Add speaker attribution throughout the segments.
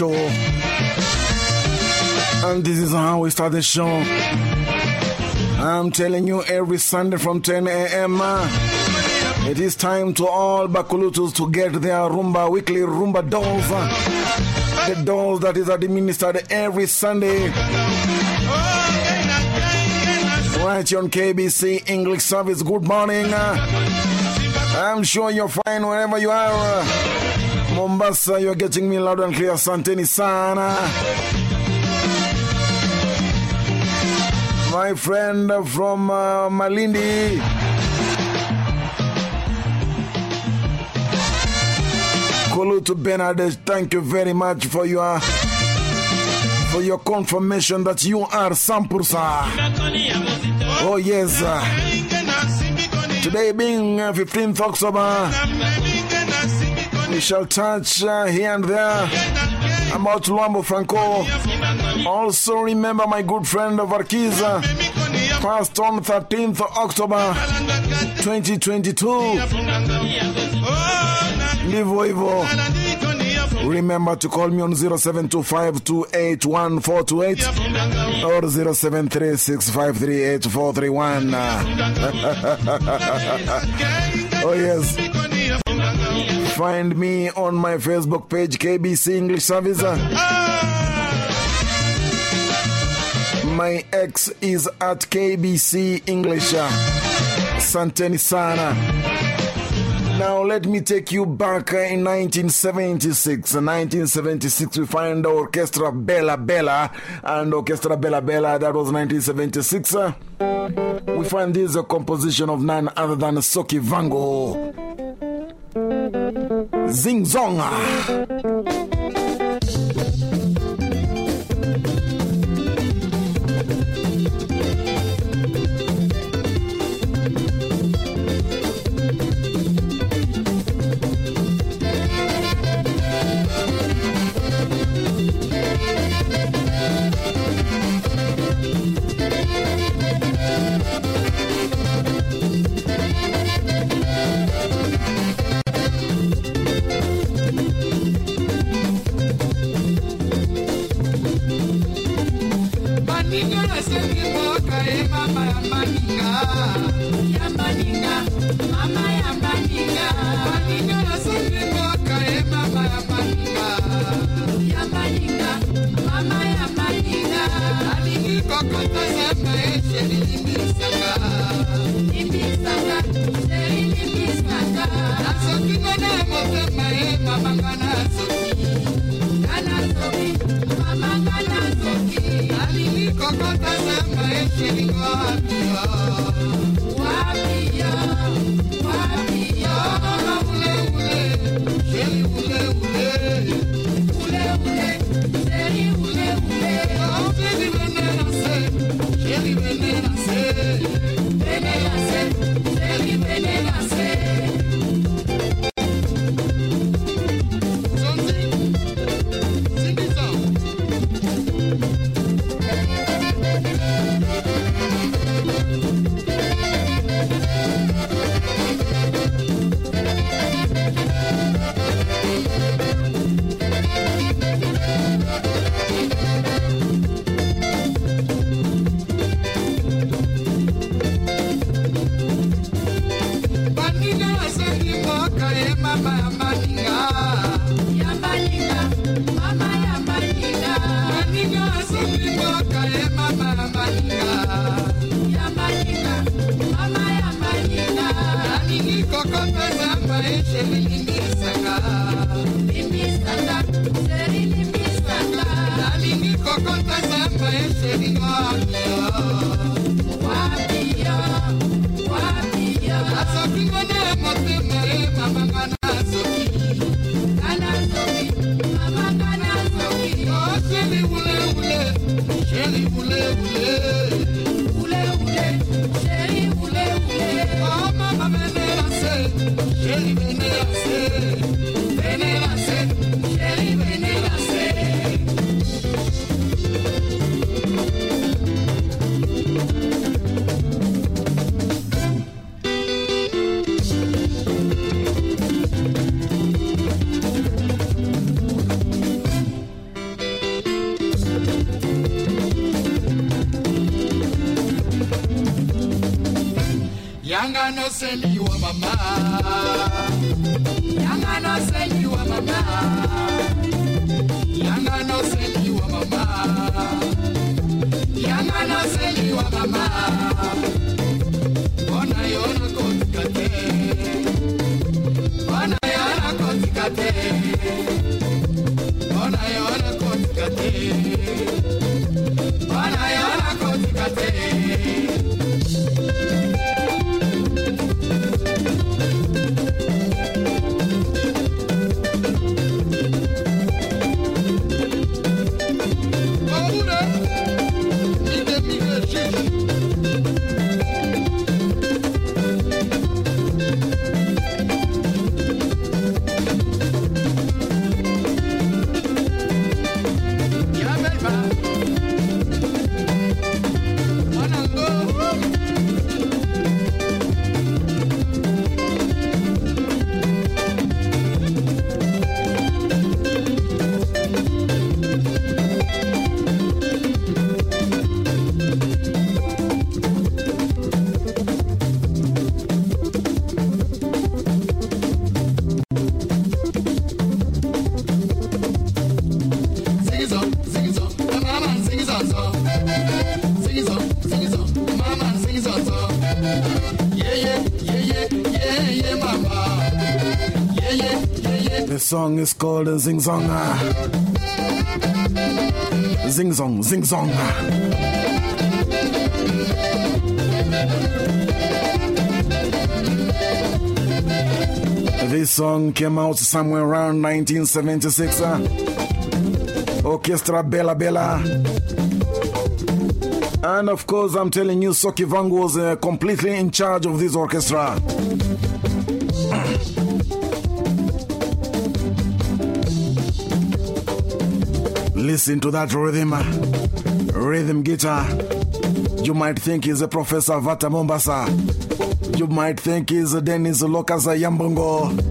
Speaker 1: show. And this is how we start the show. I'm telling you every Sunday from 10 a.m. It is time to all Bakulutus to get their Rumba weekly Rumba dolls. The dolls that is administered every Sunday. Right here on KBC English Service. Good morning. I'm sure you're fine wherever you are. Mombasa, you're getting me loud and clear. Santeni sana. My friend from uh, Malindi. Kulu to Bernadette, thank you very much for your for your confirmation that you are Sampursa. Oh, yes. Today being 15th October, we shall touch uh, here and there about Luambo Franco. Also, remember my good friend of Arkiza, passed on 13th October 2022. Ndivyo hivyo. Remember to call me on 0725281428 or 0736538431. oh, yes. Find me on my Facebook page, KBC English Service. My ex is at KBC English. Santeni Sana. Now, let me take you back in 1976. 1976, we find the Orchestra Bella Bella and Orchestra Bella Bella, that was 1976. We find this a composition of none other than Soki Vangu. Zinzonga. soki
Speaker 2: kotoye mama ya maninga ya maninga mama ya maninga maninga na soki kotoye mama ya maninga ya maninga mama ya maninga alingi kokota nyama ye sheri limbisaka limbisaka sheri limbisaka na soki kona motema ye mamanga Hare Shiva ṣe ní wúlé wúlé.
Speaker 1: Song is called ah. Zing Zong. Zing Zong, Zing Zong. This song came out somewhere around 1976. Ah. Orchestra Bella Bella. And of course, I'm telling you, Soki Vang was uh, completely in charge of this orchestra. Listen to that rhythm, rhythm guitar. You might think he's a Professor Vata Mombasa. You might think he's a Dennis Lokasa Yambongo.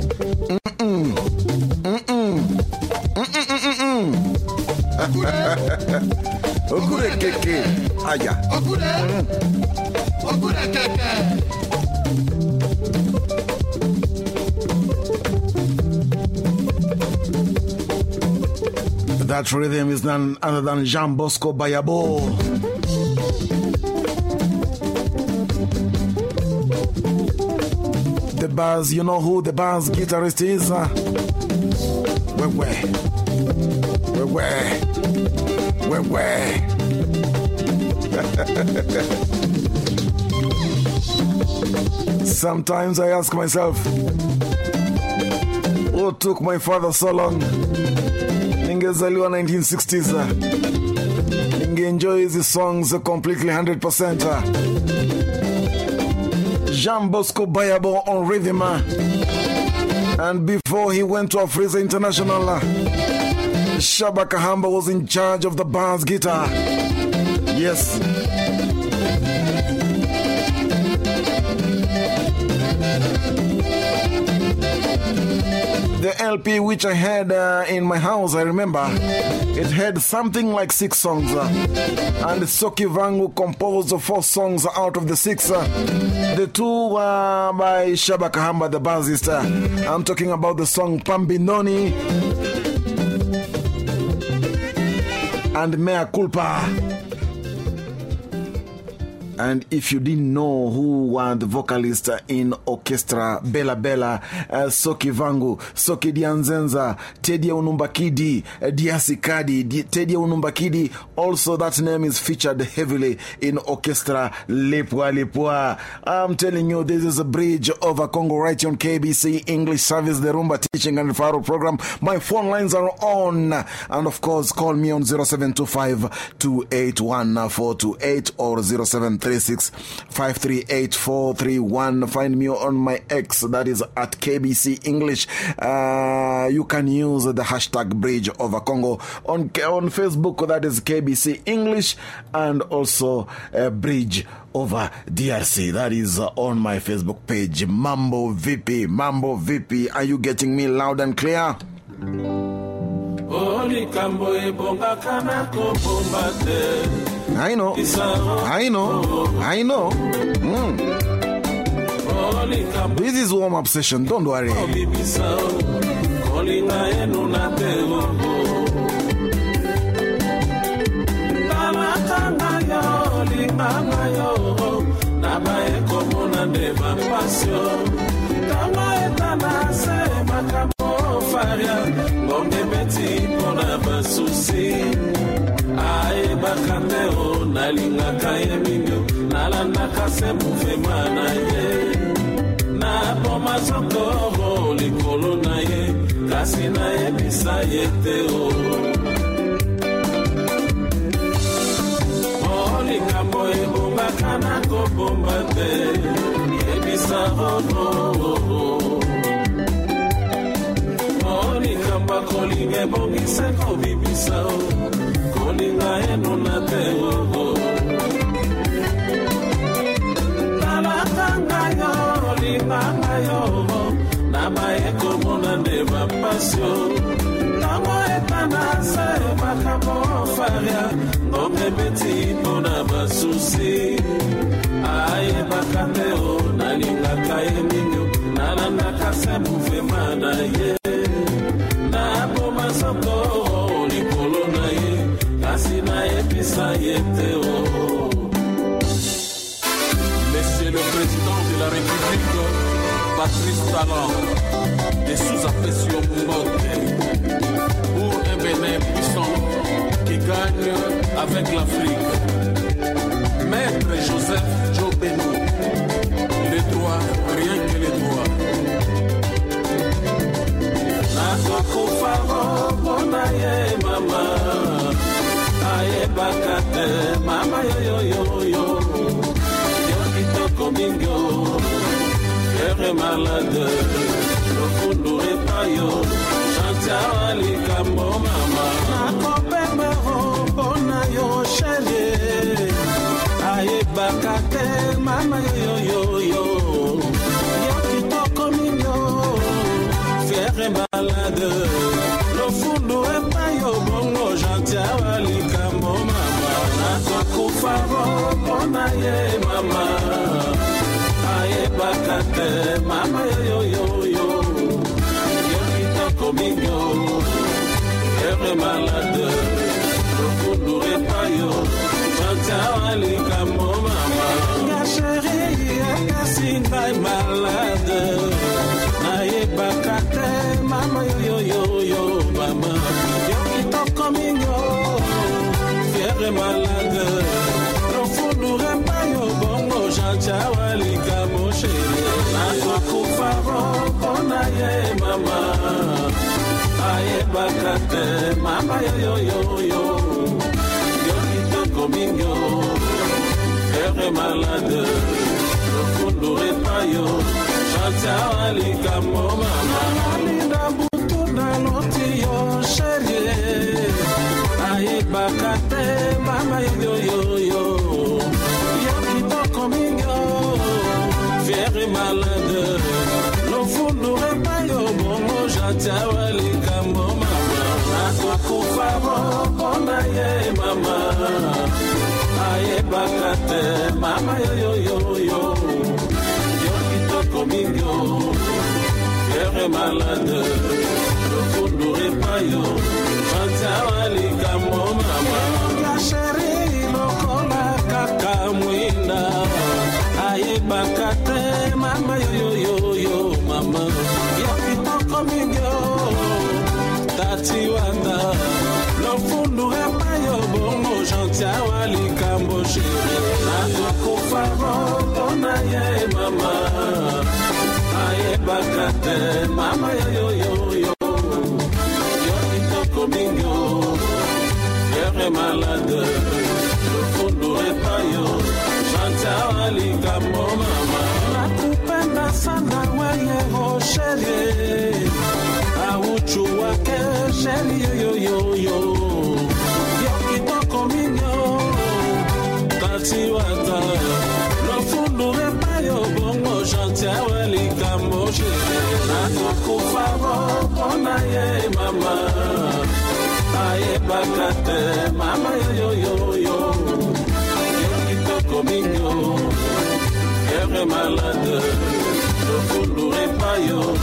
Speaker 1: Rhythm is none other than Jean Bosco Bayabo. The bass, you know who the bass guitarist is? Where, where? Where, where? Sometimes I ask myself, what took my father so long? Ningezaliwa 1960s ningeenjoy hizi songs uh, completely 100% uh. Jean Bosco Bayabo on rhythm uh. and before he went to Afrisa International Shaba Kahamba was in charge of the bass guitar. Yes LP which I had uh, in my house, I remember, it had something like six songs. Uh, and Soki Vangu composed four songs out of the six. Uh, the two were by Shaba Kahamba, the bassist. I'm talking about the song Pambinoni and Mea Culpa. And if you didn't know who were the vocalists in Orchestra Bella Bella, uh, Soki Vangu, Soki Dianzenza, Tedia Unumbakidi, uh, Diasi Kadi, Di, Tedia Unumbakidi, also that name is featured heavily in Orchestra Lipua Lipua. I'm telling you, this is a bridge over Congo right on KBC English Service, the Rumba Teaching and Referral Program. My phone lines are on. And of course, call me on 0725 281 428 or 073 538 Find me on my X, that is at KBC English. Uh, you can use the hashtag Bridge over Congo. On, on Facebook, that is KBC English, and also uh, Bridge over DRC. That is on my Facebook page. Mambo VP, Mambo VP. Are you getting me loud and clear? I know. I know. I know. Mm. This is warm up session, don't worry.
Speaker 3: Ayebaka te o nalingaka ye mingi. Nalandaka se muvema na ye naboma zokoro likolo na ye. Kasi nayebisa ye te o likambo ebongaka na kobomba te. Yebisa ono o likambo akolinga ebongise kobibisa o kolinga enuna te o talakanga yo linganga yo nabaye komona nde bapasi o ntango etana se makambo faria. Ngombe beti mpona basusi ayebaka te o nalingaka ye mingi nalandaka se muvema na ye
Speaker 4: Monsieur le Président de la République, Patrice Talon, des sous-affections Mbote, pour un Bénin puissant qui gagne avec l'Afrique. Maître Joseph Jobeno, les droits, rien que les droits.
Speaker 3: Ayebaka te mama yoyoyoyo yo kitoko mingi o fere malade lofundu epayo. Chantiawa likambo mama. Nakopembero mpona yo sherie ayebaka te mama yoyoyoyo mama. Ayebaka te mama yo kitoko mingi o fiere malade lofundu epai o chantiawa likambo mama. Alinda butu naloti yo sherie. Ayebaka te mama yoyoyoyo yo kitoko mingi o fiere malade mama. Yo kitoko mingi o malade lofundu epayo chantiawa likambo mama lokola kaka mwinda. Ayebaka te mama yoyoyoyo tati wanda. Lofundu epayo bongo chantiawa likambo sheri nakokufaro mpona ye mama. Ayebaka te mama yoyoyoyo yo kitoko mingi o fiere malade. Lofundu epayo chantiawa likambo mama. Nakupenda sana weye o wake sheri yoyoyoyo. Yo kitoko mingi o tati wata lofundu epayo bongo chantiawa likambo sheri nakokufaro mpona ye mama. Ayebaka te mama yoyoyoyo. Yo kitoko mingi o fiere malade lofundu epayo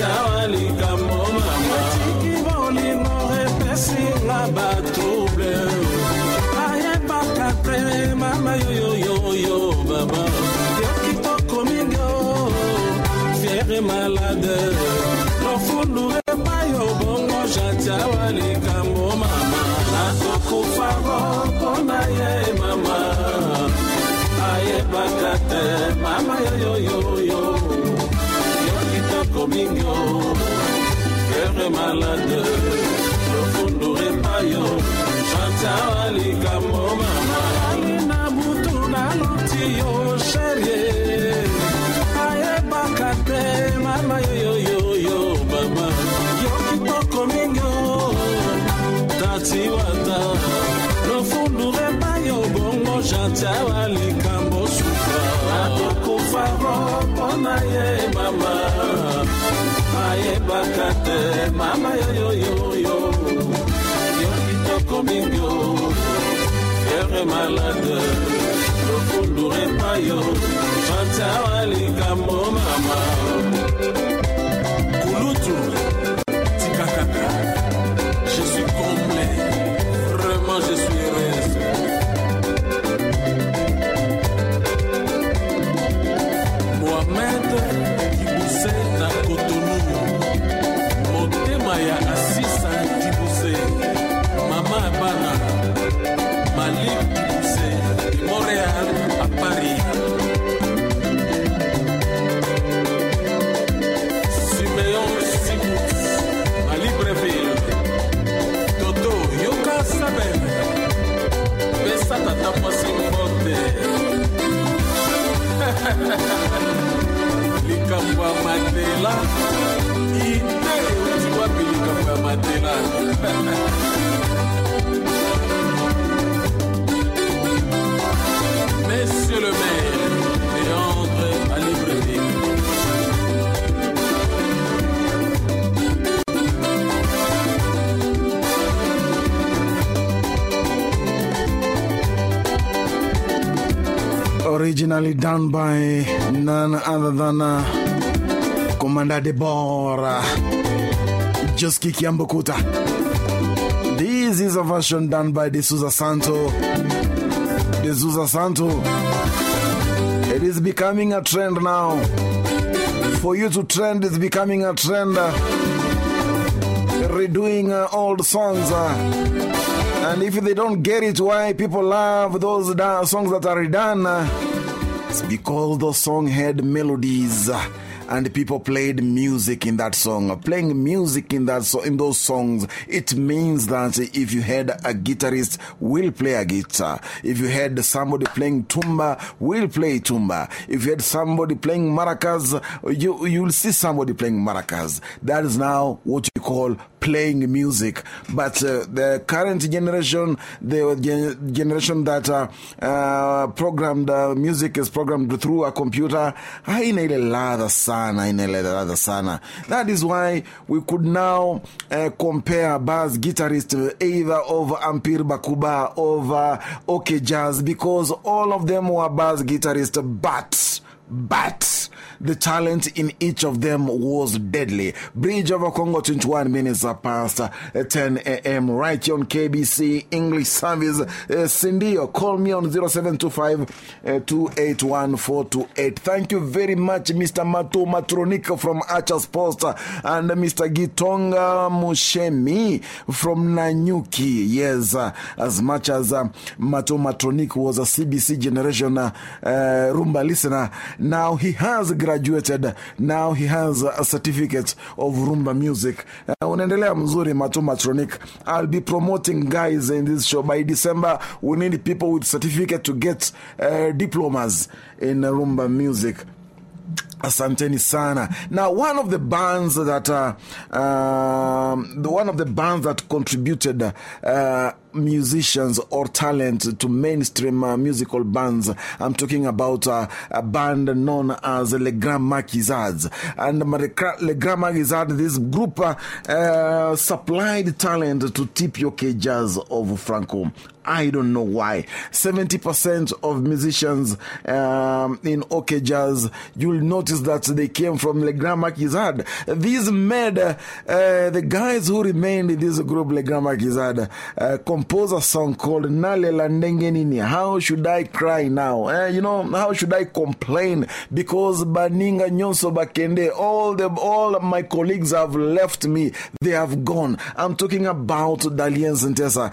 Speaker 3: chantia likambo mama. Tiki bolingo epesinga batrouble ayebaka te mama yoyoyoyo baba. Yo kitoko mingi o fiere malade. Lofundu epayo bongo chantia likambo mama. Nakokufa mpona ye mama. Ayebaka te mama yoyoyoyo yo o fiere malade lofundu epayo chantia likambo komingi yo yere malade lokundura epai yo chantawa likambo mama. Kulutu tikakaka je suis complet vraiment je suis ite ya matela monsieur le maire léandre
Speaker 1: Originally done by none other than uh, Commander Deborah Josky Kiambukuta. This is a version done by De Souza Santo. De Souza Santo. It is becoming a trend now. For you to trend, it's becoming a trend. redoing uh, old songs. uh, and if they don't get it, why people love those songs that are redone, uh, it's because the song had melodies. And people played music in that song. Playing music in that so in those songs, it means that if you had a guitarist, will play a guitar. If you had somebody playing tumba, will play tumba. If you had somebody playing maracas, you you will see somebody playing maracas. That is now what you call playing music. But uh, the current generation, the gen- generation that uh, uh, programmed uh, music is programmed through a computer, haina ile ladha sana, ile sana. That is why we could now uh, compare bass guitarist either of Empire Bakuba over OK Jazz because all of them were bass guitarists, but but the talent in each of them was deadly. Bridge over Congo, 21 minutes past uh, 10 a.m. right here on KBC English Service. Uh, Cindy, call me on 0725 uh, 281 428. Thank you very much, Mr. Mato Matronik from Archer's Post uh, and Mr. Gitonga Mushemi from Nanyuki. Yes, uh, as much as uh, Mato was a CBC generation uh, uh, Rumba listener, now he has graduated. Graduated now he has a certificate of Rumba music. Uh, unaendelea mzuri Matronic. I'll be promoting guys in this show. By December, we need people with certificate to get uh, diplomas in Rumba music. Asanteni sana. Now, one of the bands that, uh, um, the one of the bands that contributed uh, musicians or talent to mainstream uh, musical bands. I'm talking about uh, a band known as Le Grand Maquisards. And Le Grand Maquisards, this group uh, supplied talent to TPOK Jazz of Franco. I don't know why. 70% of musicians um, in OK Jazz, you'll notice that they came from Le Grand Maquisard. These made uh, the guys who remained in this group, Le Grand Maquisard, uh, compose a song called Nale Landengenini. How should I cry now? Uh, you know, how should I complain? Because Baninga Nyonso Bakende, all, the, all my colleagues have left me. They have gone. I'm talking about Dalienst Ntesa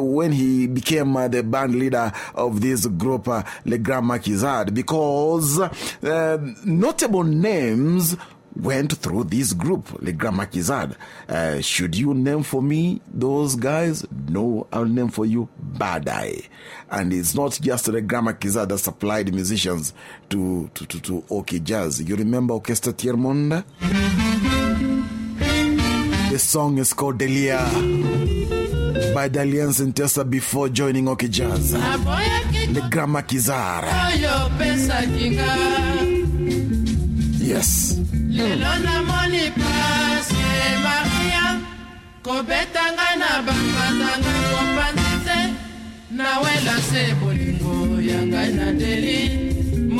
Speaker 1: when he became uh, the band leader of this group, uh, Le Grand Maquisard, because uh, notable names went through this group, Le Grand Maquisard. Uh, should you name for me those guys? No, I'll name for you Badai. And it's not just Le Grand Maquisard that supplied musicians to, to, to, to OK Jazz. You remember Orchestra Tiermonde? The song is called Delia by Dalienst Ntesa before joining OK Jazz. Le Grand Maquisard. Yes.
Speaker 5: kobetanga na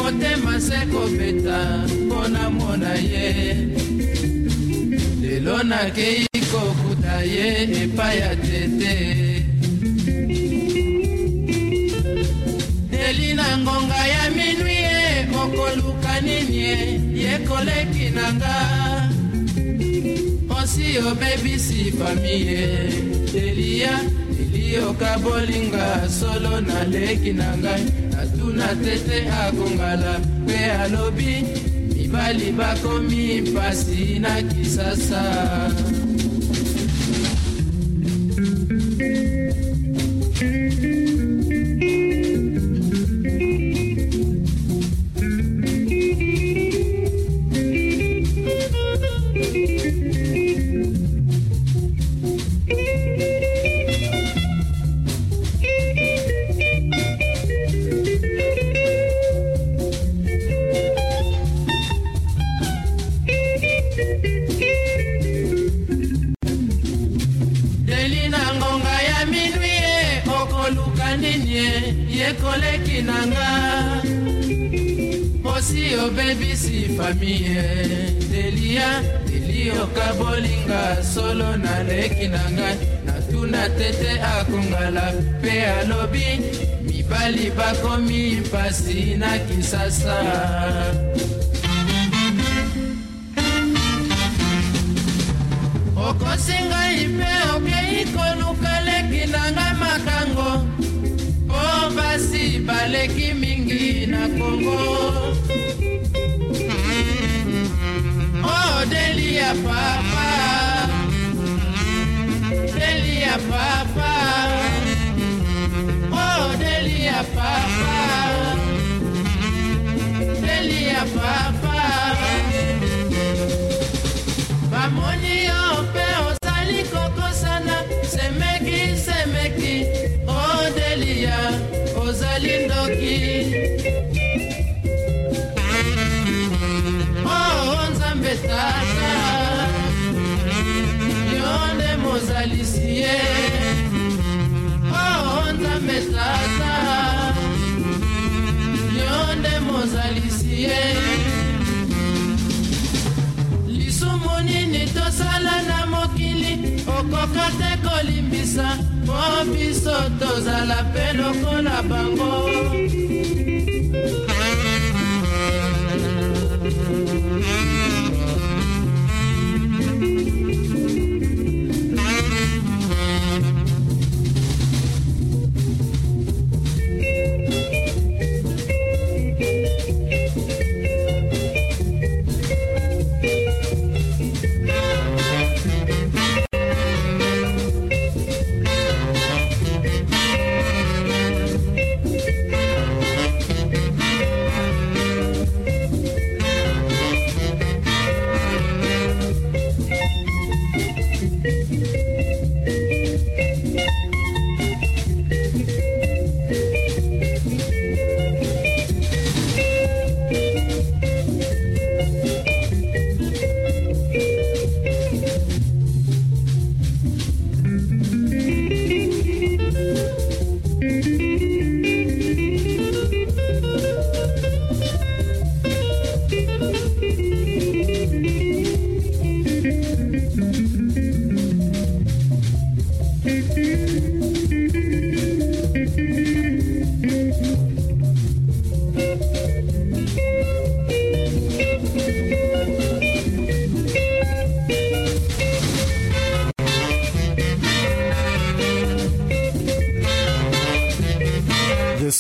Speaker 5: motema se kobeta mpo namona ye lelo nakei kokuta ye epai ya tete. Deli na ngonga ya minui ye okoluka nini ye ye koleki na nga. Osi obebisi fami ye delia elioka bolinga solo naleki na ngai. Natuna tete akongala mpe alobi mibali bakomi mpasi na kisasa famille delia elioka bolinga solo naleki na ngai. Natuna tete akongala mpe alobi mibali bakomi mpasi na kisasa. Okosi biso tozala mpe lokola bango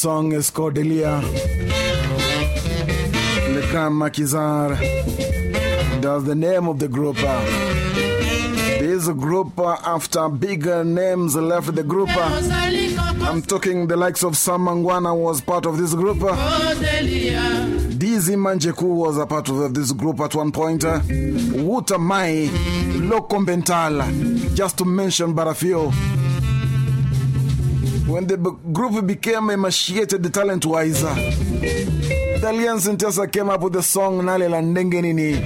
Speaker 1: song is Cordelia. Delia. Le Maquisard. That's the name of the group. This group, after bigger names left the group, I'm talking the likes of Sam Mangwana was part of this group. Dizzy Mandjeku was a part of this group at one point. Wuta Mayi, Loco Mental, just to mention but a few. When the group became emaciated talent wise, Dalienst Ntesa came up with the song Nale Landengenini.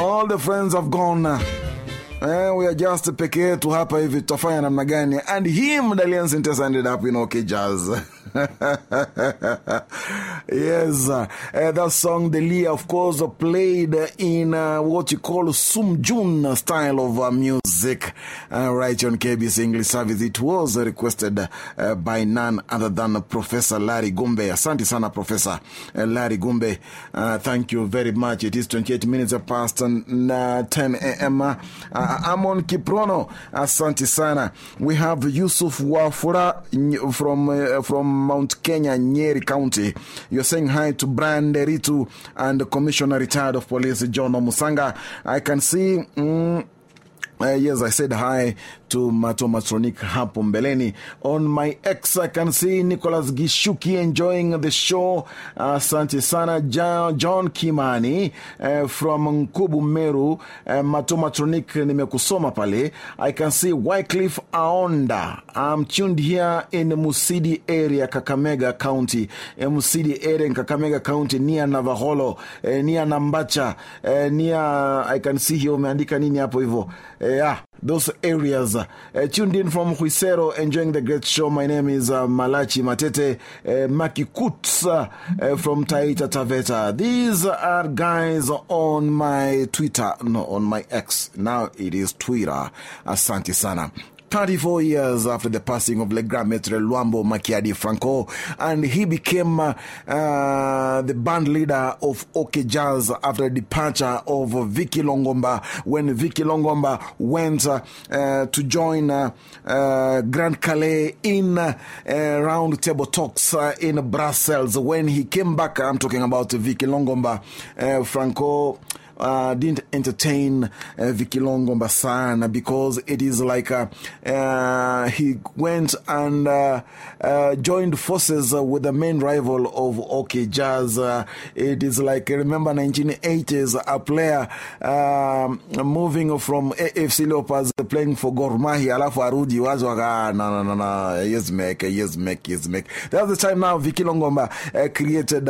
Speaker 1: All the friends have gone. Eh, we are just pekee tu hapa hivi tutafanya namna gani and him Dalian Sintesa ended up in OK Jazz yes uh, that song the Lee of course played in uh, what you call Sum Jun style of uh, music. Uh, right on KBC English service it was requested uh, by none other than Professor Larry Gumbe asante sana Professor uh, Larry Gumbe uh, thank you very much. It is 28 minutes past uh, 10 a.m. Uh, I'm on Kiprono. Asante sana. We have Yusuf Wafura from, uh, Mount Kenya Nyeri County. You're saying hi to Brian Deritu and the Commissioner retired of Police John Omusanga. I can see mm, Uh, yes, I said hi to Mato Matronic hapo mbeleni. On my ex, I can see Nicholas Gishuki enjoying the show. Asante sana. John Kimani uh, from Nkubu Meru. Uh, Mato Matronic nimekusoma pale. I can see Wycliffe Aonda. I'm tuned here in Musidi area, Kakamega County. Uh, Musidi area in Kakamega County near Navaholo, uh, near Nambacha, uh, near, I can see here umeandika nini hapo hivyo. Uh, yeah, those areas. Uh, tuned in from Khwisero, enjoying the great show. My name is uh, Malachi Matete uh, Maki Kutz uh, uh, from Taita Taveta. These are guys on my Twitter, no, on my X. Now it is Twitter. Asante sana. 34 years after the passing of Le Grand Maître Luambo Makiadi Franco, and he became uh, uh, the band leader of OK Jazz after the departure of Vicky Longomba when Vicky Longomba went uh, uh, to join uh, uh, Grand Kallé in round table talks in Brussels. When he came back, I'm talking about Vicky Longomba, Franco uh, didn't entertain uh, Vicky Longomba sana because it is like uh, uh, he went and uh, joined forces with the main rival of OK Jazz. It is like, remember 1980s, a player um, moving from AFC Leopards playing for Gor Mahia, alafu arudi wazo waka, no, no, no, no, yes, make, yes, make, yes, make. That's the time now Vicky Longomba uh, created,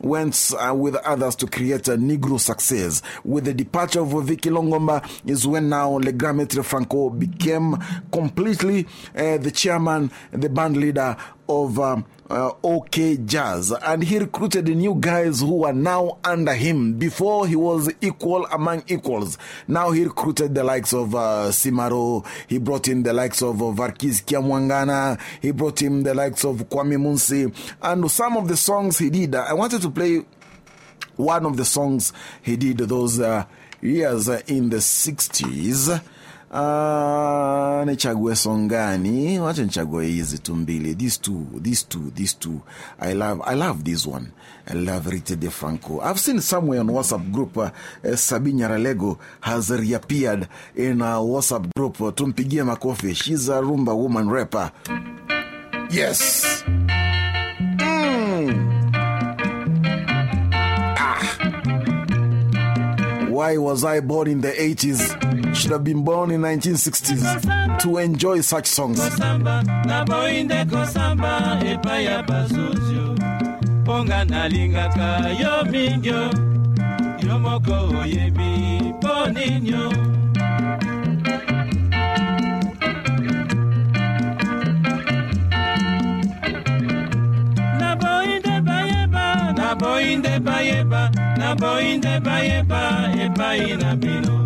Speaker 1: went with others to create a Negro success. With the departure of Vicky Longomba is when now Le Grand Maître Franco became completely uh, the chairman, the band leader of um, uh, OK Jazz. And he recruited new guys who are now under him. Before he was equal among equals. Now he recruited the likes of uh, Simaro. He brought in the likes of uh, Verckys Kiamuangana. He brought in the likes of Kwamy Munsi. And some of the songs he did, I wanted to play one of the songs he did those uh, years in the 60s. Uh, nichague song gani wacha nichague hizi tu these two these two these two. I love i love this one. I love Rita de franco. I've seen somewhere on whatsapp group uh, uh, sabi has reappeared in a whatsapp group. Tumpigie makofi. She's a rumba woman rapper. Yes Why was I born in the 80s? Should have been born in 1960s to enjoy such songs.
Speaker 6: yo moko bayeba na boyinde bayeba na boyinde bayeba epai na bino.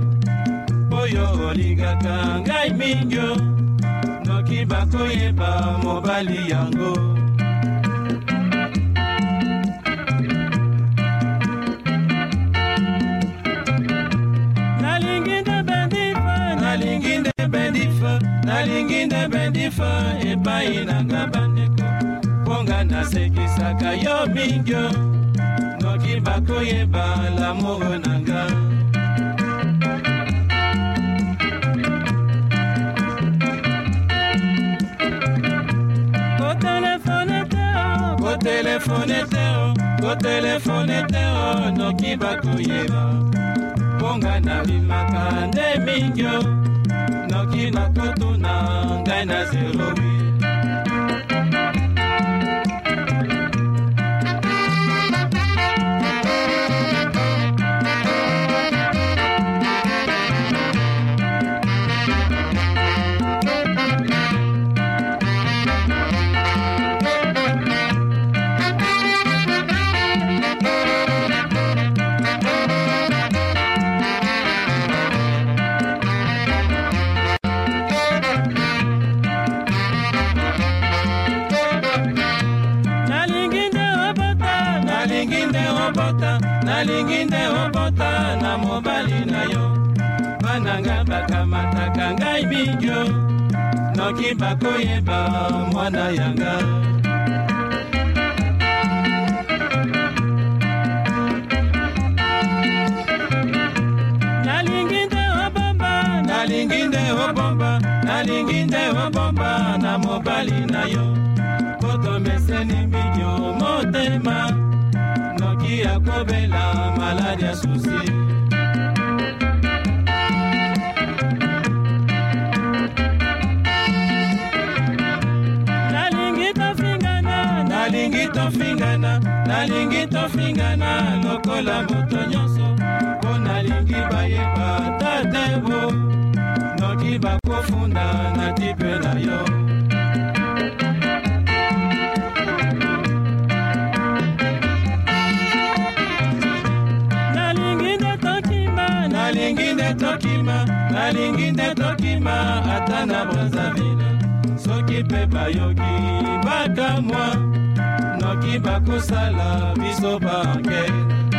Speaker 6: Oyo olingaka ngai mingio noki bakoyeba mobali yango. Nalingi nde bendifa nalingi nde bendifa nalingi nde bendifa epai nanga bandeko mponga nasekisaka yo mingio noki bakoyeba lamoro nanga. Kotelefone te o kotelefone te o kotelefone te o noki bakoyeba. Mponga nabimaka nde mingio noki nakotuna ngai na zerowi mingio noki bakoyeba mwana yanga. Nalingi nde obomba nalingi nde obomba nalingi nde obomba na mobali na yo. Kotomeseni mbinyo motema. Noki akobela maladi ya susi nalingi tofingana lokola moto nyonso mpo nalingi bayeba tatebo noki bakofunda na tipe na yo. Nalingi nde tokima nalingi nde tokima nalingi nde tokima ata na brazaville soki mpe bayoki bakamwa bakokima kosala biso banke.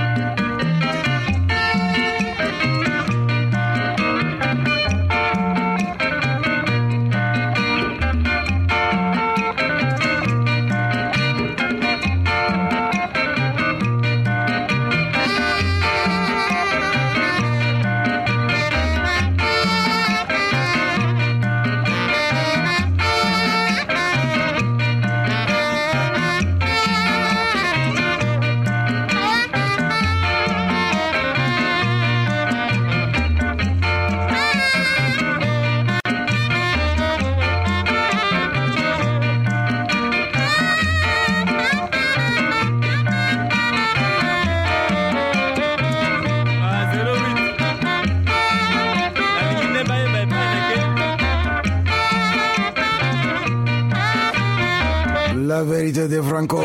Speaker 1: De Franco,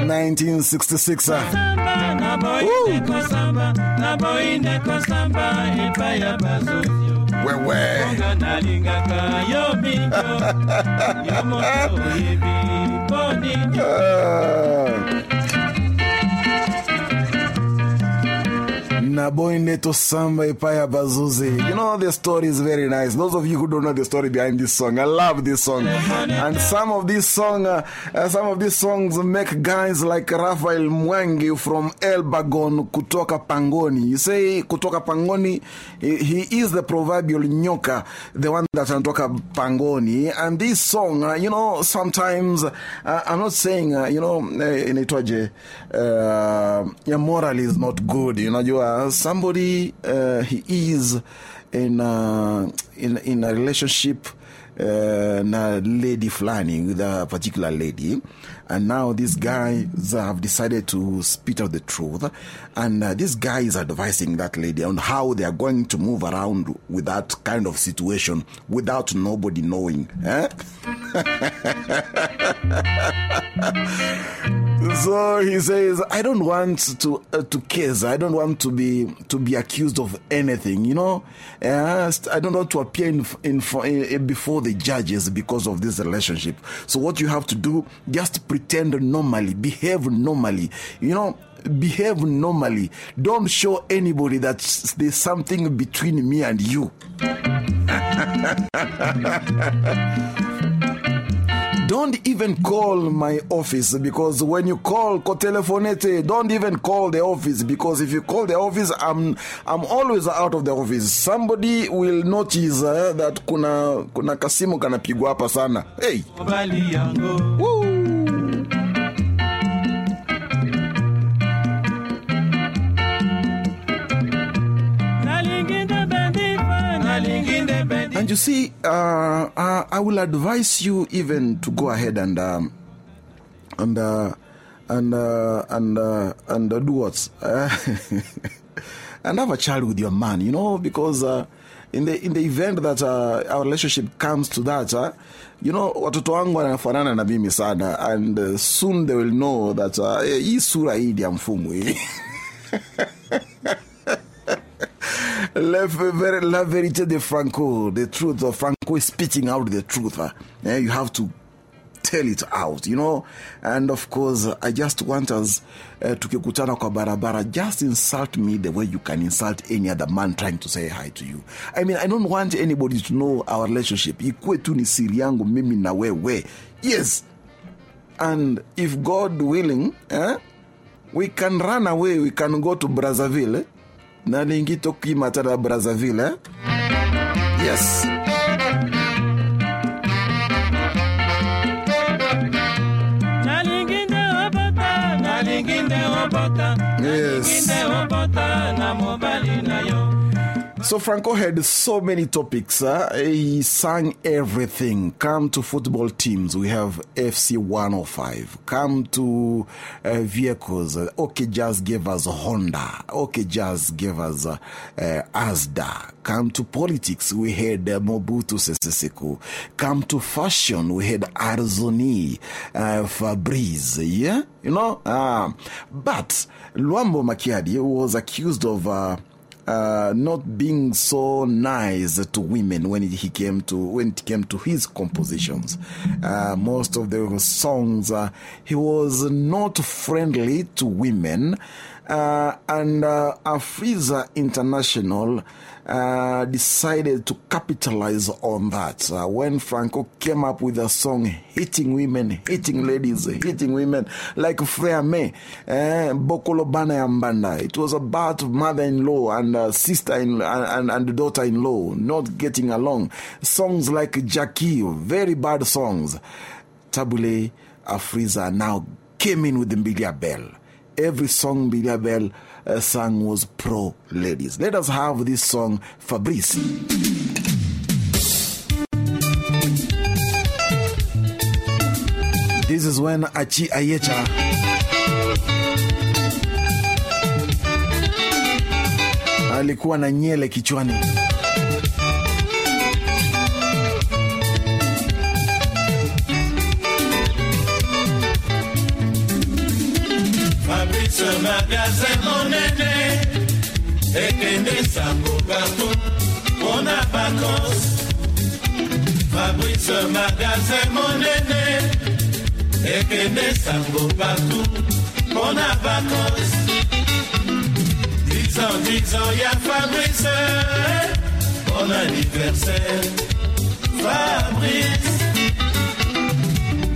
Speaker 1: 1966.
Speaker 6: samba
Speaker 1: Naboinde to Samba Ipaya Bazuzi. You know, the story is very nice. Those of you who don't know the story behind this song, I love this song. And some of these song, uh, uh, some of these songs make guys like Rafael Mwangi from Elburgon kutoka Pangoni. You say kutoka Pangoni, he, is the proverbial nyoka, the one that anatoka Pangoni. And this song, uh, you know, sometimes, uh, I'm not saying, uh, you know, uh, inaitwaje, your moral is not good. You know, you are somebody, uh, he is in, uh, in, in a relationship uh, na lady fulani with a particular lady and now these guys have decided to spit out the truth and uh, this guy is advising that lady on how they are going to move around with that kind of situation without nobody knowing eh? So he says, I don't want to uh, to kiss. I don't want to be to be accused of anything. You know, I don't want to appear in, in, in, before the judges because of this relationship. So what you have to do, just pretend normally, behave normally. You know, behave normally. Don't show anybody that there's something between me and you. don't even call my office because when you call Kotelefonete, don't even call the office because if you call the office, I'm, I'm always out of the office. Somebody will notice uh, that kuna, kuna kasimu kanapigwa hapa sana. Hey! Woo! And you see, uh, uh, I will advise you even to go ahead and um, and uh, and uh, and uh, and do what and have a child with your man. You know, because uh, in the in the event that our relationship comes to that, you know, watoto wangu wanafanana na mimi sana, and soon they will know that hii sura hii ya mfumu hii La, vérité de Franco, the truth of Franco is spitting out the truth. Uh, you have to tell it out, you know. And of course, I just want us uh, tukikutana kwa barabara, just insult me the way you can insult any other man trying to say hi to you. I mean, I don't want anybody to know our relationship. Ikue ni siri mimi na wewe. Yes. And if God willing, eh, we can run away, we can go to Brazzaville. nalingi tokimata na brazzaville eh? yes
Speaker 6: Yes. Yes.
Speaker 1: So Franco had so many topics. Uh, he sang everything. Come to football teams, we have FC 105. Come to uh, vehicles, uh, OK Jazz gave us Honda. OK Jazz gave us uh, Azda. Come to politics, we had uh, Mobutu Sese. Come to fashion, we had Arzoni, uh, Fabrice. Yeah, you know. but Luambo Makiadi was accused of. Uh, not being so nice to women when he came to when it came to his compositions. Uh, most of the songs uh, he was not friendly to women. Uh, and uh, Afrisa International uh, decided to capitalize on that. Uh, when Franco came up with a song hitting women, hitting ladies, hitting women, like Freya May, eh, Bokolo Bana Yambanda. It was about mother in law and uh, sister in, and, and daughter in law not getting along. Songs like Jackie, very bad songs. Tabule Afriza now came in with the Bell every song Mbilia Bel uh, sang was pro ladies. Let us have this song, Fabrice. This is when Achi Ayecha alikuwa na nyele kichwani.
Speaker 7: ce magasin mon aîné, et Ekene Sango partout, on a vacances. Fabrique ce magasin mon aîné, Ekene Sango partout, on a vacances. Dix ans, dix ans, y'a Fabrice, bon anniversaire, Fabrice.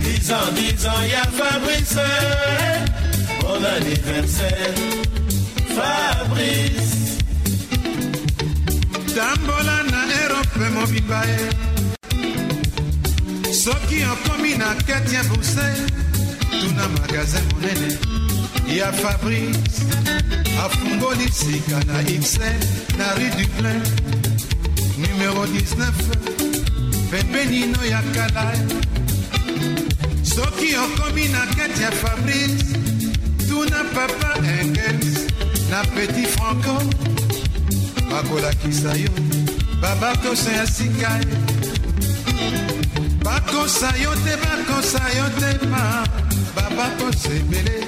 Speaker 7: Dix ans, dix ans, y'a Fabrice. Bon anniversaire Fabrice.
Speaker 8: Tambola na erope mobimba ye soki okomi na kati ya buse tuna magazin monene ya fabrice. Afungoli sika na xl na rue du plein. Numero 19 pembenino ya kala soki okomi na kati ya fabrice tuna papa engels na petit franco bakolakisa yo. Babatose ya sika bakosa yo te bakosa yo te ma. Babakosa ebele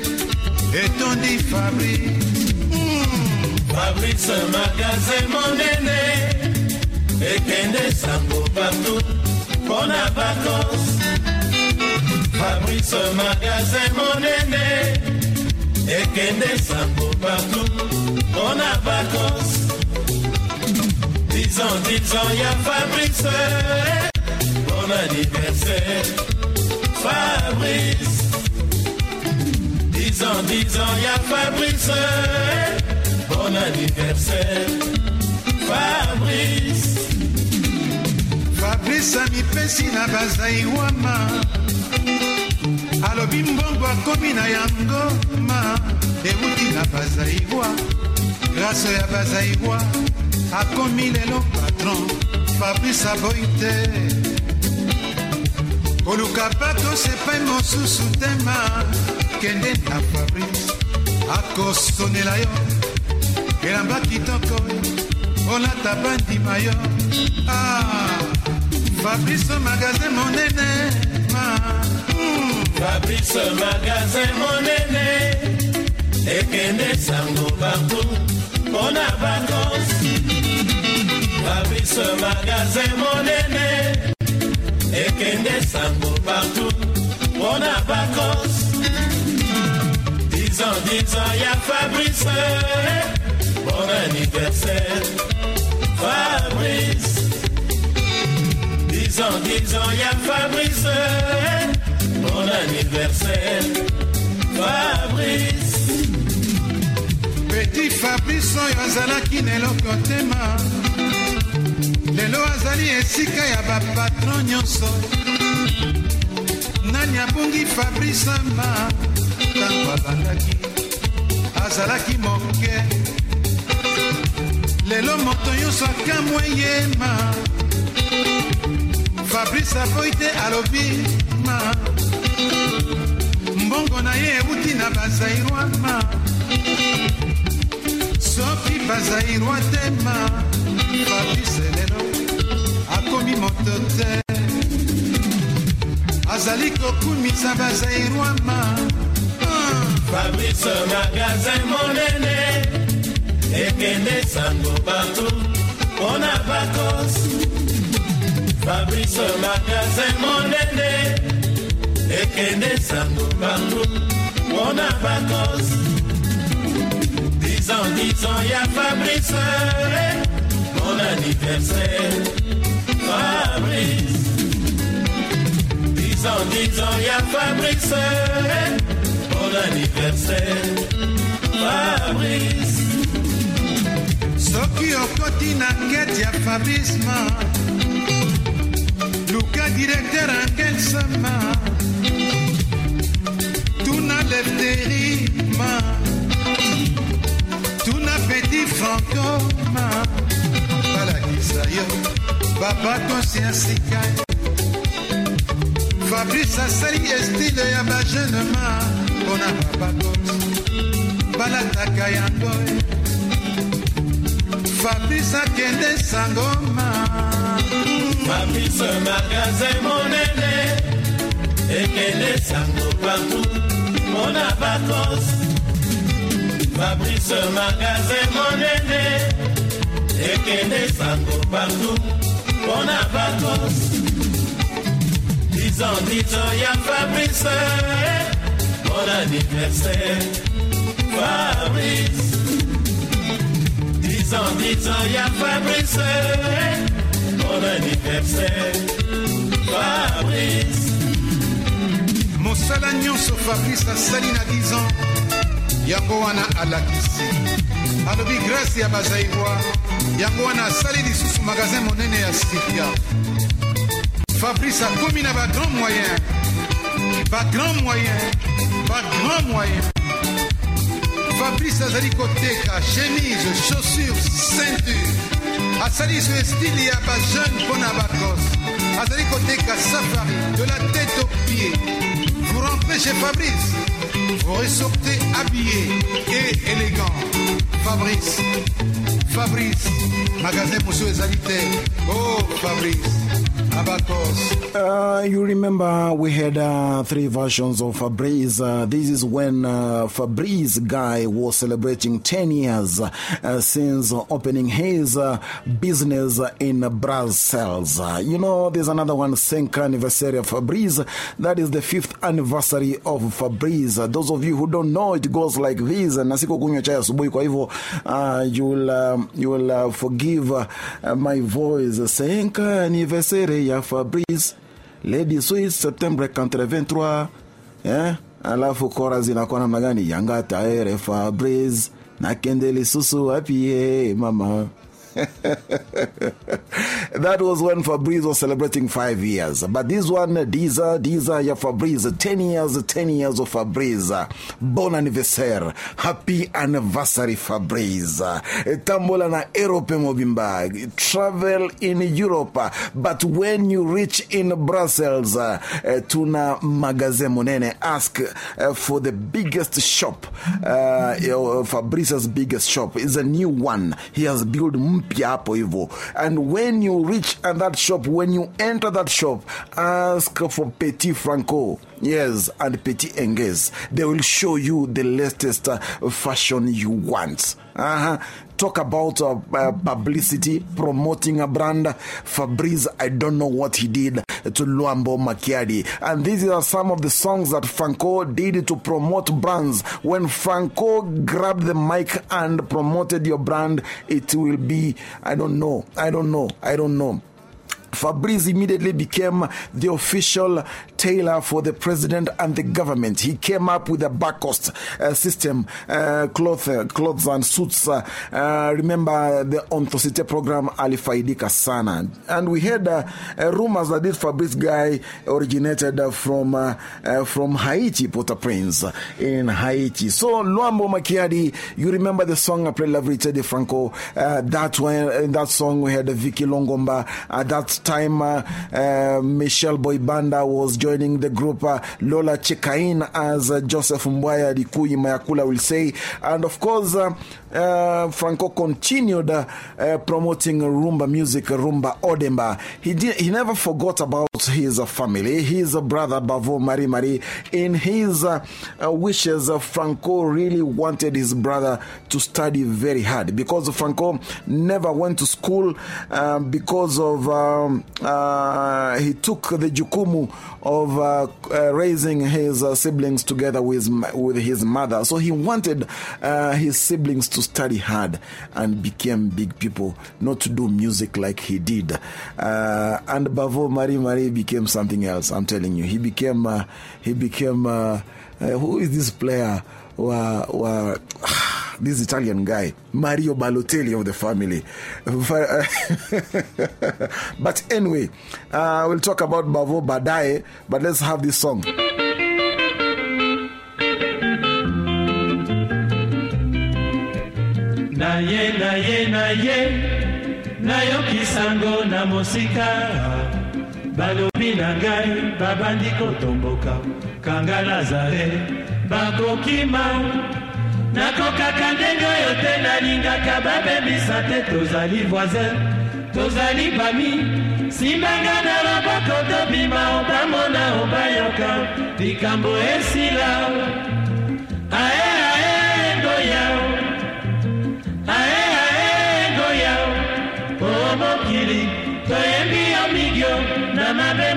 Speaker 8: etondi fabrice.
Speaker 3: Fabrice magasin monene ekende sango partout mpo na bakos. Fabrice magasin monene ekende sango partout. Mpo na bakos dizan dizan ya fabrice. Bon anniversaire fabrice. Dizan dizan ya fabrice. Bon anniversaire fabrice.
Speaker 8: Fabrice amipesi na bazaiwama alobi mbongo akomi na yango ma ewuti na bazaiwa grâce ya bazaiwa akomi lelo patron fabrice aboyi te koluka bato sepai mosusu te ma kende na fabrice akosonela yo. Elamba kitoko olata bandima yo ah, fabrice magasin monene.
Speaker 3: Fabrice magasin monene ekende sango partout. Mpona bakos fabrice magasin monene ekende sango partout. Mpona bakos dizan dizan ya fabrice. Bon anniversaire fabrice dizan dizan ya fabrice. Bon anniversaire fabrice.
Speaker 8: Petit fabrice oyo azalaki na eloko tema lelo azali esika ya bapatron nyonso. Nani abungi fabrice ma ntango abandaki azalaki moke. Lelo moto nyonso akamwe ye ma fabrice aboyi te alobi ma mbongo na ye ewuti na bazairwa ma. Soki bazairwa te ma. Fabrice lelo akomi moto te azali kokumisa bazairwa ma.
Speaker 3: Fabrice magasin monene ekende sango partout mpona bakos fabrice magasin monene ekende sango partout mpona bakos dizan dizan ya fabrice. Mon anniversaire fabrice. Dizan dizan ya fabrice. Bon anniversaire fabrice.
Speaker 8: Soki okoti na kete ya fabrisma directeur Angelsema Tuna Lefterima Tuna Petit Francoma Paladisa yo Baba Tosi Asika Fabrice Asali Estile ya bajenema Bona Baba Tosi Balataka yango Fabrice akende sangoma.
Speaker 3: Ma vie ce magasin, mon aîné, et qu'elle est sango partout, mon abacos. Fabrice ce magasin, mon aîné, et qu'elle est sango partout, mon abacos. Disons, disons, y'a Fabrice, mon anniversaire, Fabrice. Disons, disons, y'a Fabrice. Bon anniversaire fabrice.
Speaker 8: Mosala nyonso fabrice asali na 10 ans. Yango wana alakisi. Alobi grâce ya bazairwa yango wana asali lisusu magasin monene ya sifia fabrice akomi na bagrand moyen bagrand moyen bagrand moyen fabrice azali koteka chemise chaussure ceinture asali so estile ya bajeune mpo na bakos azali koteka safari de la tête aux pieds. Vous rentrez chez fabrice. Vous ressortez habillé et élégant. Fabrice fabrice magasin mosusu ezali te oh fabrice.
Speaker 1: Uh, you remember we had uh, three versions of Fabrice. Uh, this is when Fabrice Guy was celebrating 10 years since opening his business in Brussels. You know, there's another one, 5th anniversary of Fabrice. That is the fifth anniversary of Fabrice. Those of you who don't know, it goes like this. Na siku kunywa asubuhi, kwa hivyo uh, you'll, um, you'll forgive my voice. 5 anniversary ya Fabrice. Lady Sweet Septembre 83 eh? Alafu kora zinakuwa namna gani? Yanga taere Fabrice na kendele susu apie mama that was when Fabrice was celebrating five years. But this one, Diza, Diza, ya Fabrice, 10 years, 10 years of Fabrice. Bon anniversaire. Happy anniversary, Fabrice. Tambola na Europe Mobimba. Travel in Europe. But when you reach in Brussels, uh, tuna magaze monene. Ask uh, for the biggest shop. Uh, Fabrice's biggest shop is a new one. He has built mpya hapo hivyo and when you reach at that shop when you enter that shop ask for petit franco. Yes and petit engez. They will show you the latest fashion you want uh-huh. talk about uh, uh, publicity promoting a brand. Fabrice i don't know what he did to luambo makiadi. And these are some of the songs that franco did to promote brands. When franco grabbed the mic and promoted your brand it will be i don't know i don't know i don't know Fabrice immediately became the official tailor for the president and the government. He came up with a back cost uh, system, uh, cloth, uh, clothes and suits. Uh, uh, remember the Authenticité program, alifaidika sana. And we heard uh, rumors that this Fabrice guy originated from, from Haiti, Port-au-Prince, in Haiti. So, Luambo Makiadi, you remember the song I played, La Vérité de Franco. That, one, that song, we had Vicky Longomba. At time, uh, uh, Michel Boyibanda was joining the group, uh, Lola Checain as uh, Joseph Mbwaya Dikui Mayakula will say. And of course, uh, Franco continued uh, uh, promoting rumba music, rumba Odemba. He, did, he never forgot about his family, his brother Bavo Marie Marie. In his wishes, Franco really wanted his brother to study very hard because Franco never went to school because of um, he took the jukumu of raising his siblings together with, with his mother. So he wanted his siblings to study hard and became big people, not to do music like he did. Uh, and Bavo Marie Marie became something else. I'm telling you, he became uh, he became uh, uh, who is this player? This Italian guy, Mario Balotelli of the family. but anyway, uh, we'll talk about Bavo Badaye, but let's have this song.
Speaker 6: Na ye na ye na ye nayokisango na mosika. Balobi na ngai babandi kotomboka. Kanga nazare bakokima. Nakokaka ndenge oyo te nalingaka babebisa te tozali voisin tozali bami. Simbanga na loboko tobima obamona obayoka. Likambo esila. Ae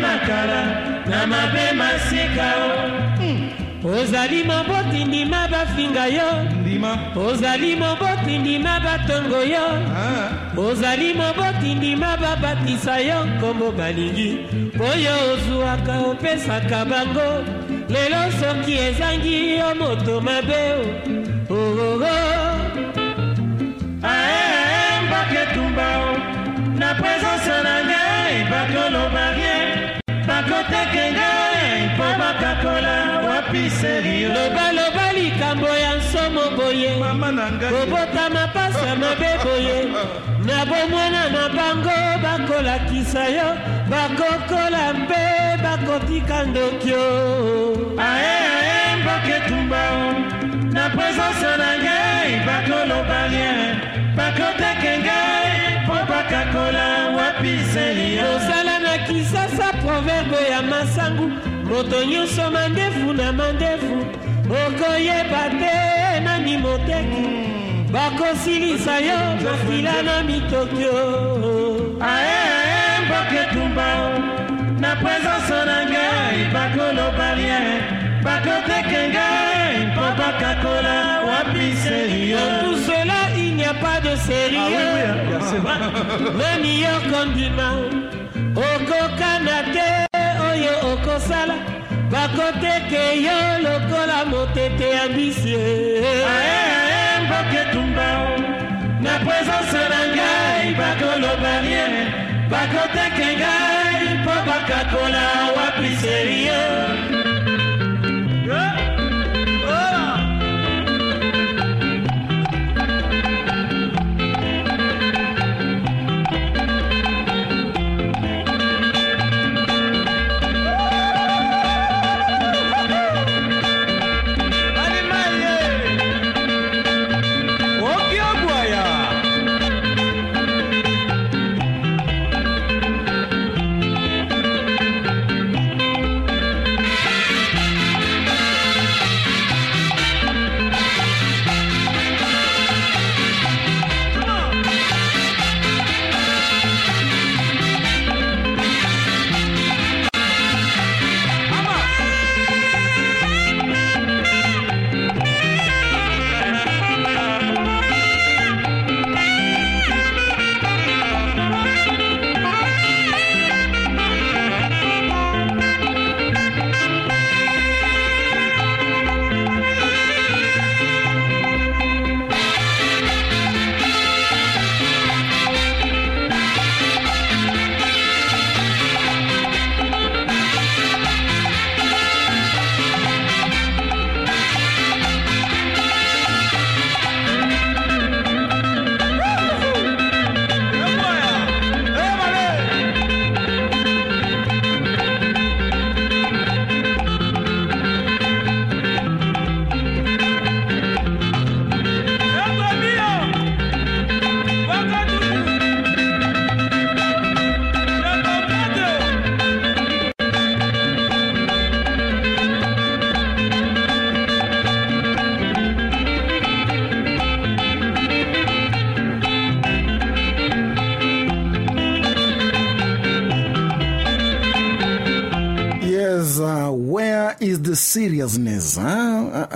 Speaker 6: makala na mabe masika ozali moboti ndima bafinga yo. Ozali moboti ndima batongo yo. Ozali moboti ndima babatisa yo nkombo balingi. Oyo ozwaka opesaka bango. Lelo soki ezangi yo moto mabe ogogo ae mboka etumba na presence na ngai bakoloba ngai mpo bakakola wapi serio lobaloba likambo ya nsomo boye. Kobota mapasa mabe boye. Na bomwana na bango bakolakisa yo bakokola mpe bakotika ndokio ae ae mboka etumba na presence na ngai bakoloba rien
Speaker 9: moto nyonso mandefu na mandefu okoyeba te nani moteki? Bakosilisa yo makila na mitokio ae mboka etumba na presence na ngai bakoloba rien bakoteke ngai mpo bakakola. Wapi serio cela il n'y a pas de sérieux. Nani yo kondima okokana te oyo okosala. Bakoteke yo lokola motete ya bisie mboka etumba na presence na ngai bakoloba rien bakoteke ngai mpo bakakola wapi serio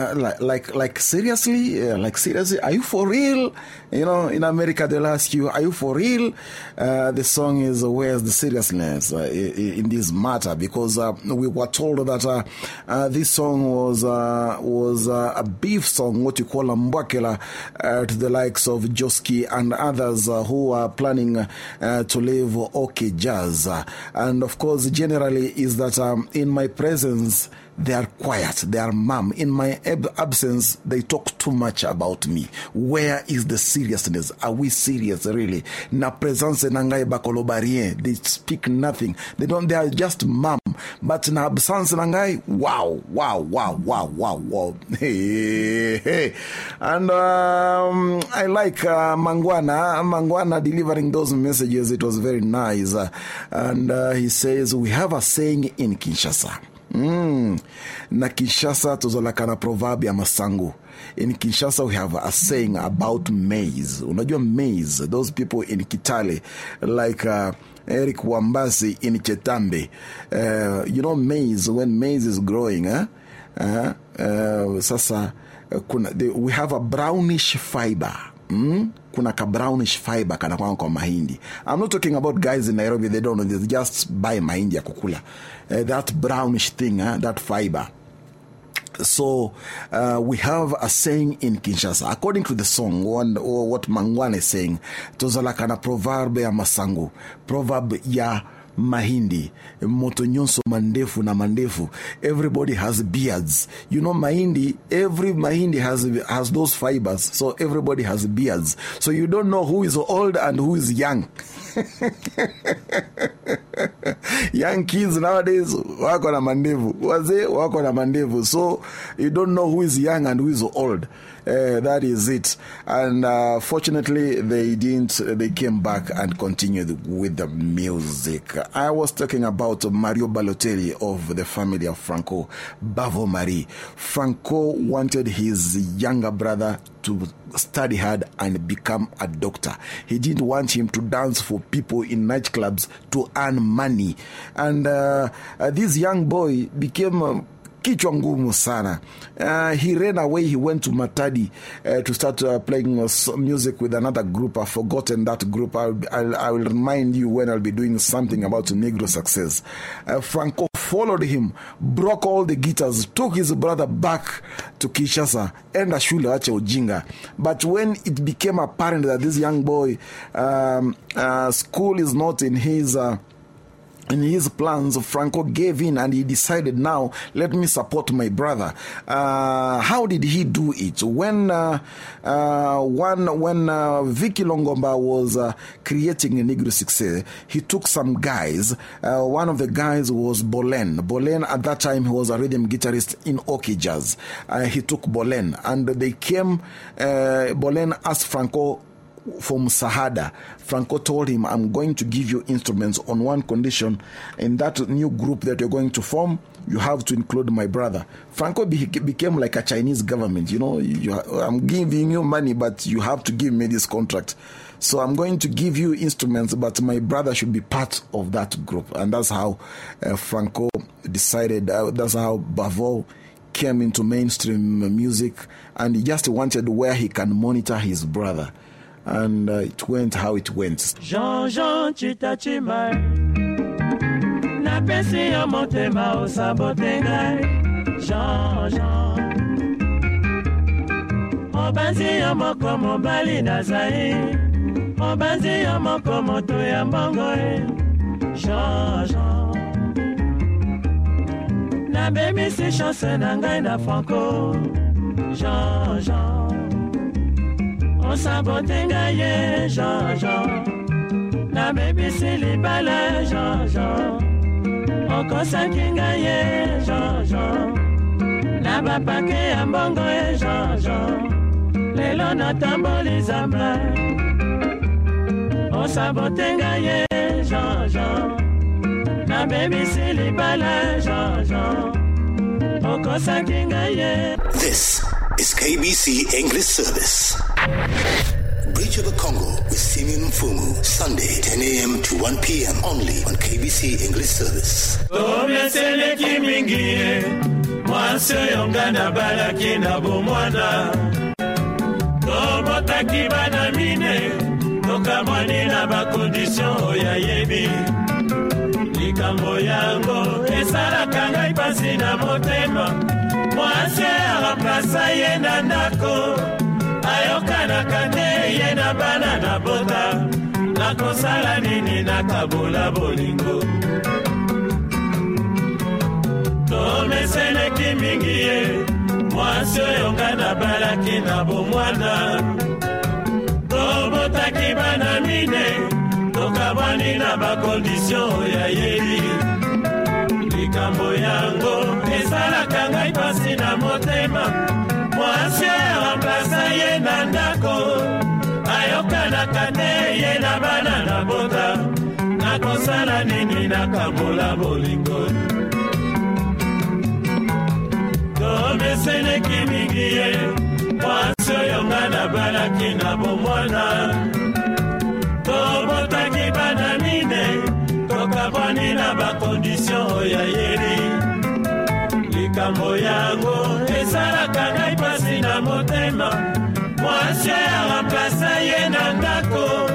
Speaker 1: Uh, uh, like, like, like seriously, uh, like seriously, are you for real? You know, in America they'll ask you, "Are you for real?" Uh, the song is "Where's the seriousness uh, in, this matter?" Because uh, we were told that uh, uh, this song was uh, was uh, a beef song, what you call a mbakela, uh, to the likes of Josky and others uh, who are planning uh, to live OK Jazz, uh, and of course, generally is that um, in my presence they are quiet, they are mum. In my ab absence, they talk too much about me. Where is the seriousness? Are we serious, really? Na presence nangai bakoloba rien. They speak nothing. They don't, they are just mum. But na absence nangai, wow, wow, wow, wow, wow, wow. Hey, hey. And um, I like uh, Mangwana. Mangwana delivering those messages. It was very nice. Uh, and uh, he says, We have a saying in Kinshasa. Mm. Na Kinshasa tuzolaka na proverb ya Masangu. In Kinshasa we have a saying about maize. Unajua maize, those people in Kitale like uh, Eric Wambasi in Chetambe. Uh, you know maize, when maize is growing, eh? Uh, uh, sasa uh, kuna, they, we have a brownish fiber. Mm? Kuna ka brownish fiber kana kwa mahindi. I'm not talking about guys in nairobi they don't know they just buy mahindi ya kukula. Uh, that brownish thing uh, that fiber. So uh, we have a saying in Kinshasa, according to the song, one, or what Mangwana is saying, tozalaka na proverb ya masangu, proverb ya mahindi moto nyonso mandefu na mandefu. Everybody has beards. You know mahindi every mahindi has has those fibers. So everybody has beards. So you don't know who is old and who is young. Young kids nowadays wako na mandevu. Wazee wako na mandevu. So you don't know who is young and who is old uh, that is it and uh, fortunately they didn't they came back and continued with the music i was talking about mario balotelli of the family of franco bavo marie franco wanted his younger brother to study hard and become a doctor. He didn't want him to dance for people in nightclubs to earn money. And uh, uh, this young boy became. Uh, kichwa ngumu sana. Uh, he ran away he went to matadi uh, to start uh, playing uh, music with another group. I've forgotten that group. I'll, I'll, I will remind you when i'll be doing something about negro success. Uh, franco followed him broke all the guitars took his brother back to kinshasa enda shule ache ujinga. But when it became apparent that this young boy um, uh, school is not in his uh, in his plans, Franco gave in and he decided, now let me support my brother. Uh, how did he do it? When uh, uh, one, when uh, Vicky Longomba was uh, creating a Negro Success, he took some guys. Uh, one of the guys was Bolen. Bolen at that time he was a rhythm guitarist in OK Jazz. He took Bolen and they came. Bolen asked Franco from Sahada. Franco told him, I'm going to give you instruments on one condition. In that new group that you're going to form, you have to include my brother. Franco be became like a Chinese government. You know, you, I'm giving you money, but you have to give me this contract. So I'm going to give you instruments, but my brother should be part of that group. And that's how uh, Franco decided, uh, that's how Bavo came into mainstream music. And he just wanted where he can monitor his brother and uh, it went how it went.
Speaker 9: Jean Jean Chitachima napesi yo motema osabote ngai Jean Jean obanzi yo moko mobali nazali obanzi yo moko moto ya mbongo e Jean Jean nabebisi chance na ngai na franco. Jean Jean osabote ngai ye jean-jean. Nabebisi libala jean-jean. Okosaki ngai ye jean-jean. Na bapake ya mbongo ye jean-jean. Lelo natamboli zamba. Osabote ngai ye jean-jean. Nabebisi libala jean-jean. Okosaki ngai ye.
Speaker 10: This is KBC English Service. Bridge of the Congo with Simeon Mfumu, Sunday, 10 a.m. to 1 p.m. only on KBC English Service.
Speaker 3: likambo yango esalaka ngai pasi na motema mwasi araplasa ye na ndako. Ayokanaka te ye na bana na bota. Nakosala nini nakabola bolingo. Tomeseleki mingi ye. Mwasi oyo nga nabalaki na bomwana. Tobotaki bana mine. Tokabwani na bakondisio ya yeli likambo yango esalaka ngai pasi na motema. Mwasi aramplasa ye na ndako ayokanaka te ye na bana na bota. Nakosala nini nakabola bolingo? Tomeseleki mingi ye mwasi oyo nga nabalaki na bomwana tokabwani na bakondisio ya yeli likambo yango esalaka ngai pasi na motema. Mwasi aramplasa ye na ndako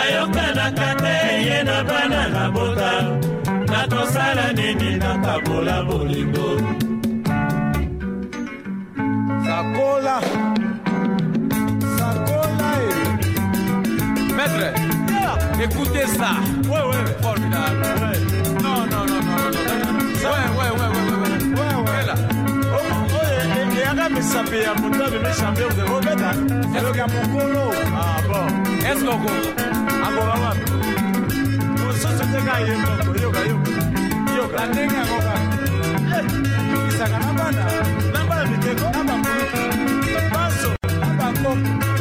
Speaker 3: ayokanaka te ye na bana na bota. Nakosala nini nakabola bolingo.
Speaker 11: Sakola. Sakola.
Speaker 12: Maître, écoutez ça.
Speaker 11: Ouais, ouais.
Speaker 12: Formidable. Non, non, non, non, non, non. Ouais, ouais, ouais, ouais, ouais.
Speaker 11: Ouais, ouais.
Speaker 12: Là.
Speaker 11: oyo eyanga misapi ya moto abimisa mbionge obeta eloka mokolo ah bon
Speaker 12: Est-ce qu'on
Speaker 11: akoba wapi mosusu seka ye moko yoka yoka yoka ndenge yango kaka isaka na bana na bana miteko na bakulutu baso na bakoko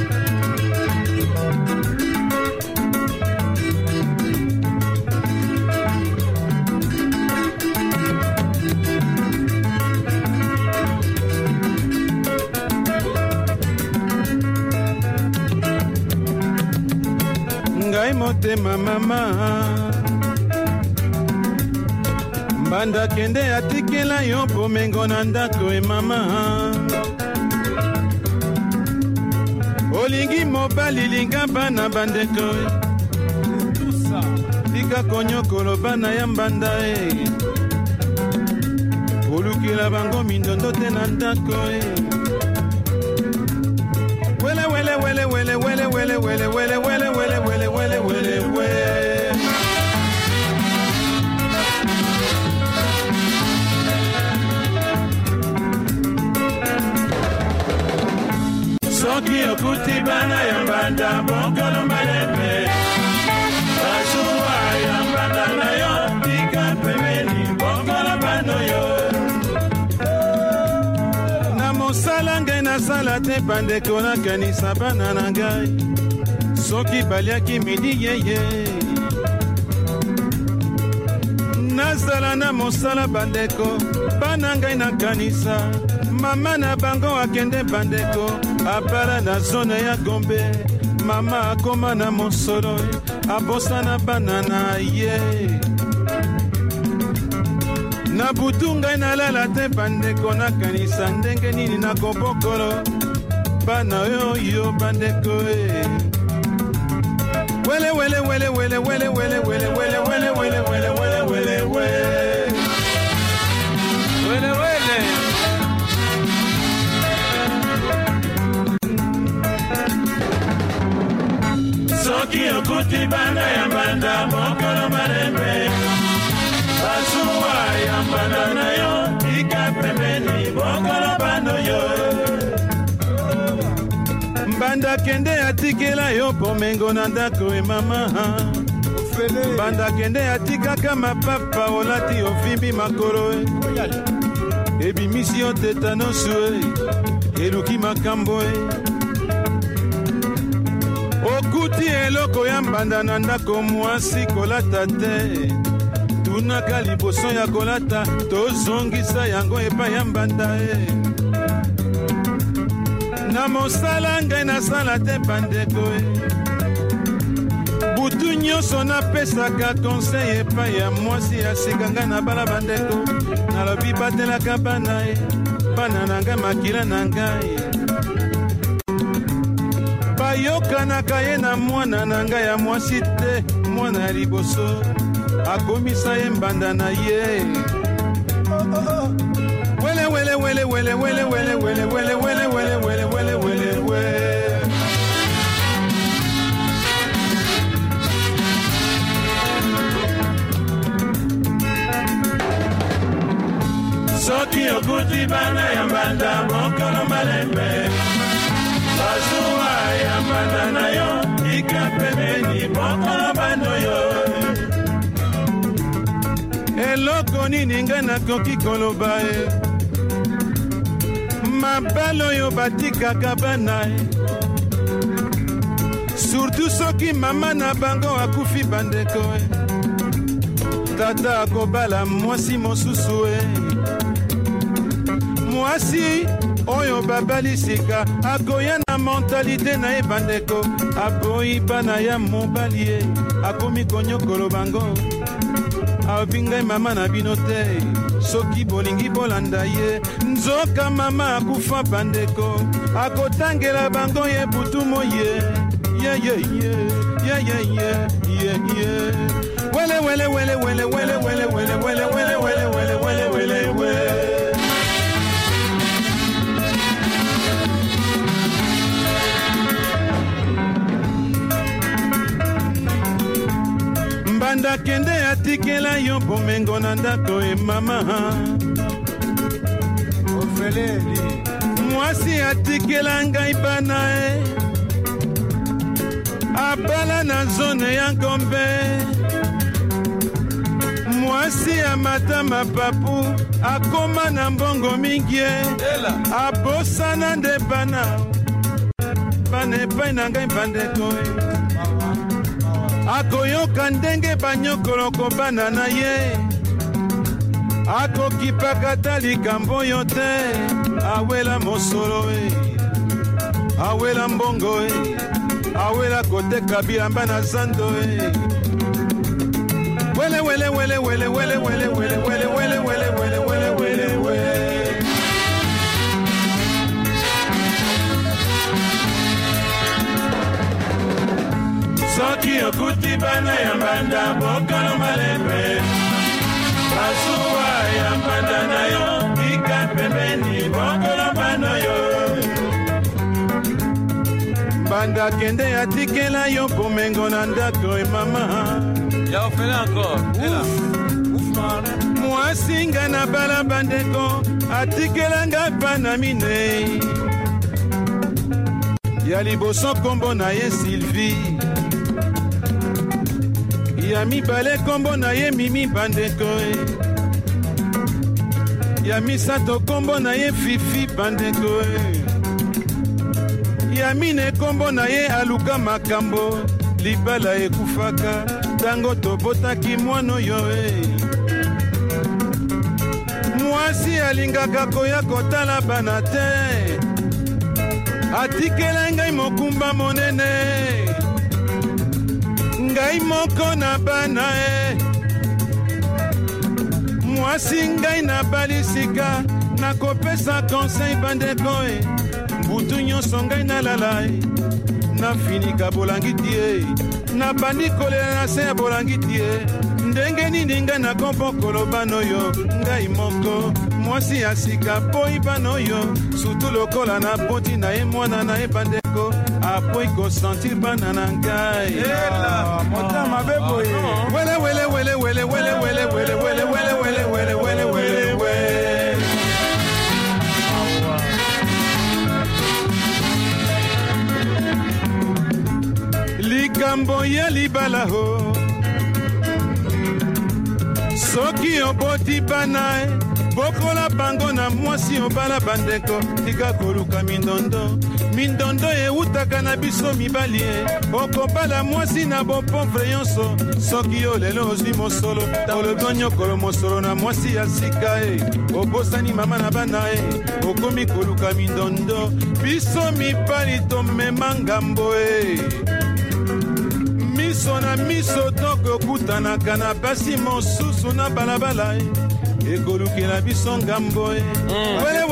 Speaker 6: ngai motema mama mbanda kende atikela yo bomengo na ndako e mama olingi mobali linga bana bandeko tika konyokolo bana ya mbanda e olukila bango mindondo te na ndako e wele soki okuti bana ya mbanda bokolo malembe basuwa ya mbanda na yo tika pembeni bokolo bano yo. Na mosala ngai nasala te bandeko nakanisa bana na ngai. Soki baliaki midi yeye nazala na mosala bandeko bana ngai nakanisa mama na bango akende bandeko abala na zone ya gombe mama akoma na mosolo abosana bana na ye na butu ngai nalala te bandeko nakanisa ndenge nini nakobokolo bana oyo bandeko e wele wele wele wele wele wele wele wele wele wele wele
Speaker 7: soki okuti bana ya mbanda mokolo malembe. Basuwa ya mbanda na yo tika pembeni bokolo bano yo.
Speaker 6: Mbanda kende atikela yo pomengo na ndako e mama. Mbanda kende atikaka mapapa olati ofimbi makolo e. Ebimisi yo tetanosu e. Eluki makambo e okuti eloko ya mbanda na ndako mwasi kolata te. Tunaka liboso ya kolata tozongisa yango epai ya mbanda e. Na mosala ngai nasala te bandeko e. Butu nyonso napesaka konsei epai ya mwasi ya sika ngai na bala bandeko. Nalobi batelaka bana e bana na ngai makila na ngai bayokanaka ye na mwana na ngai ya mwasi te mwana ya liboso akomisa ye mbanda na ye
Speaker 7: soki okuti bana ya mbanda mokolo malembe mbanda na yo tika pembeni mokolo bano yo
Speaker 6: eloko nini ngai nakoki koloba e mabala oyo batikaka bana e surtout soki mama na bango akufi bandeko e tata akobala mwasi mosusu e mwasi oyo babali sika akoya na mentalite na ye bandeko aboyi bana ya mobali ye akomi konyokolo bango abi ngai mama na bino te soki bolingi bolanda ye nzoka mama akufa bandeko akotangela bango ye butu moye yeyeye yeyeye yeye wele wele wele wele wele wele wele wele wele mbanda kende atikela yo bomengo na ndako e mama.
Speaker 11: Ofeleli
Speaker 6: mwasi atikela ngai bana e. Abala na zone ya ngombe. Mwasi ya mata mapapu akoma na mbongo mingi ye abosana nde bana. Bana epai na ngai bandeko e akoyoka ndenge banyokolo kobana na ye. Akokipaka ta likambo oyo te. Awela mosolo e. Awela mbongo e. Awela koteka bilamba na zando e. Wele wele wele wele wele wele wele.
Speaker 7: Okuti bana ya mbanda bokolo malembe. Basuwa ya mbanda na yo tika pembeni bokolo bana yo.
Speaker 6: Mbanda kende atikela yo bomengo na ndako e mama.
Speaker 11: Ya ofele encore ela
Speaker 6: mwasi nga na bala bandeko atikela nga bana minei ya liboso nkombo na ye sylvie ya mibale nkombo na ye mimi bandeko e ya misato nkombo na ye fifi bandeko e ya mine nkombo na ye aluka makambo libala ekufaka ntango tobotaki mwana oyo e mwasi alingaka koya kotala bana te. Atikela ngai mokumba monene ngai moko na bana e. Mwasi ngai nabali sika nakopesa conseil bandeko e. Mbutu nyonso ngai nalala e. Nafinika bolangi ti e. Nabandi kolela na se ya bolangi ti e. Ndenge nini ngai nakompo koloba noyo? Ngai moko mwasi ya sika boyi bana oyo sutu lokola naboti na ye mwana na ye bandeko apoyi kosentir bana na ngai
Speaker 11: motema mabe boye
Speaker 6: wele wele wele wele wele wele wele wele wele wele wele wele wele wele likambo ya libala ho soki oboti bana e bokola bango na mwasi obala bandeko tika koluka mindondo mindondo eutaka na biso mibali e okobala mwasi na bopovre nyonso soki yo lelo ozwi mosolo olobi onyokolo mosolo na mwasi ya sika e obosani mama na bana e okomi koluka mindondo biso mibali tomema ngambo e miso na miso tokokutanaka na basi mosusu na balabala e ekolukela biso ngambo e wele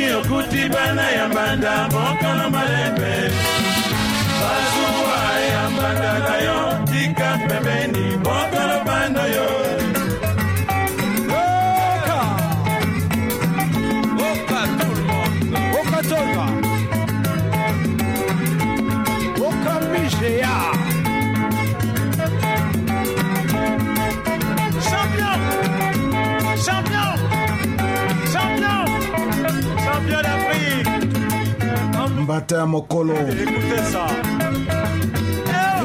Speaker 7: soki okuti bana ya mbanda mokolo malembe. Basuwa ya mbanda na yo
Speaker 1: mbata ya mokolo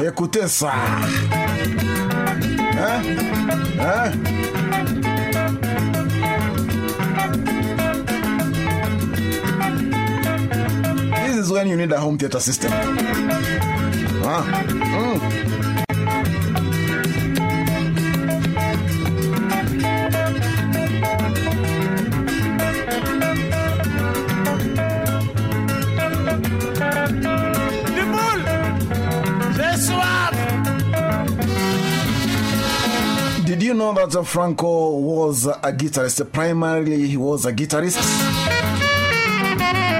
Speaker 11: écoutez ça
Speaker 1: hein? Hein? This is when you need a home theater system. Huh? Mm. Know that Franco was a guitarist? Primarily, he was a guitarist.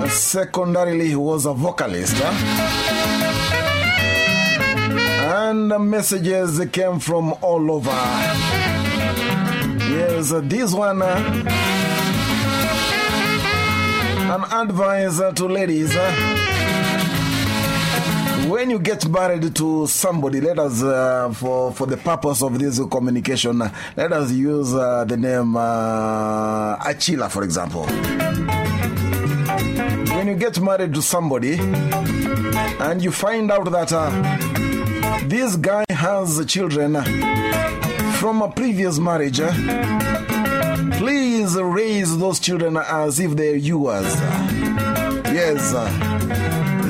Speaker 1: Secondarily, he was a vocalist. And messages came from all over. Yes, this one. an advice to ladies. When you get married to somebody, let us, uh, for, for the purpose of this communication, let us use uh, the name uh, Achila, for example. When you get married to somebody and you find out that uh, this guy has children from a previous marriage, please raise those children as if they're yours. Yes.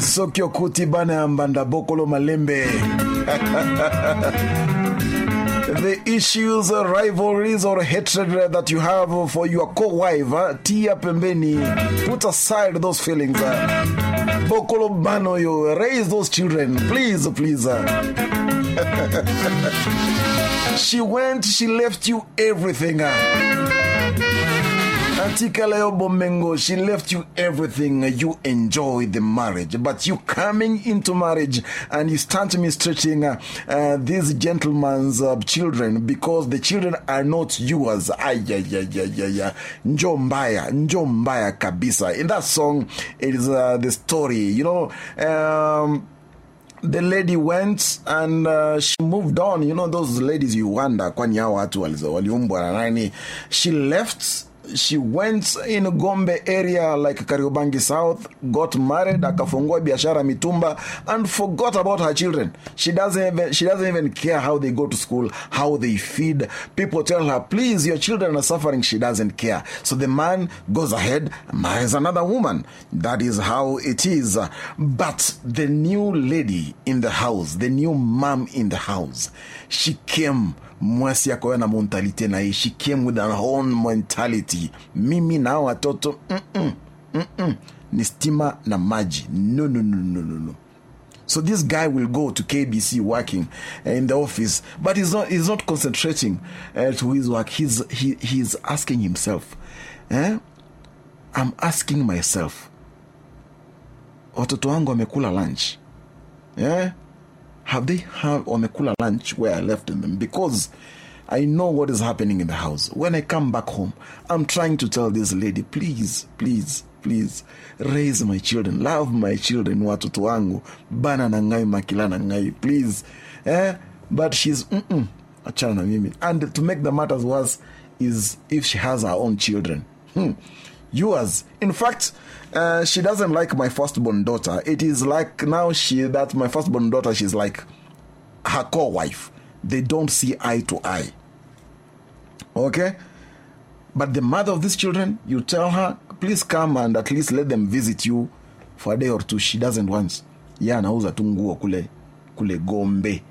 Speaker 1: Sokyo kuti bana mbanda bokolo malembe. the issues, rivalries, or hatred that you have for your co wife, uh, tia pembeni, put aside those feelings. Uh, bokolo bano yo, raise those children, please, please. Uh. she went, she left you everything. Uh. Atika Bomengo, she left you everything. You enjoy the marriage, but you coming into marriage and you start mistreating uh, uh, these gentlemen's uh, children because the children are not yours. Ay, ay, ay, ay, ay, ay. Njo mbaya, kabisa. In that song, it is uh, the story, you know. Um, the lady went and uh, she moved on. You know, those ladies you wonder, kwani hao watu waliumbwa na? She left she went in Gombe area like Kariobangi South, got married, akafungua biashara mitumba, and forgot about her children. She doesn't even she doesn't even care how they go to school, how they feed. People tell her, please, your children are suffering. She doesn't care. So the man goes ahead, marries another woman. That is how it is. But the new lady in the house, the new mom in the house, she came mwasi yako na mentalite na she came with her own mentality mimi na watoto mm -mm, mm -mm. ni stima na maji no, no, no, no, no, no. So this guy will go to KBC working in the office, but he's not, he's not concentrating uh, to his work. He's, he, he's asking himself, eh? I'm asking myself, watoto wangu wamekula lunch? Yeah? Have they have wamekula lunch where I left them because I know what is happening in the house. When I come back home, I'm trying to tell this lady, please, please, please raise my children, love my children, watoto wangu, bana na ngai makila na please. Eh? But she's mm-mm, achana na mimi. And to make the matters worse is if she has her own children. Hmm. Yours. In fact, uh, she doesn't like my firstborn daughter. It is like now she that my firstborn daughter, she's like her core wife. They don't see eye to eye. Okay? But the mother of these children, you tell her, please come and at least let them visit you for a day or two. She doesn't want. Yeah, anauza tu nguo kule, kule Gombe.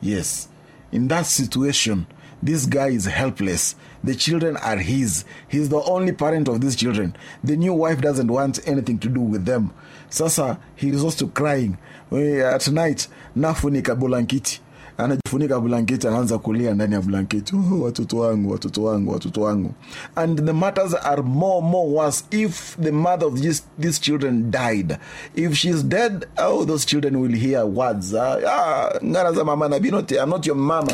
Speaker 1: Yes. In that situation, this guy is helpless. The children are his. He's the only parent of these children. The new wife doesn't want anything to do with them. Sasa, he resorts to crying. At night, nafunika blanketi. anajifunika blanketi anaanza kulia ndani ya blanketi oh, watoto wangu watoto wangu watoto wangu and the matters are more more worse if the mother of this, these children died if she's dead oh those children will hear words uh, ah, ngana za mama nabi not, i'm not your mama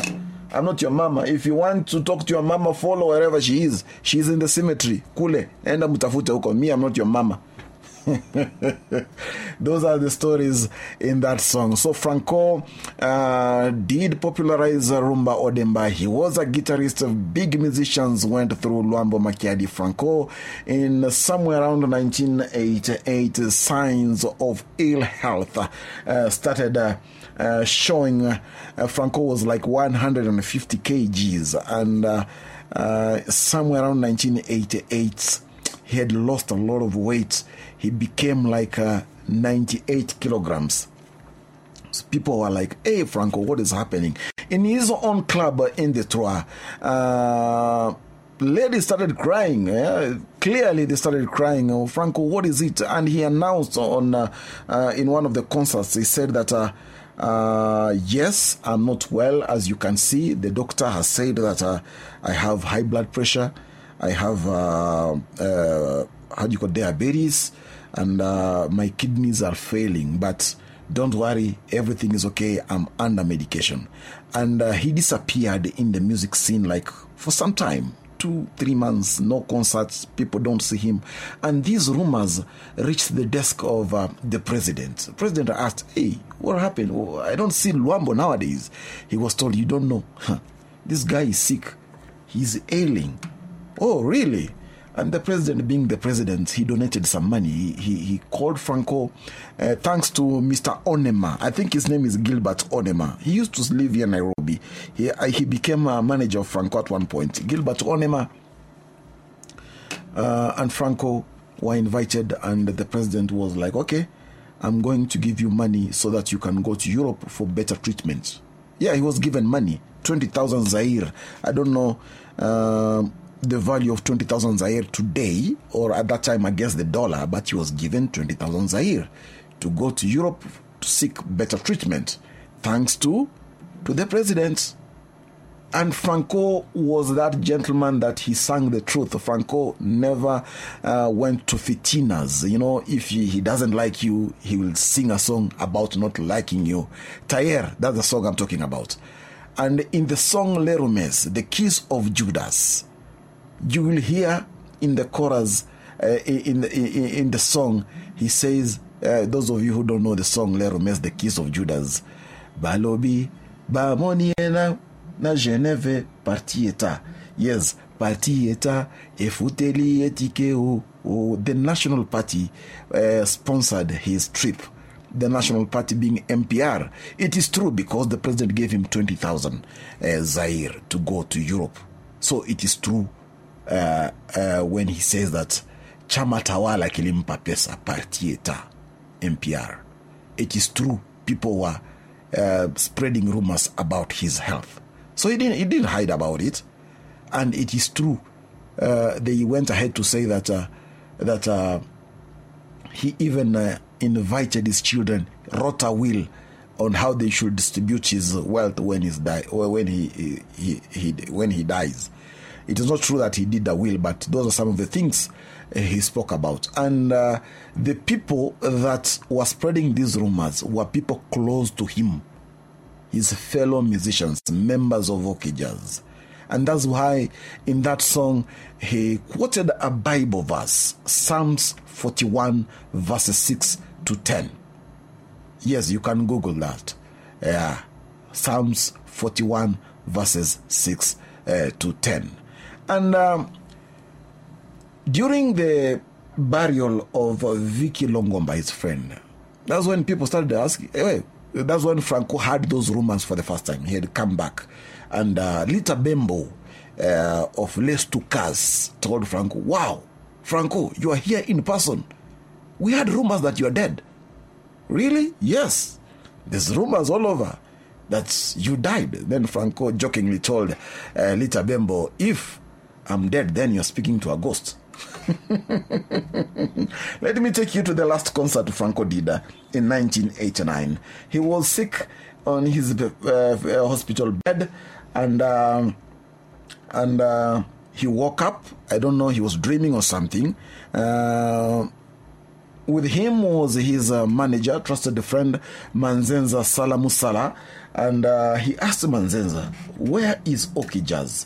Speaker 1: I'm not your mama. If you want to talk to your mama, follow wherever she is. She's in the cemetery. Kule. Enda mtafute huko. Me, I'm not your mama. Those are the stories in that song. So Franco uh, did popularize Rumba Odemba. He was a guitarist. Of big musicians went through Luambo Makiadi Franco in somewhere around 1988. Signs of ill health uh, started. Uh, uh, showing uh, Franco was like 150 kgs, and uh, somewhere around 1988, he had lost a lot of weight. He became like 98 kilograms. So people were like, hey, Franco, what is happening? In his own club in Detroit, ladies started crying. Yeah? Clearly, they started crying. Oh, Franco, what is it? And he announced on uh, uh, in one of the concerts, he said that. Uh, uh, yes, I'm not well. As you can see, the doctor has said that uh, I have high blood pressure, I have, uh, uh how do you call diabetes, and uh, my kidneys are failing. But don't worry, everything is okay. I'm under medication. And he disappeared in the music scene like for some time. two, three months, no concerts, people don't see him. And these rumors reached the desk of uh, the president. The president asked, Hey, what happened? Oh, I don't see Luambo nowadays. He was told, You don't know. This guy is sick. He's ailing. Oh, really? And the president, being the president, he donated some money. He, he, he called Franco, uh, thanks to Mr. Onema. I think his name is Gilbert Onema. He used to live here in Nairobi. He, uh, he became a manager of Franco at one point. Gilbert Onema uh, and Franco were invited, and the president was like, okay, I'm going to give you money so that you can go to Europe for better treatment. Yeah, he was given money 20,000 Zaire. I don't know um, the value of 20,000 Zaire today or at that time against the dollar, but he was given 20,000 Zaire to go to Europe to seek better treatment thanks to, to the president. And Franco was that gentleman that he sang the truth. Franco never uh, went to fitinas. You know, if he, he doesn't like you, he will sing a song about not liking you. Tayer, that's the song I'm talking about. And in the song Les Rumeurs, The Kiss of Judas, you will hear in the chorus, uh, in, the, in, in, the song, he says, uh, those of you who don't know the song Les Rumeurs, The Kiss of Judas, Balobi, Bamoniena, na Geneve parti eta. Yes, parti eta efuteli etike o. o the National Party uh, sponsored his trip. The National Party being MPR. It is true because the president gave him 20,000 uh, Zaire to go to Europe. So it is true uh, uh, when he says that chama tawala kilimpa pesa parti eta MPR. It is true people were spreading rumors about his health. So he didn't, he didn't hide about it. And it is true. Uh, they went ahead to say that, uh, that uh, he even uh, invited his children, wrote a will on how they should distribute his wealth when, he's die, when, he, he, he, he, when he dies. It is not true that he did the will, but those are some of the things uh, he spoke about. And uh, the people that were spreading these rumors were people close to him his fellow musicians, members of OK Jazz. And that's why in that song he quoted a Bible verse, Psalms 41, verses 6 to 10. Yes, you can Google that. Yeah, Psalms 41, verses 6 uh, to 10. And um, during the burial of uh, Vicky Longomba, his friend, that's when people started asking, hey, that's when Franco heard those rumors for the first time. He had come back. And uh, Lita Bembo uh, of Les Stukas told Franco, Wow, Franco, you are here in person. We had rumors that you are dead. Really? Yes. There's rumors all over that you died. Then Franco jokingly told uh, Lita Bembo, If I'm dead, then you're speaking to a ghost. Let me take you to the last concert Franco did in 1989. He was sick on his uh, uh, hospital bed and um, and uh, he woke up. I don't know, he was dreaming or something. Uh, with him was his manager, trusted friend Manzenza Salamusala, and he asked Manzenza, Where is OK Jazz?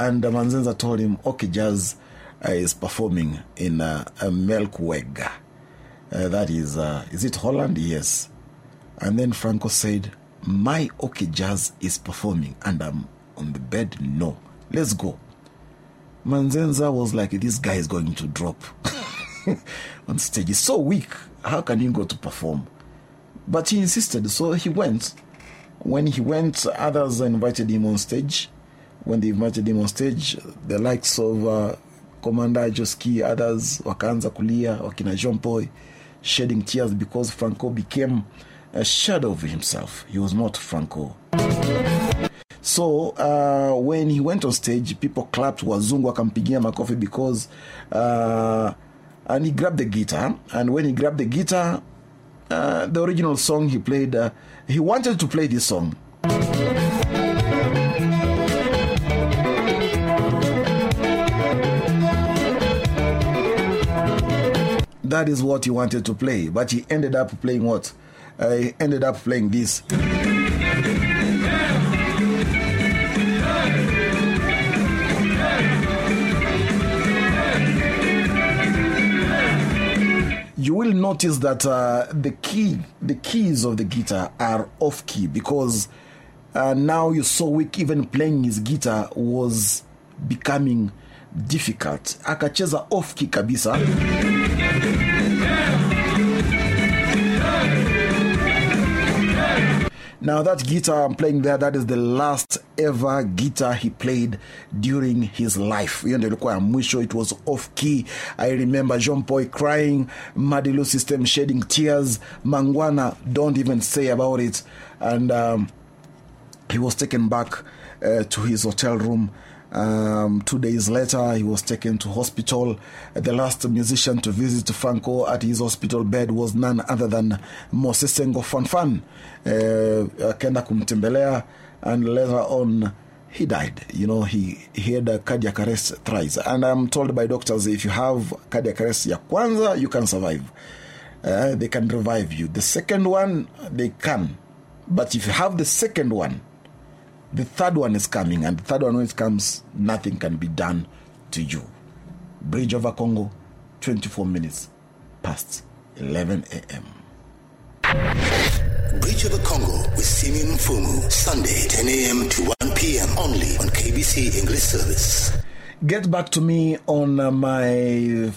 Speaker 1: And Manzenza told him, OK Jazz is performing in uh, Melkweg. Uh, that is, uh, is it Holland? Yes. And then Franco said, My OK Jazz is performing and I'm on the bed. No, let's go. Manzenza was like, This guy is going to drop on stage. He's so weak. How can he go to perform? But he insisted, so he went. When he went, others invited him on stage. When they invited him on stage, the likes of uh, Commander Joski, others wakaanza kulia, wakina Jean Paul shedding tears because Franco became a shadow of himself. He was not Franco. So uh, when he went on stage, people clapped, wazungu wakampigia makofi because uh, and he grabbed the guitar. And when he grabbed the guitar, uh, the original song he played, uh, he wanted to play this song. that is what he wanted to play. But he ended up playing what? Uh, he ended up playing this. you will notice that uh, the key, the keys of the guitar are off key because uh, now you saw Wick even playing his guitar was becoming difficult. Akacheza off key kabisa. Now, that guitar I'm playing there, that is the last ever guitar he played during his life. Hiyo ndio ilikuwa ya mwisho. It was off key. I remember Jean Paul crying, Madilu System shedding tears, Mangwana, don't even say about it. And um, he was taken back uh, to his hotel room. Um, two days later, he was taken to hospital. The last musician to visit Franco at his hospital bed was none other than Moses Sengo Fanfan. Uh, Akenda kumtembelea, and later on, he died. You know, he, he had a cardiac arrest thrice. And I'm told by doctors if you have cardiac arrest ya kwanza, you can survive. Uh, they can revive you. The second one, they can. But if you have the second one, the third one is coming, and the third one, when it comes, nothing can be done to you. Bridge over Congo, 24 minutes past 11 a.m.
Speaker 10: Bridge over Congo with Simeon Fumu, Sunday, 10 a.m. to 1 p.m. only on KBC English Service.
Speaker 1: Get back to me on uh, my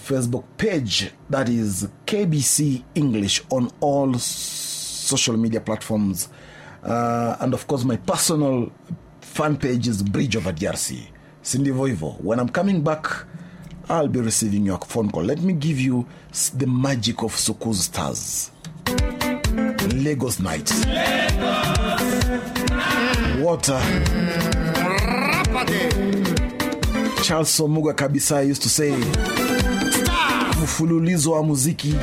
Speaker 1: Facebook page, that is KBC English on all social media platforms. Uh, and of course, my personal fan page is Bridge over DRC. Sindivyo hivyo. When I'm coming back, I'll be receiving your phone call. Let me give you the magic of Soukous stars. Lagos night. Water. Charles Somuga kabisa used to say mfululizo wa muziki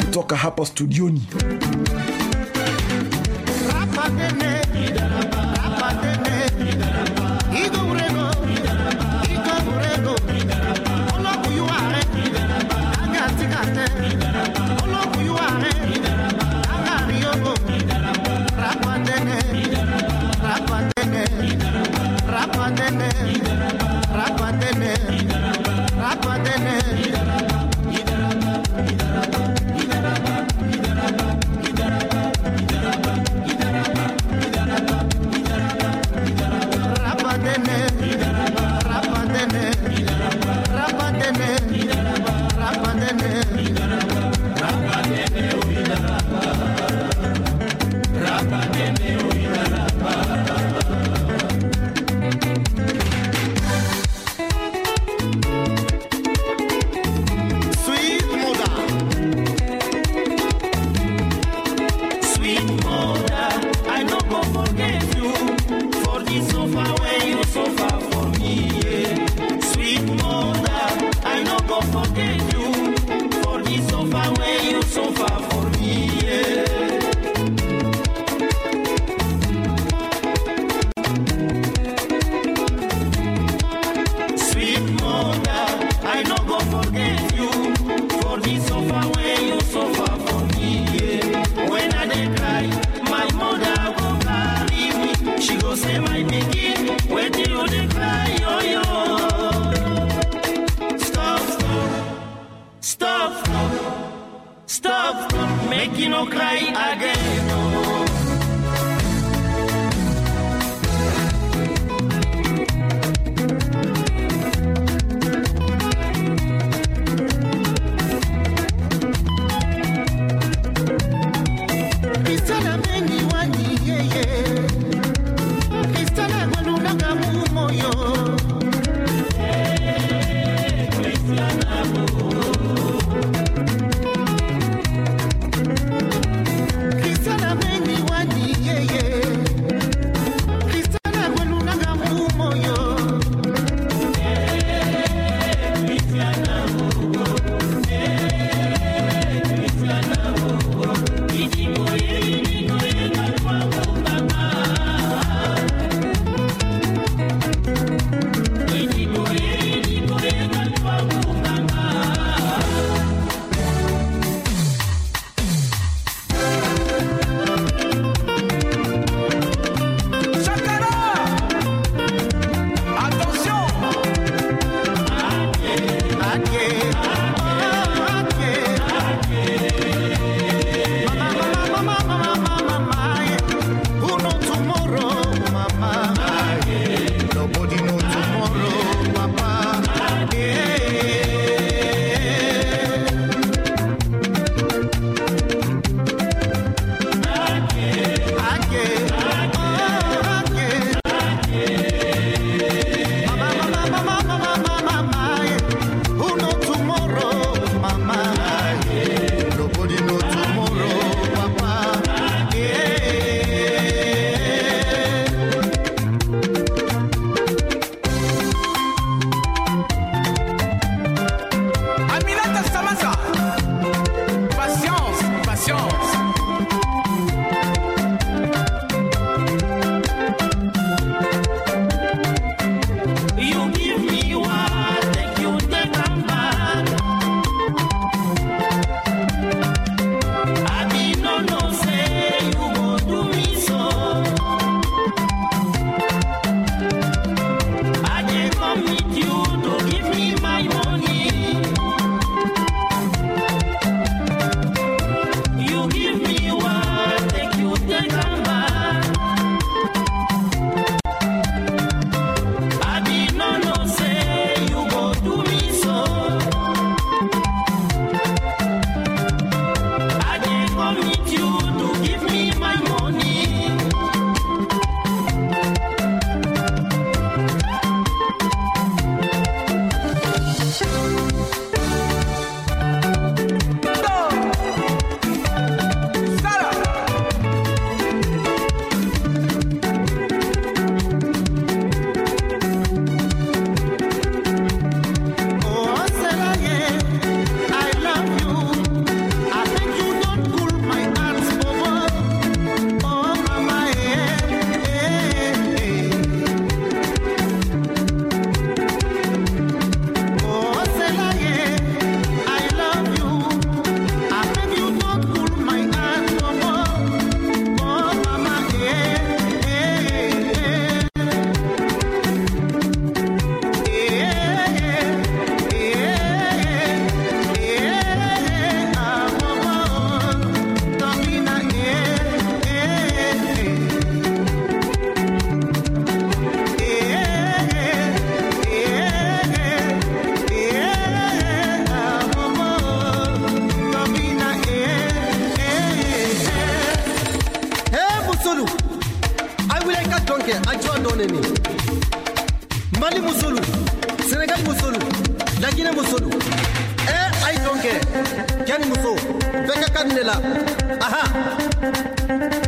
Speaker 1: kutoka hapa studioni I can musolu.
Speaker 13: A wula i ka jɔn kɛ a jɔn dɔ nɛni mali musolu senegali musolu laginɛ musolu. Ɛ a ye jɔn kɛ cɛ ni muso bɛɛ ka ka ni ne la. Aha.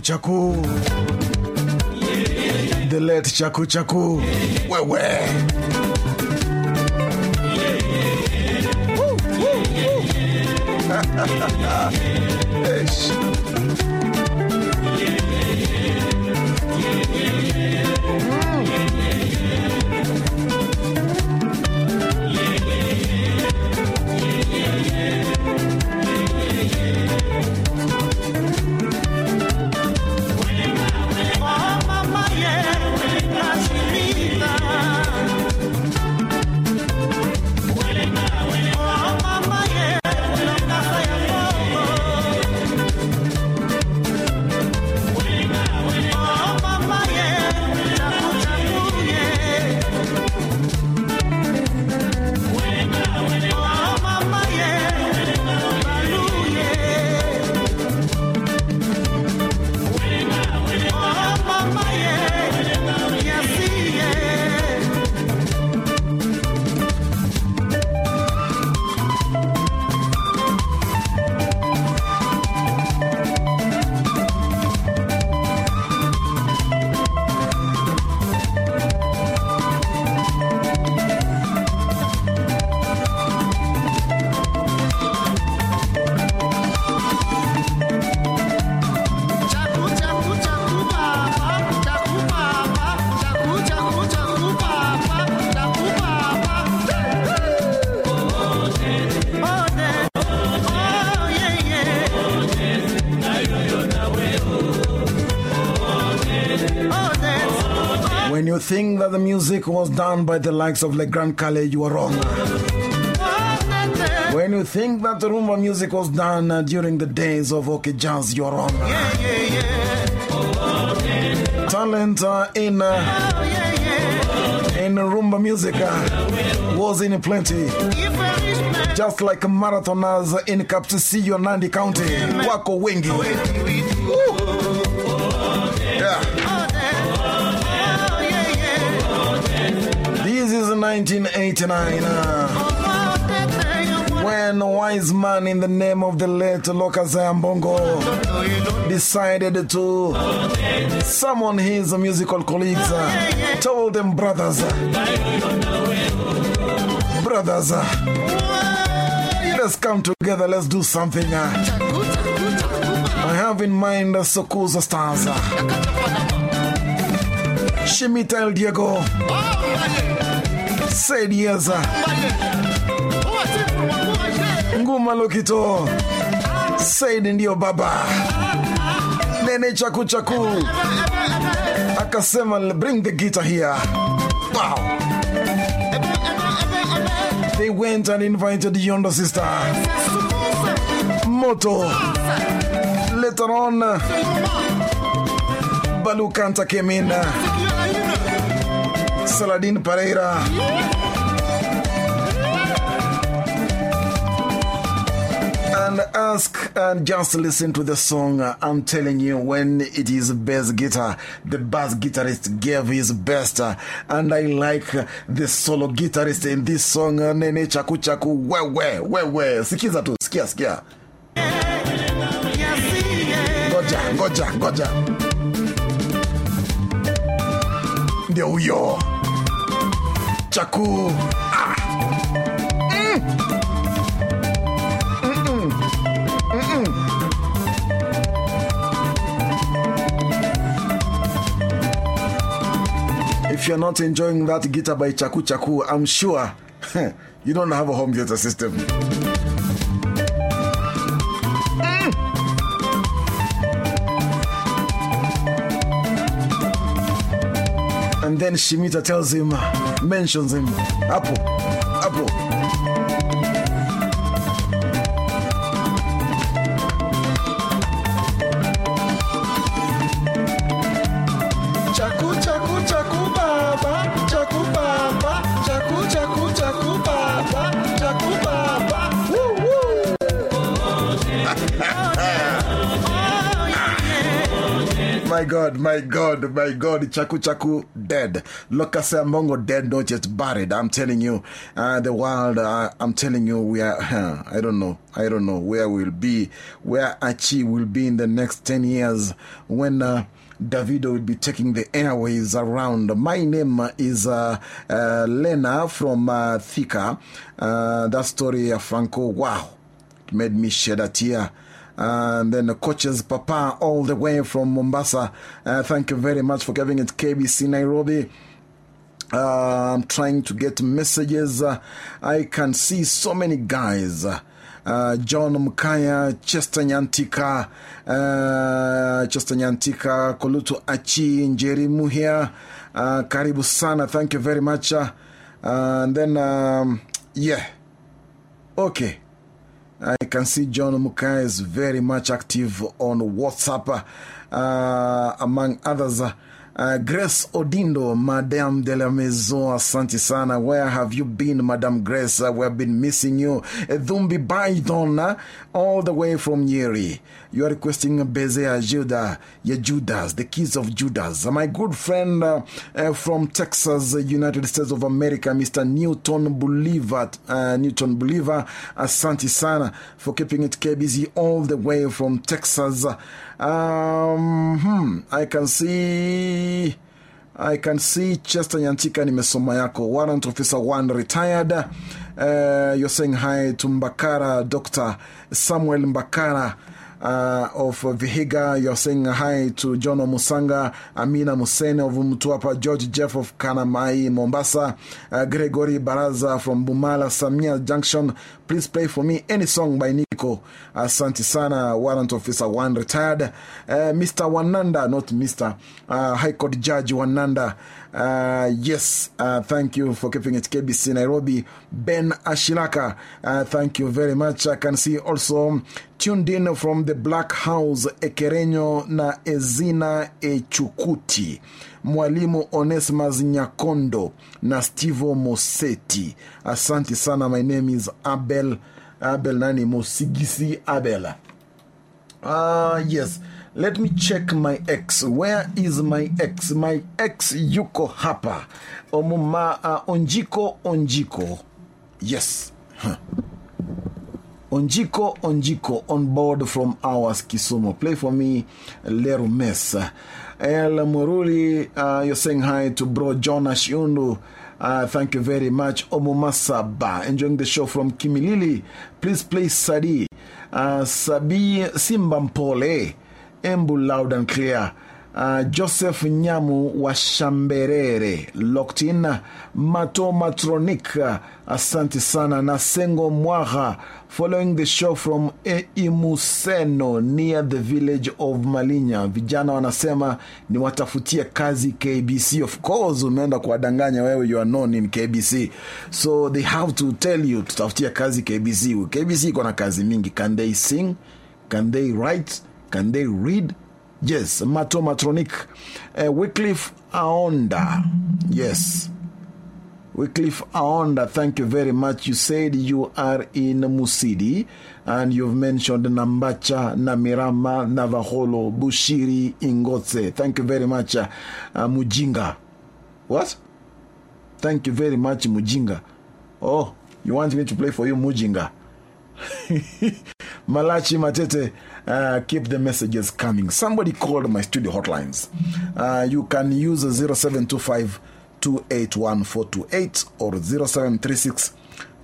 Speaker 1: chaku the late chaku chaku wewe
Speaker 14: woo, woo, woo.
Speaker 1: Think that the music was done by the likes of Le Grand Kallé, you are wrong. When you think that the rumba music was done uh, during the days of OK Jazz, you're wrong. Talent uh, in, uh, in rumba music uh, was in plenty. Just like marathoners in Kapsisio, Nandi County. Wako wengi. 1989. uh, when a wise man in the name of the late Lokassa ya Mbongo decided to summon his musical colleagues, uh, told them, brothers, uh, brothers, let's come together, let's do something. I have in mind Soukous Stars, uh, Shimita El Diego, uh, Nguma Lokito said ndio baba. Nene Chaku Chaku akasema bring the guitar here. Wow. They went and invited younger sister. Moto. Later on, Ballou Canta came in. Saladin Pereira. and ask and just listen to the song. Uh, I'm telling you, when it is bass guitar, the bass guitarist gave his best. Uh, and I like uh, the solo guitarist in this song, Nene Chaku Chaku. Wewe, wewe. Sikiza tu, sikia, sikia. Ngoja, ngoja, ngoja. Ndio huyo. Ah. Mm. If you're not enjoying that guitar by Chaku Chaku, I'm sure you don't have a home theater system. And then Shimita tells him, mentions him, Apple, Apple. My God, my God, my God, Chaku Chaku dead. Lokase Mongo dead, not yet buried. I'm telling you, uh, the world, uh, I'm telling you, we are, I don't know, I don't know where we'll be, where Achi will be in the next 10 years when. Uh, Davido will be taking the airways around. My name is uh, uh, Lena from uh, Thika. Uh, that story Franco, wow, made me shed a tear. And then the coaches, Papa, all the way from Mombasa. Uh, thank you very much for giving it KBC Nairobi. Uh, I'm trying to get messages. Uh, I can see so many guys. Uh, John Mkaya, Chester Nyantika, Chester Nyantika, Kolutu Achi, Njeri Muhia. Uh, karibu sana. Thank you very much. And then, um, yeah. Okay. I can see John Mukai is very much active on WhatsApp, uh, among others. Uh, Grace Odindo, Madame de la Maison, Asante Sana. Where have you been, Madame Grace? Uh, we have been missing you. Dhumbi Baidon, all the way from Nyeri. You are requesting Bezea Judah, yeah, Judas, the keys of Judas. My good friend uh, uh, from Texas, United States of America, Mr. Newton Believer, uh, Newton Believer, Asante Sana for keeping it KBZ all the way from Texas. Um, hmm, I can see. I can see Chester Nyantika nimesoma yako. Warrant Officer 1 retired. Uh, you're saying hi to Mbakara, Dr. Samuel Mbakara. Uh, of Vihiga, you're saying hi to John Musanga, Amina Musene of Mtwapa, George Jeff of Kanamai, Mombasa, uh, Gregory Baraza from Bumala, Samia Junction. Please play for me any song by Nico. Asante Sana, Warrant Officer 1 retired. Uh, Mr. Wananda, not Mr. Uh, High Court Judge Wananda. Uh, yes, uh, thank you for keeping it KBC Nairobi. Ben Ashilaka, uh, thank you very much. I can see also tuned in from the Black House, Ekerenyo na Ezina Echukuti, Mwalimu Onesimas Nyakondo na Stevo Moseti. Asante sana, my name is Abel, Abel nani Mosigisi Abel. Ah, yes. Let me check my ex. Where is my ex? My ex yuko hapa. Omuma Onjiko Onjiko. Yes. Onjiko Onjiko on board from ours Kisumu. Play for me Leru Mesa. El Muruli, uh, you're saying hi to bro Jonas Yundu. Uh, thank you very much. Omumasaba, enjoying the show from Kimilili. Please play Sadi. Uh, Sabi Simba Mpole. Embu loud and clear. Uh, Joseph Nyamu wa Shamberere locked in. Mato Matronic, asante sana. Na Sengo Mwaha following the show from e Imuseno near the village of Malinya. Vijana wanasema ni watafutie kazi KBC. Of course, umeenda kuwadanganya wewe, you are known in KBC, so they have to tell you tutafutia kazi KBC. KBC iko na kazi mingi. Can they sing? Can they write? Can they read? Yes, Mato Matronic. Uh, Wycliffe Aonda. Yes. Wycliffe Aonda, thank you very much. You said you are in Musidi and you've mentioned Nambacha, Namirama, Navakholo, Bushiri, Ingotse. Thank you very much, uh, uh, Mujinga. What? Thank you very much, Mujinga. Oh, you want me to play for you, Mujinga? Malachi Matete, uh, keep the messages coming. Somebody called my studio hotlines. Uh, you can use 0725 281 428 or 0736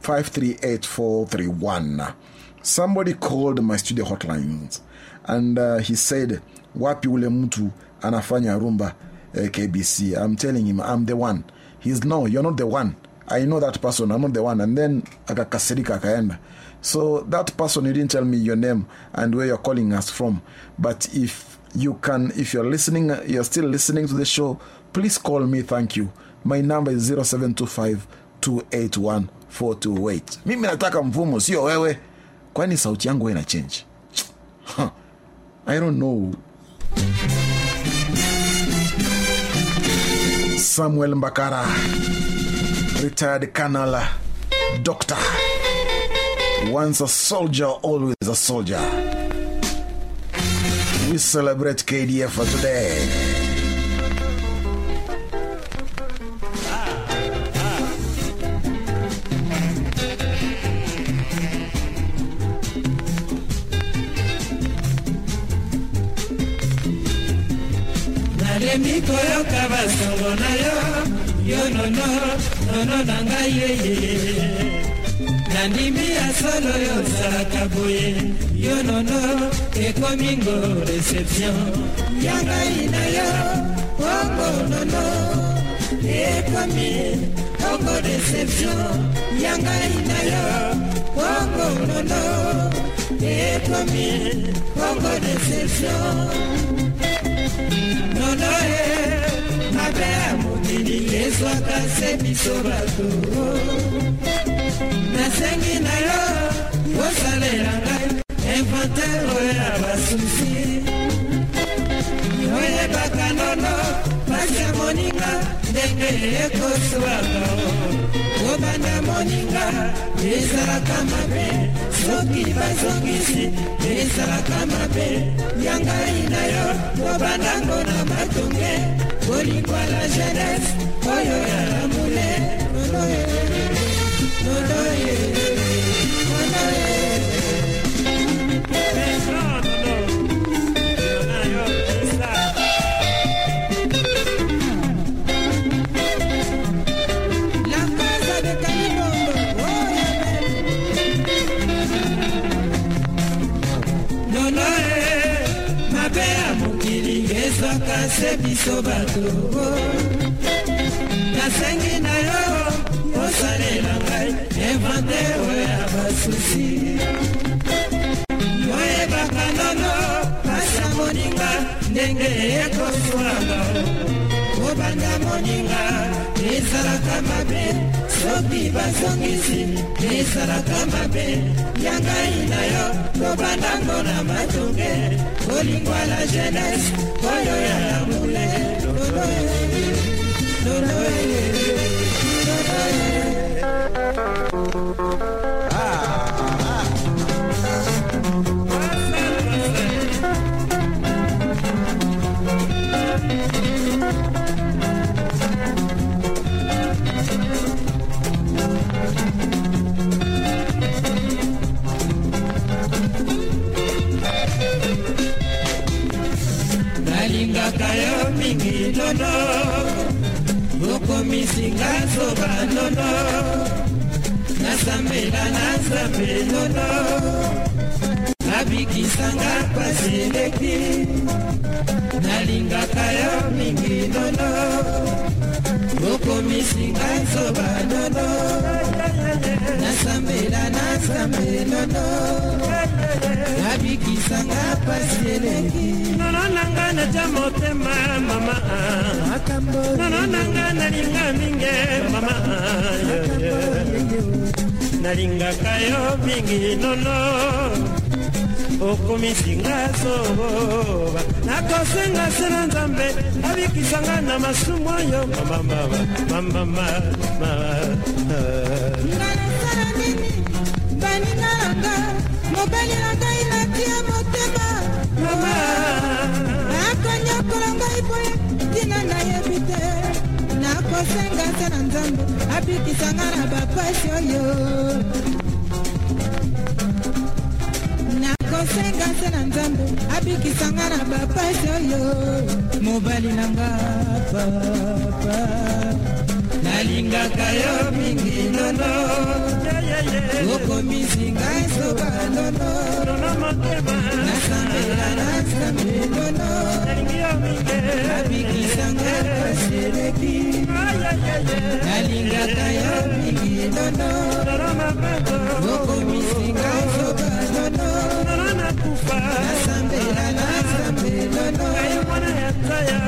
Speaker 1: 538 431. Somebody called my studio hotlines and uh, he said, Wapi ule mtu anafanya rumba uh, KBC? I'm telling him, I'm the one. He's no, you're not the one. I know that person, I'm not the one. And then akakasirika akaenda. So that person, you didn't tell me your name and where you're calling us from. But if you can, if you're listening, you're still listening to the show, please call me. Thank you. My number is 0725 281 428. Mimi nataka mvumo, sio wewe. Kwani sauti yangu ina change? Huh. I don't know. Samuel Mbakara, retired colonel, doctor. Once a soldier, always a soldier. We celebrate KDF for today.
Speaker 9: nalembi koyoka basango na yo yo nono nono na ngai nandimi ya solo yo osalaka boye. Yo nono ekomingo reception. Ya ngai na yo bongo nono. Ekomi bongo reception. Ya ngai na yo bongo nono. Ekomi bongo reception. Nono e mabe ya mokili ezwaka se biso bato nasengi na yo osalela ngai inventere ya basusi oyebaka nono pasi ya moninga ndenge ekoswaka kobanda moninga ezalaka mabe soki bazongisi ezalaka mabe. Ya ngai na yo tobandango na matonge kolingwa la jeunesse oyo ya lamule nonoye ezwaka se biso bato nasengi na yo osalela ngai inventaire ya basusi oyebaka nono pasa moninga ndenge ekoswaka oba kobanda moninga ezalaka mabe soki bazongisi ezalaka mabe ya ngai na yo tobandango na matonge kolingwa la jeunesse oyo ya lamule lolo lolo nalingaka yo mingi nono okomisinga zoba nono nasambela nasambe nono. Abikisanga pasi eleki nalingaka yo mingi nono okomisinga zoba nono. Nasambela nasambe nono. Abikisanga pasi eleki
Speaker 15: nono nanga natya motema mama. Nono nanga nalinga mingi mama. Nalingaka yo mingi nono okomisinga soboba nakosenga se na nzambe abikisanga na masumu oyo. Mamamama
Speaker 9: baninga nanga mobali na ngai natia motema. Akonyokola ngai boye ntina nayebi te. Nakosenga se na nzambe abikisanga na bapasi oyo nakosenga se na nzambe abikisanga na bapasi oyo. Mobali na nga papa nalingaka yo mingi nono. Okomisinga esoba nono. Nasambela nasambe nono. Abikisanga paseleki nalingaka yo mingi nono. Okomisinga
Speaker 6: papa ayokwana ya
Speaker 1: taya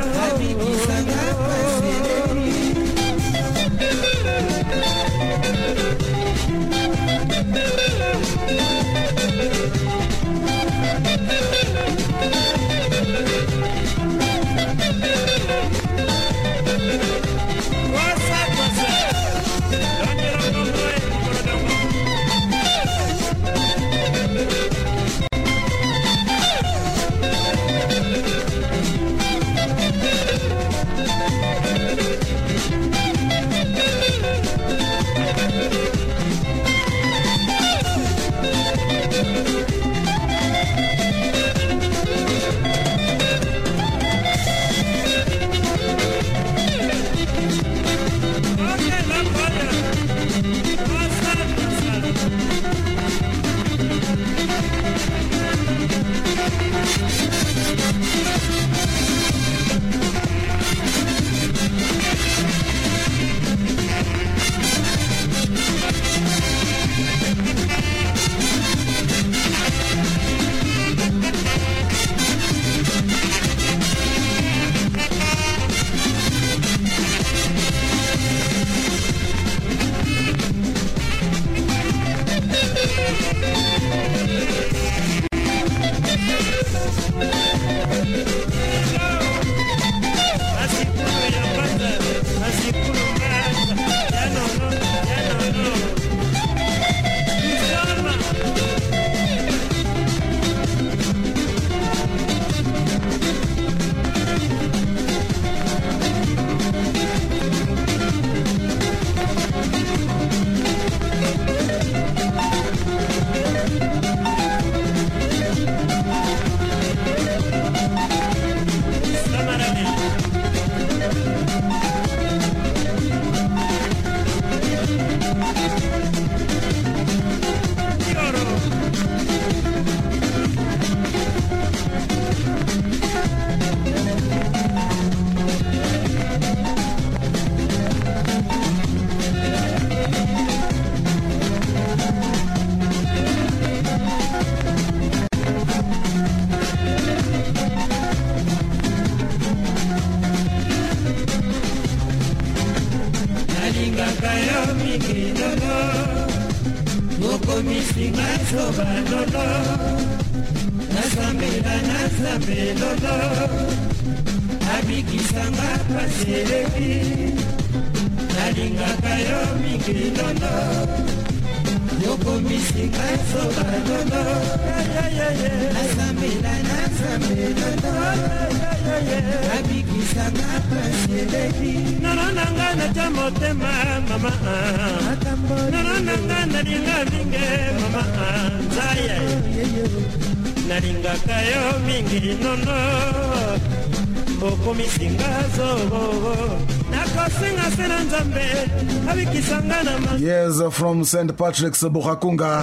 Speaker 1: from St. Patrick's Bukakunga.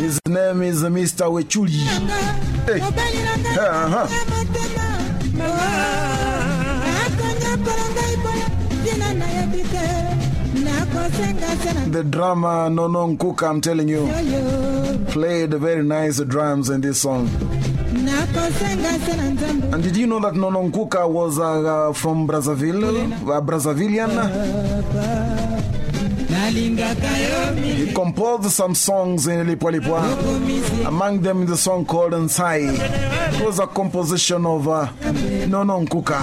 Speaker 1: His name is Mr. Wechuli. Hey. Uh-huh. The drummer Nono Nkuka, I'm telling you, played very nice drums in this song. And did you know that Nono Nkuka was uh, from Brazzaville, uh, Brazzavillian? He composed some songs in Lipua Lipua. Among them, the song called Nsai. It was a composition of uh, Nono Nkuka.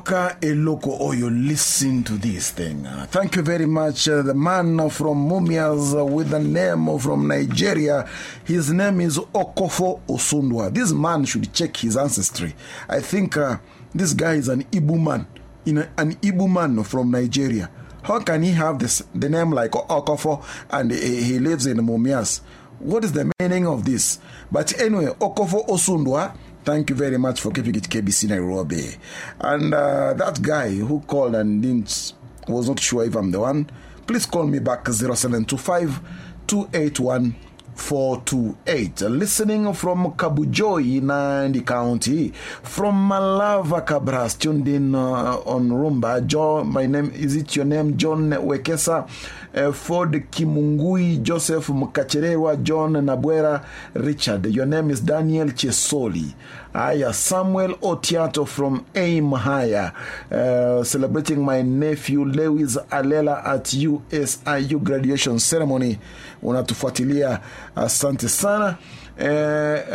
Speaker 1: Yoka Eloko Oyo, listen to this thing. Thank you very much. Uh, the man from Mumias with the name from Nigeria, his name is Okofo Osundwa. This man should check his ancestry. I think uh, this guy is an Ibu man, in a, an Ibu man from Nigeria. How can he have this, the name like Okofo and he, he lives in Mumias? What is the meaning of this? But anyway, Okofo Osundwa. Thank you very much for keeping it KBC Nairobi. And uh, that guy who called and didn't, was not sure if I'm the one, please call me back 0725 281 428. Listening from Kabujoi, Nandi County, from Malava Cabras, tuned in uh, on Rumba. John, my name, is it your name? John Wekesa, uh, Ford Kimungui, Joseph Mkacherewa, John Nabwera, Richard. Your name is Daniel Chesoli. Aya, Samuel Otiato from AIM Higher, uh, celebrating my nephew Lewis Alela at USIU graduation ceremony. Unatufuatilia, asante sana. Uh,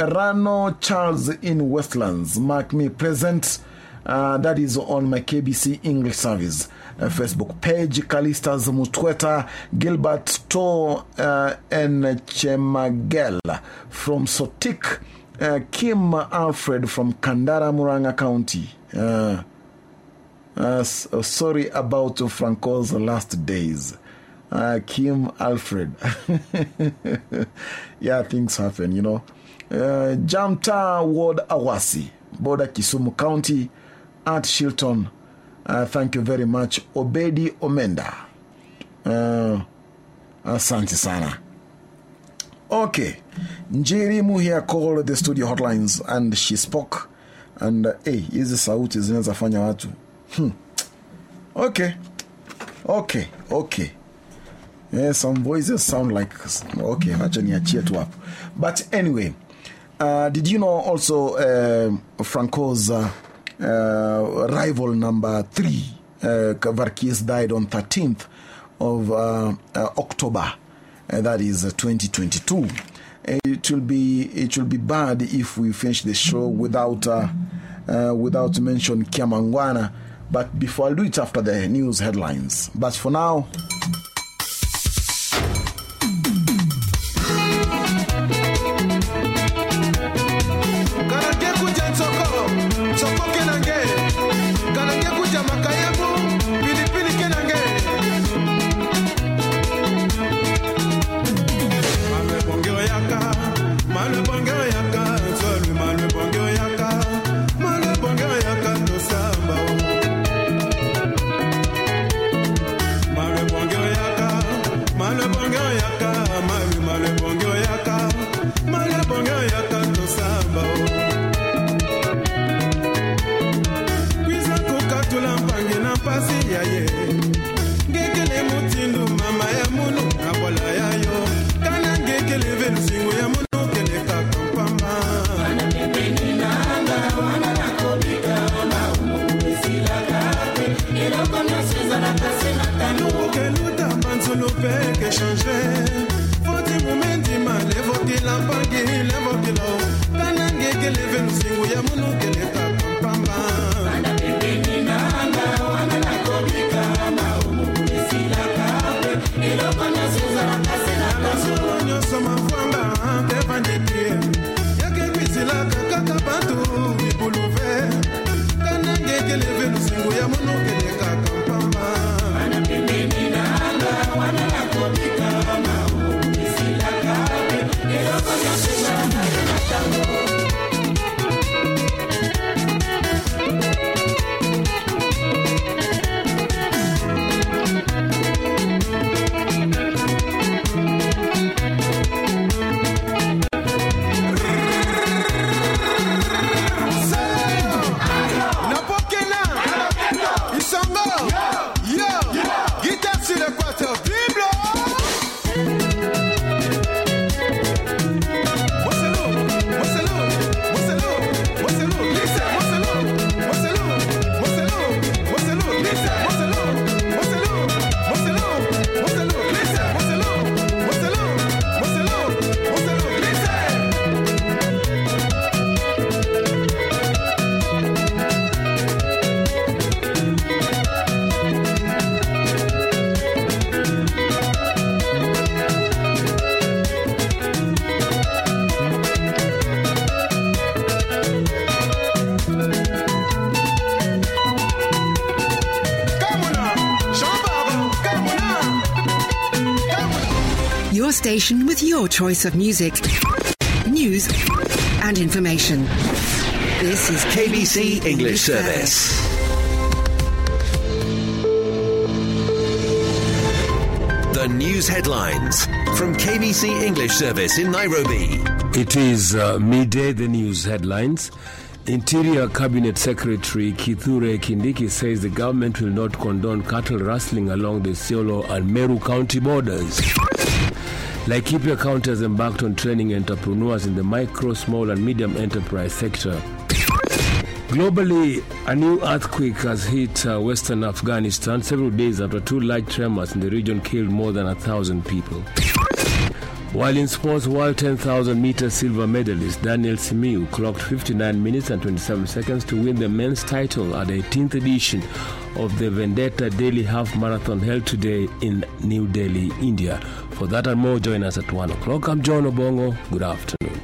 Speaker 1: Rano Charles in Westlands, mark me present. Uh, that is on my KBC English service. Uh, Facebook page, Kalistas Mutweta, Gilbert To, uh, and Chemagel from Sotik. Uh, Kim Alfred from Kandara Muranga County. Uh, uh, sorry about Franco's last days. Uh, Kim Alfred. yeah, things happen, you know. Uh, Jamta Ward Awasi, border Kisumu County, at Shilton. Uh, thank you very much. Obedi Omenda. Uh, asante sana. Okay. Njiri here called the studio hotlines and she spoke. And, uh, hey, hizi sauti zinaweza fanya watu. Hmm. Okay. Okay. Okay. Yeah, some voices sound like, okay, acha niachie tu hapo. But anyway, uh, did you know also uh, Franco's uh, uh, rival number three, uh, Varkis, died on 13th of uh, uh, October. Uh, that is uh, 2022. It will be it will be bad if we finish the show without uh, uh, without mention Kiamuangana
Speaker 8: But before I'll do it after the news headlines. But for now,
Speaker 16: your choice of music, news, and information. This is
Speaker 17: KBC English Service. The news headlines from KBC English Service in Nairobi.
Speaker 3: It is uh, midday, the news headlines. Interior Cabinet Secretary Kithure Kindiki says the government will not condone cattle rustling along the Siolo and Meru county borders. Laikipia County has embarked on training entrepreneurs in the micro, small, and medium enterprise sector. Globally, a new earthquake has hit uh, western Afghanistan several days after two large tremors in the region killed more than a thousand people. While in sports, world 10,000 meter silver medalist Daniel Simiu clocked 59 minutes and 27 seconds to win the men's title at the 18th edition of the Vedanta Delhi Half Marathon held today in New Delhi, India. For that and more, join us at 1 o'clock. I'm John Obongo. Good afternoon.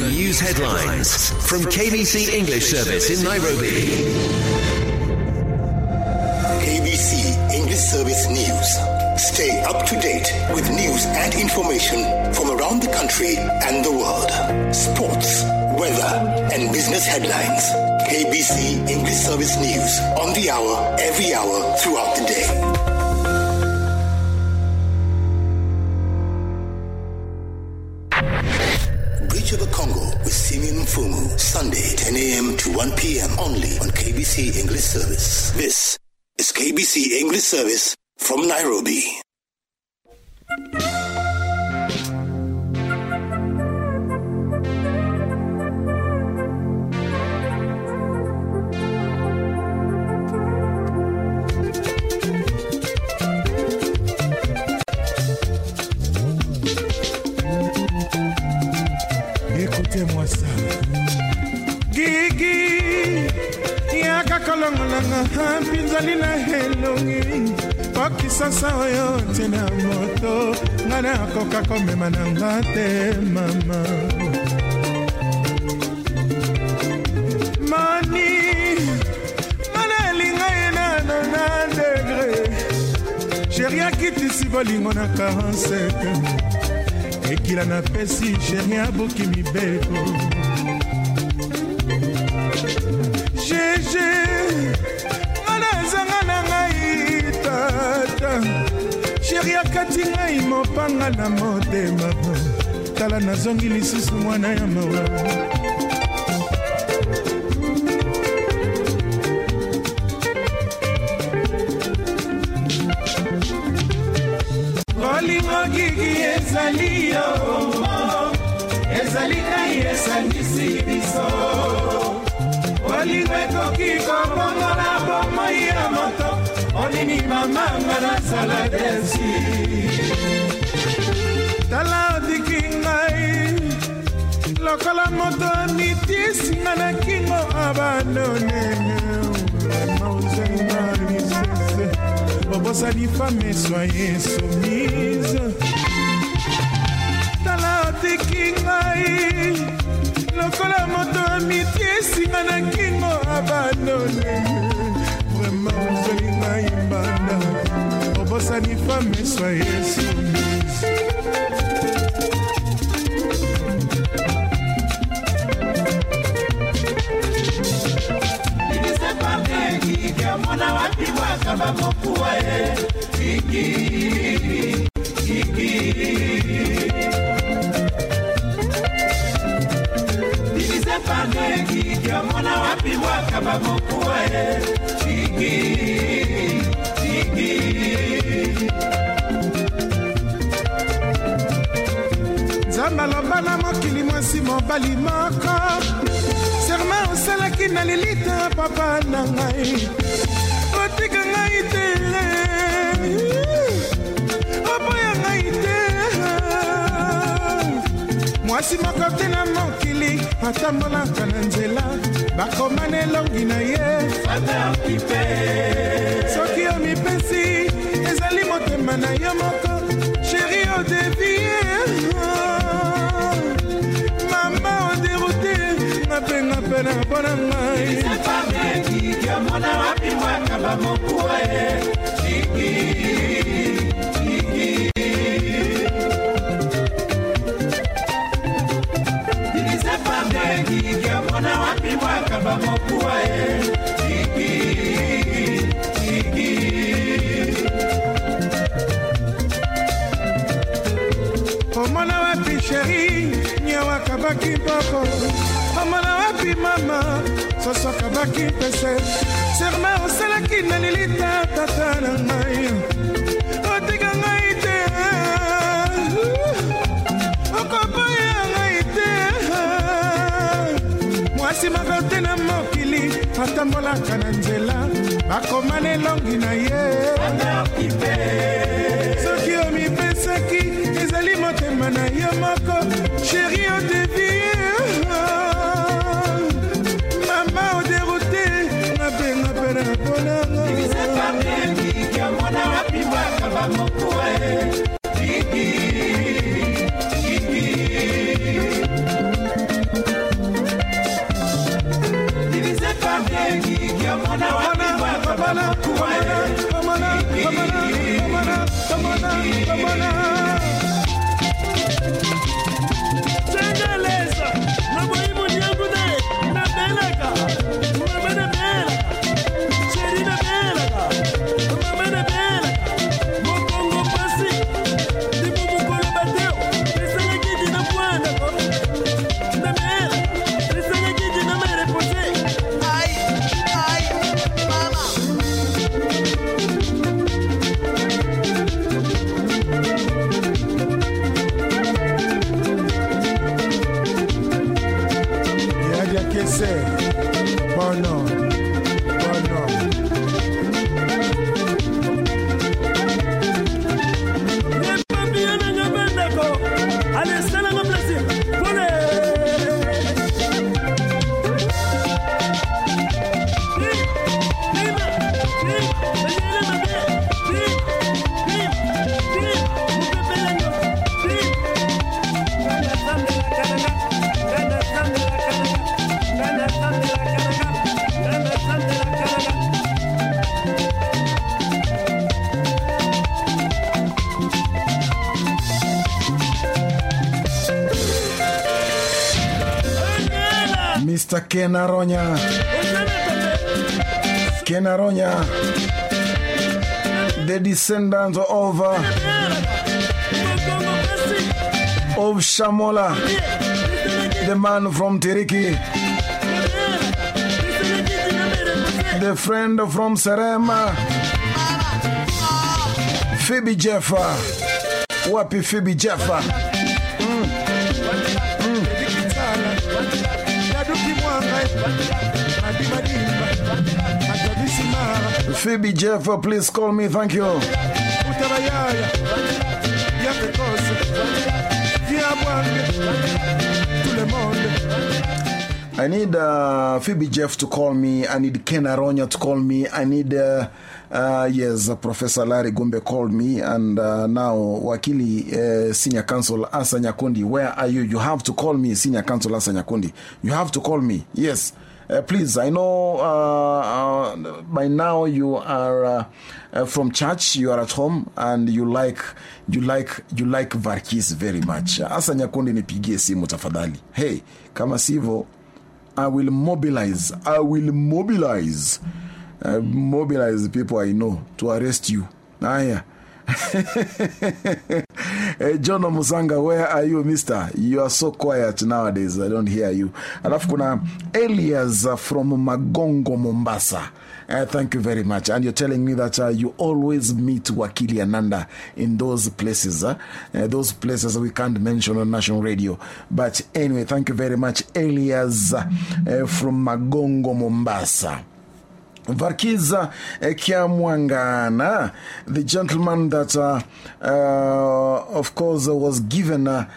Speaker 17: The news headlines from KBC English Service in Nairobi.
Speaker 10: KBC English Service News. Stay up to date with news and information from around the country and the world. Sports, weather, and business headlines. KBC English Service News on the hour, every hour throughout the day. Of the Congo with Simeon Mfumu, Sunday, 10 a.m. to 1 p.m. only on KBC English Service. This is KBC English Service from Nairobi.
Speaker 8: Olongolanga mpinzali na elongi. Okisasa oyo ntina moto nga nakoka komema na nga te mama. Mani mana elinga ye nano na degre sheri akitisi bolingo na 47 ekila napesi sheri abuki mibeko. Gege ngana ezanga na ngai tata. Sheri akati ngai mopanga na motema. Tala nazongi lisusu mwana ya mawa. Bolingo gigi ezali yo. Ezali ngai esangisi biso. Bolingo ekoki onini mamanga nasala desi? Tala odiki ngai lokola moto mitiesinga na kingo abanonene maozenga lisese obosani fame soye soumise. Tala otiki ngai lokola moto amiti esinga na kingo abanone vraimen ozali ngai mbanda obosani fame soye soumise
Speaker 9: mwana wapi mwakaba mokuwa ye kiki kiki divisé par deux kiki mwana wapi mwakaba mokuwa ye kiki kiki
Speaker 8: nzambe aloba na mokili mwasi mobali moko. Serma osalaki na lilita papa na ngai. Otika ngai te mwasi moko te na mokili atambolaka na nzela bakoma na elongi na ye. Soki yo mipesi ezali motema na yo moko. Sheri odevie mama oderute napenga mpe na mpona ngai mpoko omona wapi mama? Sosoka baki pese. Serma osalaki na lilita tata na ngai. Otika ngai te. Okoboya ngai te. Mwasi moko te na mokili atambolaka na nzela. Bakoma na elongi na ye. Soki omipesaki ezali motema na yo moko
Speaker 1: Aronya, the descendants of, uh, of Shamola, the man from Tiriki, the friend from Serema, Phoebe Jeffa. Wapi Phoebe Jeffa? Phoebe Jeffa, please call me, thank you. I need uh, Phoebe Jeff to call me. I need Ken Aronya to call me. I need, uh, uh, yes, Professor Larry Gumbe called me. And uh, now, Wakili uh, Senior Counsel Asa Nyakundi, where are you? You have to call me, Senior Counsel Asa Nyakundi. You have to call me. Yes. Uh, please, I know uh, uh, by now you are uh, uh, from church, you are at home, and you like you like you like Varkis very much. Asa Nyakundi nipigie simu tafadhali. Hey, kama sivo I will mobilize. I will mobilize. Uh, mobilize people I know to arrest you. Ah, yeah. Hey, John Musanga, where are you, mister? You are so quiet nowadays. I don't hear you. Alafu kuna Elias from Magongo, Mombasa. Uh, thank you very much. And you're telling me that uh, you always meet Wakili Ananda in those places. Uh, those places we can't mention on national radio. But anyway, thank you very much, Elias from Magongo, Mombasa. Verckys Kiamuangana, the gentleman that, uh, uh, of course, uh, was given a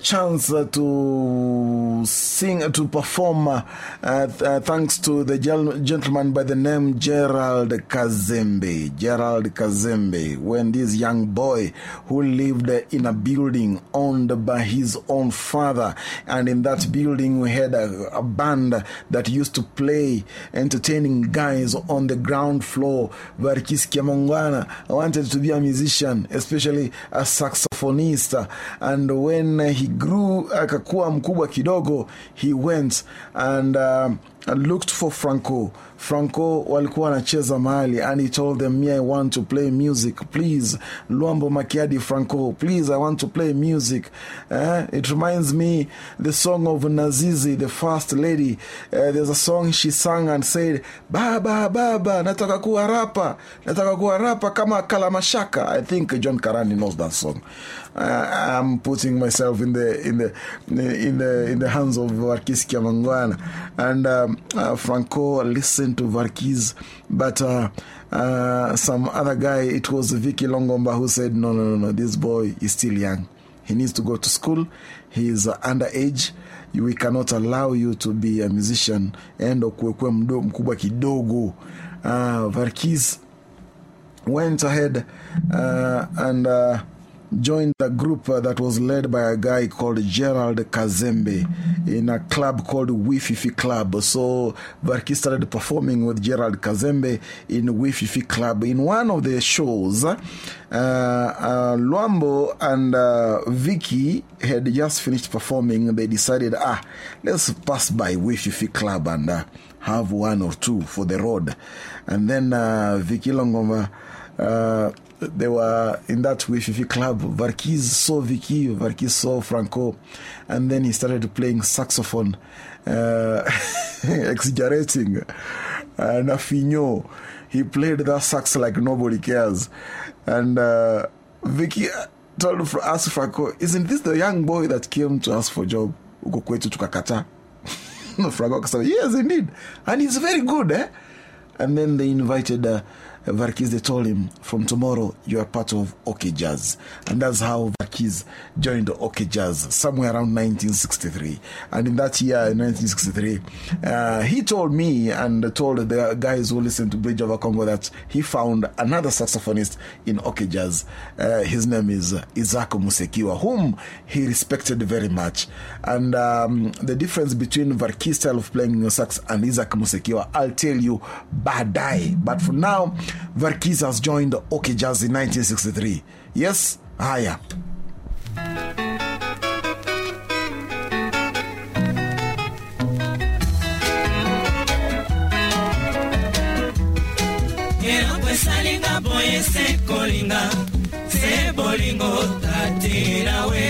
Speaker 1: chance to sing, to perform, thanks to the gentleman by the name Gerald Kazembe. Gerald Kazembe, when this young boy who lived in a building owned by his own father, and in that building we had a, a band that used to play entertaining guys on the ground floor. Verckys Kiamuangana wanted to be a musician, especially a saxophonist. And when he grew, akakuwa mkubwa kidogo, he went and, uh, and looked for Franco. Franco walikuwa wanacheza mahali and he told them, me I want to play music. Please, Luambo Makiadi Franco, please, I want to play music. Uh, it reminds me the song of Nazizi, the first lady. Uh, there's a song she sang and said, Baba, Baba, nataka kuwa rapa, nataka kuwa rapa kama Kalamashaka. I think John Karani knows that song. Uh, I'm putting myself in the in the in the in the hands of Verckys Kiamuangana and um, uh, Franco listened to Verckys, but uh, uh, some other guy, it was Vicky Longomba, who said, No, no, no, no, this boy is still young. He needs to go to school. He is underage. We cannot allow you to be a musician. And okuekwe mkubwa kidogo. Uh, Verckys went ahead uh, and uh, joined a group uh, that was led by a guy called Gerald Kazembe in a club called Wififi Club. So Verckys started performing with Gerald Kazembe in Wififi Club. In one of the shows, uh, uh, Luambo and uh, Vicky had just finished performing. They decided, ah, let's pass by Wififi Club and uh, have one or two for the road. And then uh, Vicky Longomba they were in that Wififi club. Verckys saw Vicky, Verckys saw Franco, and then he started playing saxophone, uh, exaggerating. Uh, Nafinho, he played that sax like nobody cares. And uh, Vicky told asked Franco, Isn't this the young boy that came to ask for job? Uko kwetu. Franco said, Yes, indeed. And he's very good, eh? And then they invited. Uh, Verckys, they told him, from tomorrow, you are part of OK Jazz. And that's how Verckys joined OK Jazz somewhere around 1963. And in that year, in 1963, uh, he told me and told the guys who listened to Bridge over Congo that he found another saxophonist in OK Jazz. Uh, his name is Isaac Musekiwa, whom he respected very much. And um, the difference between Verckys's style of playing sax and Isaac Musekiwa, I'll tell you, badai. But for now, Verckys has joined OK Jazz in 1963. Yes,
Speaker 9: higher. esalinga se bolingo we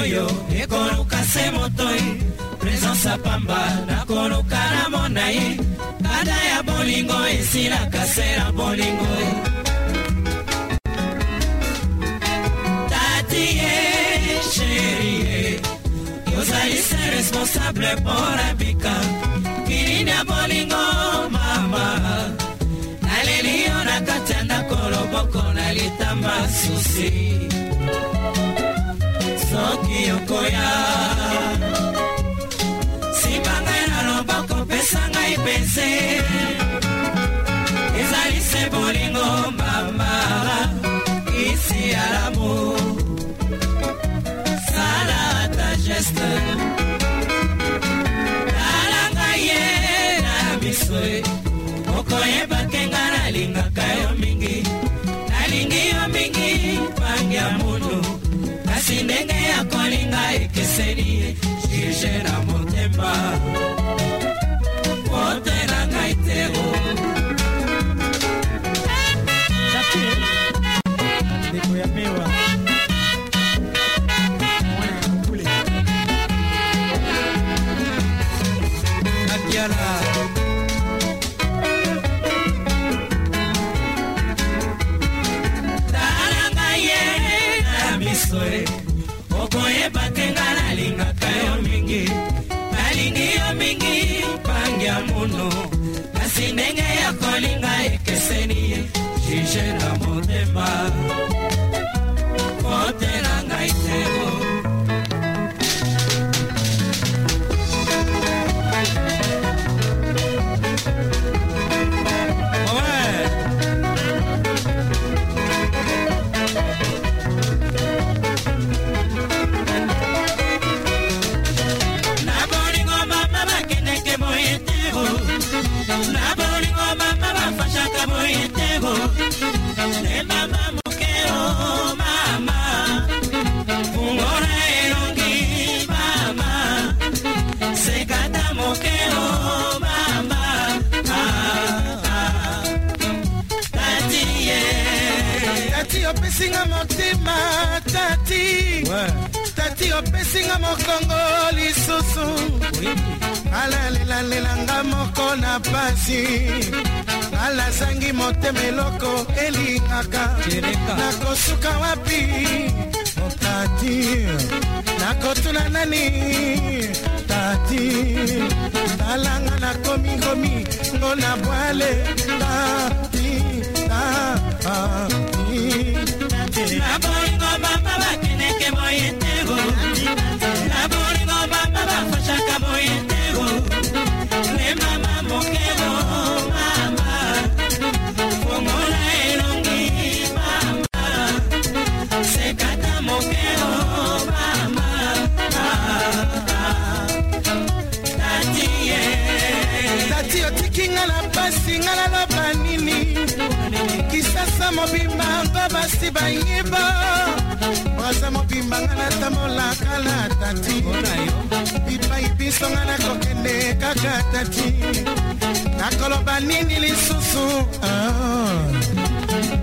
Speaker 9: oyo ekoluka se motoi presence pamba na kada ya bolingo esilaka se na bolingo. Tati ye sheri ye yozali se responsable mpona bika kilini ya bolingo mama. Naleli yo na kati ya ndako loboko na litamba susi. Soki okoya loboko pesa ngai pese ezali se bolingo mama. Isi alamu sala ata geste. Tala ngai ye na miso e. Okoyebake nga nalingaka yo mingi. Nalingi yo mingi pangi ya munu kasi ndenge ya kolinga ekeseni juge na motema motela ngai tero
Speaker 18: ndeko ya mewa
Speaker 9: kolinga ekeseni ye. Juge na motema
Speaker 13: opesinga mokongo lisusu. Alalelelanga moko na pasi. Alazangi motema eloko elingaka. Nakosuka wapi? Tati nakotuna nani? Tati. Talanga nakomingomi ngo na bwale. Tati tati
Speaker 9: na bolingo mama bakendeke boye tero
Speaker 13: basi bayeba oza mobimba nga natambolaka na tati. Bipai biso nga nakokende kaka tati. Nakoloba nini lisusu ah.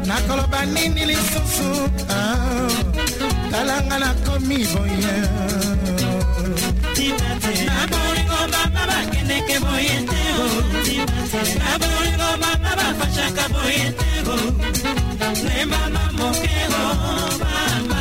Speaker 13: nakoloba nini lisusu ah. talanga nakomi boye.
Speaker 9: Na bolingo mama bakendeke boye tero na bolingo mama bafashaka boye tero ne mama mokero mama fungola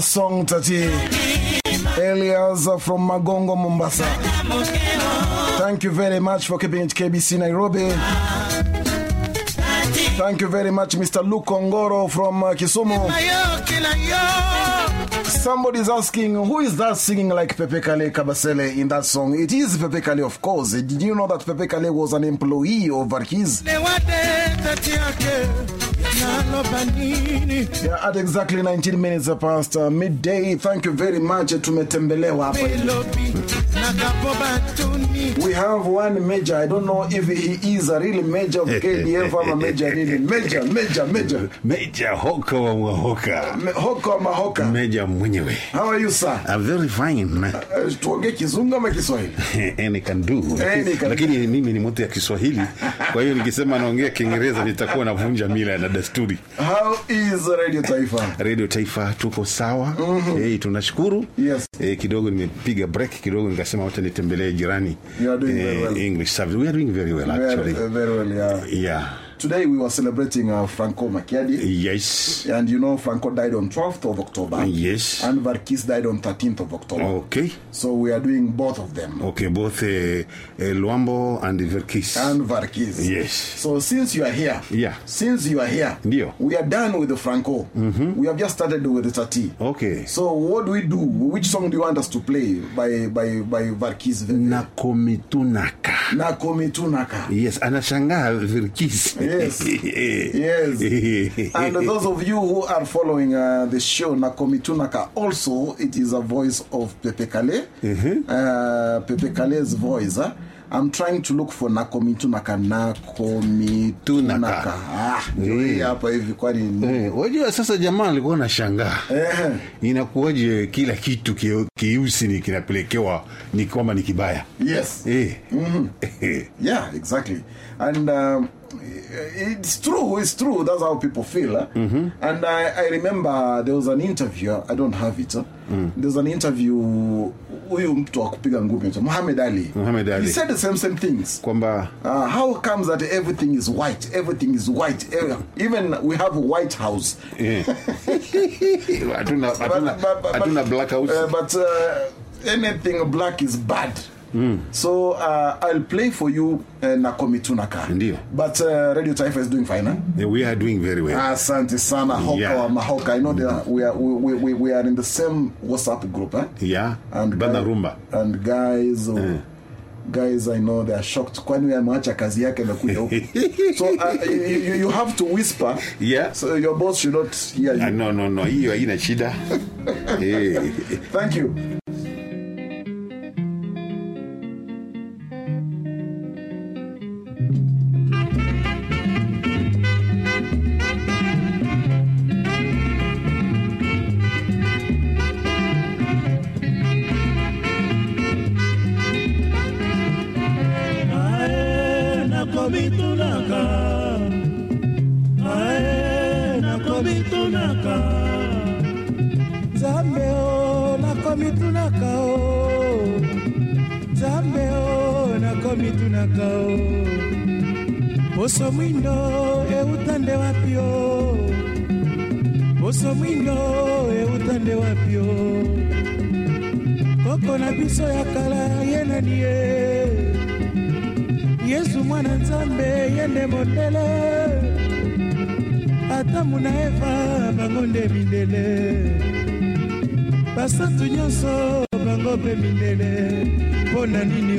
Speaker 1: song Tati. Elias from Magongo, Mombasa. Thank you very much for keeping it KBC Nairobi. Thank you very much, Mr. Luke Ongoro from uh, Kisumu. Somebody's asking, who is that singing like Pepe Kale Kabasele in that song? It is Pepe Kale, of course. Did you know that Pepe Kale was an employee of Verckys? Yeah, at exactly 19 minutes past uh, midday. Thank you very much. Tumetembelewa hapa. We have one major. I don't know if he is a real major of KDF or a major really. Major, major, major.
Speaker 19: Major Hoka wa Mwahoka.
Speaker 1: Hoko Hoka wa Mahoka.
Speaker 19: Major mwenyewe.
Speaker 1: How are you, sir?
Speaker 19: I'm very fine.
Speaker 1: Uh, tuongee kizungu ama Kiswahili?
Speaker 19: Any can do.
Speaker 1: Any can
Speaker 19: Lakini mimi ni mtu ya Kiswahili. Kwa hiyo nikisema naongea Kiingereza nitakuwa navunja mila na desturi.
Speaker 1: How is Radio Taifa?
Speaker 19: Radio Taifa tuko sawa. Hey, tunashukuru.
Speaker 1: Yes.
Speaker 19: Hey, kidogo nimepiga break kidogo nikasema wacha nitembelee jirani.
Speaker 1: Doing very eh, well.
Speaker 19: English service. We are doing very well actually.
Speaker 1: Very, very well, yeah.
Speaker 19: Yeah.
Speaker 1: Today we were celebrating uh, Franco Macchiadi.
Speaker 19: Yes.
Speaker 1: And you know, Franco died on 12th of October.
Speaker 19: Yes.
Speaker 1: And Varkis died on 13th of October.
Speaker 19: Okay.
Speaker 1: So we are doing both of them.
Speaker 19: Okay, both uh, uh, Luambo and Varkis.
Speaker 1: And Varkis.
Speaker 19: Yes.
Speaker 1: So since you are here,
Speaker 19: Yeah.
Speaker 1: since you are here,
Speaker 19: Ndio.
Speaker 1: we are done with the Franco. Mm -hmm. We have just started with the Tati.
Speaker 19: Okay.
Speaker 1: So what do we do? Which song do you want us to play by by by Varkis?
Speaker 19: Nakomitunaka.
Speaker 1: Nakomitunaka.
Speaker 19: Yes, anashangaa Verkis.
Speaker 1: Yes. yes. and those of you who are following uh, the show Nakomitunaka, also it is a voice of Pepe Kale. Uh, Pepe Kale's voice. Huh? I'm trying to look for Nakomitunaka. Nakomitunaka. Ah, hapa hivi kwani
Speaker 19: Eh, wajua sasa jamaa alikuwa na shangaa eh, inakuwaje kila kitu kiusi ni kinapelekewa ni kwamba ni kibaya
Speaker 1: Yes.
Speaker 19: eh.
Speaker 1: Yeah, exactly. And um, it's true, it's true. That's how people feel. huh? And I, I remember there was an interview, I don't have it. huh? There was an interview, huyu mtu wa kupiga ngumi Muhammad Ali.
Speaker 19: Muhammad Ali.
Speaker 1: He said the same same things.
Speaker 19: kwamba
Speaker 1: Uh, how comes that everything is white? Everything is white. Eh, Even we have a White House.
Speaker 19: eh. hatuna hatuna black house
Speaker 1: Uh, but uh, anything black is bad. So uh, I'll play for you uh, Nakomitunaka.
Speaker 19: Ndio.
Speaker 1: But uh, Radio Taifa is doing fine, eh?
Speaker 19: Yeah, we are doing very well
Speaker 1: Asante sana Hoka
Speaker 19: Yeah.
Speaker 1: wa Mahoka. I know that we are we, we, we are in the same WhatsApp group, eh?
Speaker 19: yeah
Speaker 1: And Banda
Speaker 19: rumba
Speaker 1: And guys, oh, guys, I know they are shocked. Kwani ameacha kazi yake amekuja huku. so uh, you, you- you have to whisper.
Speaker 19: Yeah.
Speaker 1: So your boss should not hear you.
Speaker 19: Uh, no no no hiyo haina shida hey.
Speaker 1: Thank you.
Speaker 20: Basantu nyonso bango mpe mindele mpo na nini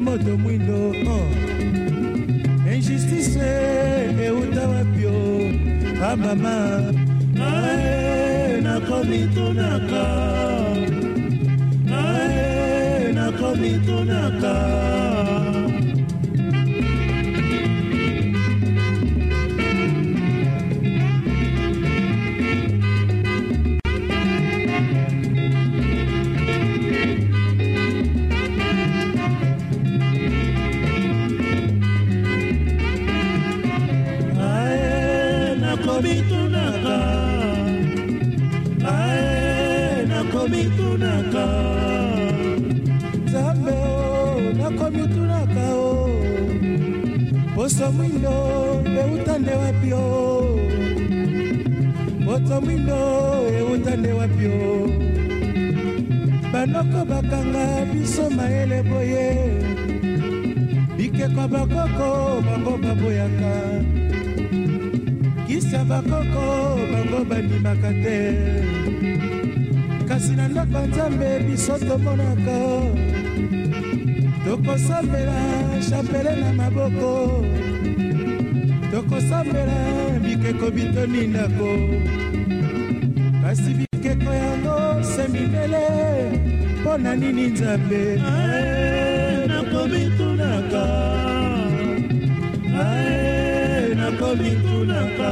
Speaker 20: moto mwindo oh. injustice euta wapi o amama nzambe. Nakomitunaka nakomitunaka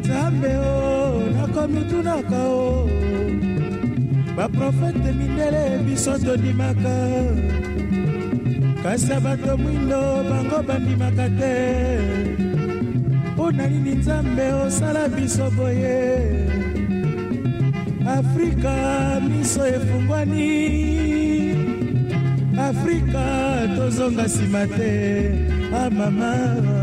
Speaker 20: nzambe o nakomitunaka o baprofete mindele biso tondimaka. Kasi bato mwindo bango bandimaka te. Mpo na nini nzambe osala biso boye. Afrika miso efungwani afrika tozonga nsima te. Amama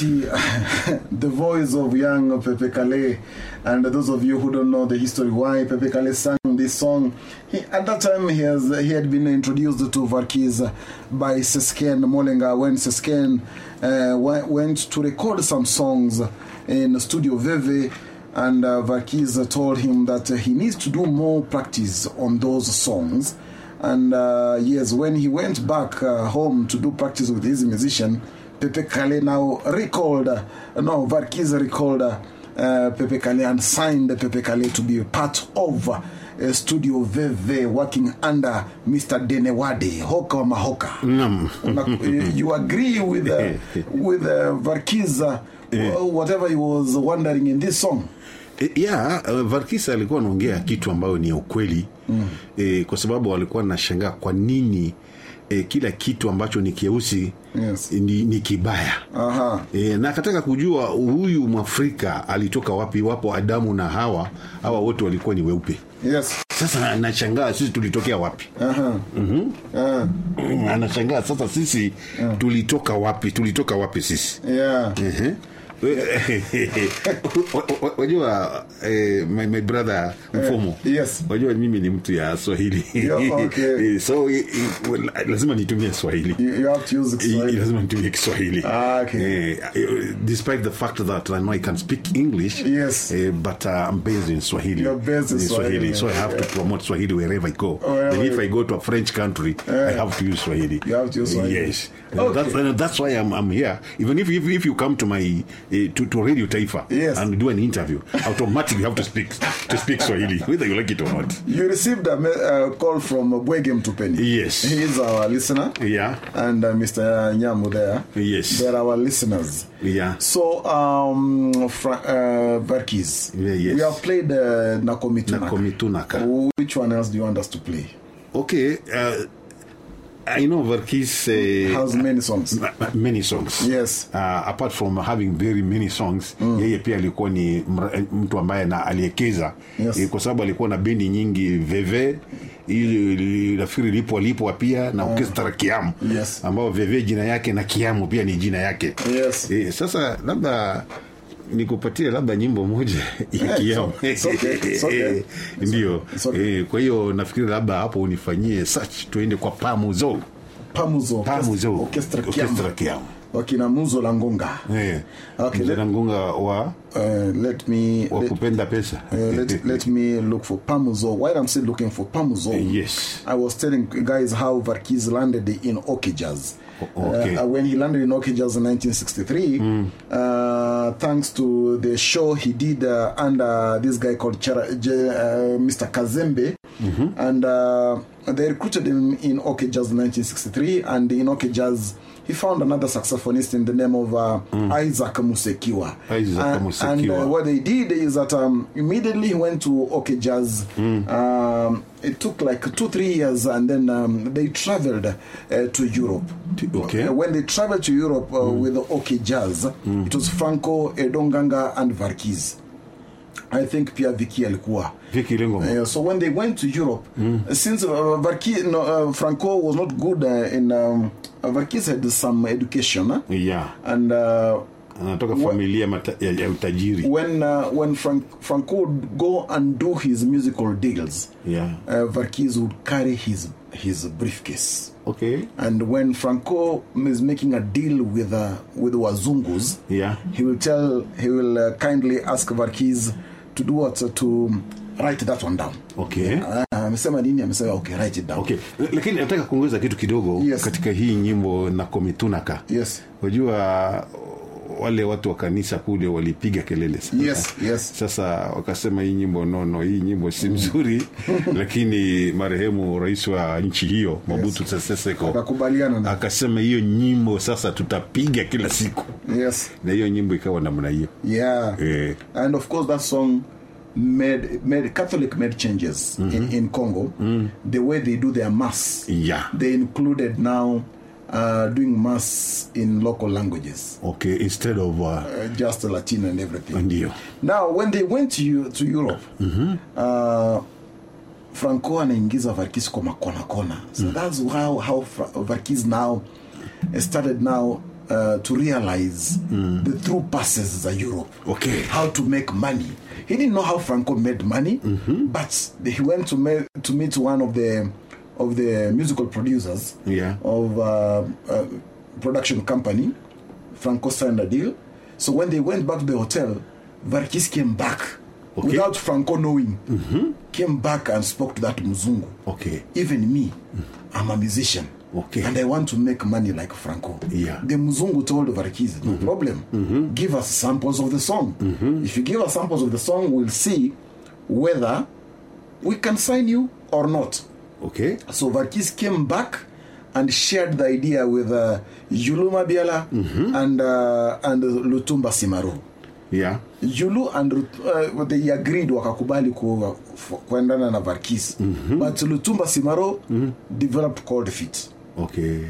Speaker 1: Sauti, the voice of young Pepe Kale. And those of you who don't know the history why Pepe Kale sang this song, he, at that time he, has, he had been introduced to Verckys by Sesken Molenga when Sesken uh, went, to record some songs in Studio Veve. And uh, told him that he needs to do more practice on those songs. And uh, yes, when he went back uh, home to do practice with his musician, Pepe Kale now recalled, no, Varkiz recalled uh, Pepe Kale and signed Pepe Kale to be a part of uh, Studio Veve working under Mr. Denewade, Hoka wa Mahoka. Una- you, you agree with, uh, with uh, Varkiz, uh, whatever he was wondering in this song?
Speaker 19: Yeah, ya uh, Varkisa alikuwa anaongea kitu ambayo ni ya ukweli mm. e, kwa sababu alikuwa anashangaa kwa nini e, kila kitu ambacho ni kieusi
Speaker 1: yes.
Speaker 19: ni, ni kibaya
Speaker 1: Aha.
Speaker 19: e, na akataka kujua huyu mwafrika alitoka wapi wapo adamu na hawa hawa wote walikuwa ni weupe
Speaker 1: yes.
Speaker 19: sasa anashangaa sisi tulitokea wapi
Speaker 1: Aha.
Speaker 19: mm-hmm. anashangaa sasa sisi tulitoka wapi tulitoka wapi sisi
Speaker 1: Yeah.
Speaker 19: Wa- wa- wajua eh, my, my brother mfumo
Speaker 1: yes.
Speaker 19: wajua mimi ni mtu ya swahili
Speaker 1: Yeah, okay.
Speaker 19: Eh, so eh, eh, well, lazima nitumie swahili
Speaker 1: You, you have to use Kiswahili.
Speaker 19: lazima nitumie kiswahili
Speaker 1: Ah, okay.
Speaker 19: Eh, eh, despite the fact that I know I can speak English
Speaker 1: yes.
Speaker 19: eh, but uh, I'm based in Swahili
Speaker 1: You're based in Swahili,
Speaker 19: so I have to promote Swahili wherever I go
Speaker 1: Wherever
Speaker 19: and if I go to a French country I have to use Swahili
Speaker 1: You have to use Swahili.
Speaker 19: yes
Speaker 1: Okay.
Speaker 19: that's, that's why I'm, I'm here even if, if, if you come to my uh, to, to Radio Taifa
Speaker 1: Yes.
Speaker 19: and do an interview automatically you have to speak to speak Swahili whether you like it or not
Speaker 1: You received a uh, call from Bwege Mtupeni.
Speaker 19: Yes.
Speaker 1: He is our listener.
Speaker 19: Yeah.
Speaker 1: And uh, Mr. Nyamu there.
Speaker 19: Yes.
Speaker 1: They're our listeners.
Speaker 19: Yeah.
Speaker 1: So, um, Fra- uh,
Speaker 19: Yeah, yes.
Speaker 1: we have played uh, Nakomitunaka.
Speaker 19: Nakomitunaka.
Speaker 1: Which one else do you want us to play?
Speaker 19: okay uh, I know Verkis uh,
Speaker 1: has many songs.
Speaker 19: Many songs.
Speaker 1: Yes.
Speaker 19: Uh, apart from having very many songs, mm. yeye pia alikuwa ni mtu ambaye na aliekeza
Speaker 1: Yes.
Speaker 19: Eh, kwa sababu alikuwa na bendi nyingi veve ili nafikiri lipo lipo pia na orkestra Kiamu
Speaker 1: Yes.
Speaker 19: ambao veve jina yake na Kiamu pia ni jina yake
Speaker 1: Yes.
Speaker 19: E, sasa labda nikupatie labda nyimbo moja ya
Speaker 1: Yeah,
Speaker 19: Kiamu
Speaker 1: it's okay, it's okay.
Speaker 19: ndio eh, kwa hiyo nafikiri labda hapo unifanyie search tuende kwa Pamuzo
Speaker 1: Pamuzo,
Speaker 19: Pamuzo
Speaker 1: Orchestra Kiamu. Wakina muzo la ngonga
Speaker 19: eh
Speaker 1: Okay,
Speaker 19: Mzee Ngunga wa
Speaker 1: uh, let me
Speaker 19: wa kupenda pesa
Speaker 1: uh, let, let me look for Pamuzo. While I'm still looking for Pamuzo,
Speaker 19: yes.
Speaker 1: I was telling guys how Varkiz landed in Okijas.
Speaker 19: Okay.
Speaker 1: Uh, when he landed in OK Jazz in 1963, uh, thanks to the show he did uh, under this guy called Chara, uh, Mr. Kazembe, and uh, they recruited him in OK Jazz in 1963, and in OK Jazz he found another saxophonist in the name of uh, Isaac Musekiwa.
Speaker 19: Isaac
Speaker 1: and,
Speaker 19: Musekiwa.
Speaker 1: And uh, what they did is that um, immediately he went to OK Jazz. Um, it took like two, three years, and then um, they traveled uh, to Europe.
Speaker 19: Okay.
Speaker 1: Uh, when they traveled to Europe uh, with OK Jazz, it was Franco, Edo Nganga, and Verckys. I think Pia Vicky alikuwa.
Speaker 19: Vicky Lengo
Speaker 1: Uh, so when they went to Europe, since uh, Varki, no, uh, Franco was not good uh, in, um, uh, Verckys had some education, huh?
Speaker 19: yeah.
Speaker 1: And uh,
Speaker 19: anatoka familia ya, utajiri.
Speaker 1: when uh, when Frank, Franco would go and do his musical deals,
Speaker 19: yeah.
Speaker 1: uh, Verckys would carry his his briefcase.
Speaker 19: okay.
Speaker 1: And when Franco is making a deal with uh, with Wazungus,
Speaker 19: yeah.
Speaker 1: he will tell he will uh, kindly ask Verckys to do what to write that one down.
Speaker 19: okay
Speaker 1: Ah, amesema nini? Amesema okay, write it down.
Speaker 19: okay lakini nataka kuongeza kitu kidogo
Speaker 1: Yes.
Speaker 19: katika hii nyimbo na komitunaka
Speaker 1: Yes.
Speaker 19: wajua wale watu wa kanisa kule walipiga kelele sana
Speaker 1: Yes, yes.
Speaker 19: sasa wakasema hii nyimbo nono hii nyimbo si mzuri lakini marehemu rais wa nchi hiyo mabutu Sese Seko
Speaker 1: Akakubaliana na
Speaker 19: akasema hiyo nyimbo sasa tutapiga kila siku
Speaker 1: yes.
Speaker 19: na hiyo nyimbo ikawa namna hiyo
Speaker 1: Yeah.
Speaker 19: eh,
Speaker 1: and of course that song made made Catholic made changes mm -hmm. in, in Congo. mm. The way they do their mass,
Speaker 19: yeah
Speaker 1: they included now uh, doing mass in local languages,
Speaker 19: okay instead of uh,
Speaker 1: uh, just Latin and everything.
Speaker 19: ndio
Speaker 1: Now, when they went to to Europe, uh, Franco anaingiza Verckys kwa makona kona. So that's how how Verckys now started now uh, to realize the true passes of Europe.
Speaker 19: Okay.
Speaker 1: How to make money. He didn't know how Franco made money, but he went to me- to meet one of the of the musical producers
Speaker 19: yeah
Speaker 1: of uh, uh, production company. Franco signed a deal. So when they went back to the hotel, Verckys came back
Speaker 19: Okay.
Speaker 1: without Franco knowing. Mm-hmm. Came back and spoke to that Muzungu.
Speaker 19: okay
Speaker 1: Even me, mm. I'm a musician.
Speaker 19: Okay.
Speaker 1: And I want to make money like Franco.
Speaker 19: Yeah.
Speaker 1: The Muzungu told Verckys, no mm-hmm. problem. Mm-hmm. Give us samples of the song. If you give us samples of the song, we'll see whether we can sign you or not.
Speaker 19: Okay
Speaker 1: So Verckys came back and shared the idea with uh, Yulu Mabiala and uh, and Lutumba Simaro.
Speaker 19: yeah
Speaker 1: Yulu and uh, they agreed wakakubali kuendana na Verckys. But Lutumba Simaro developed Cold Feet.
Speaker 19: okay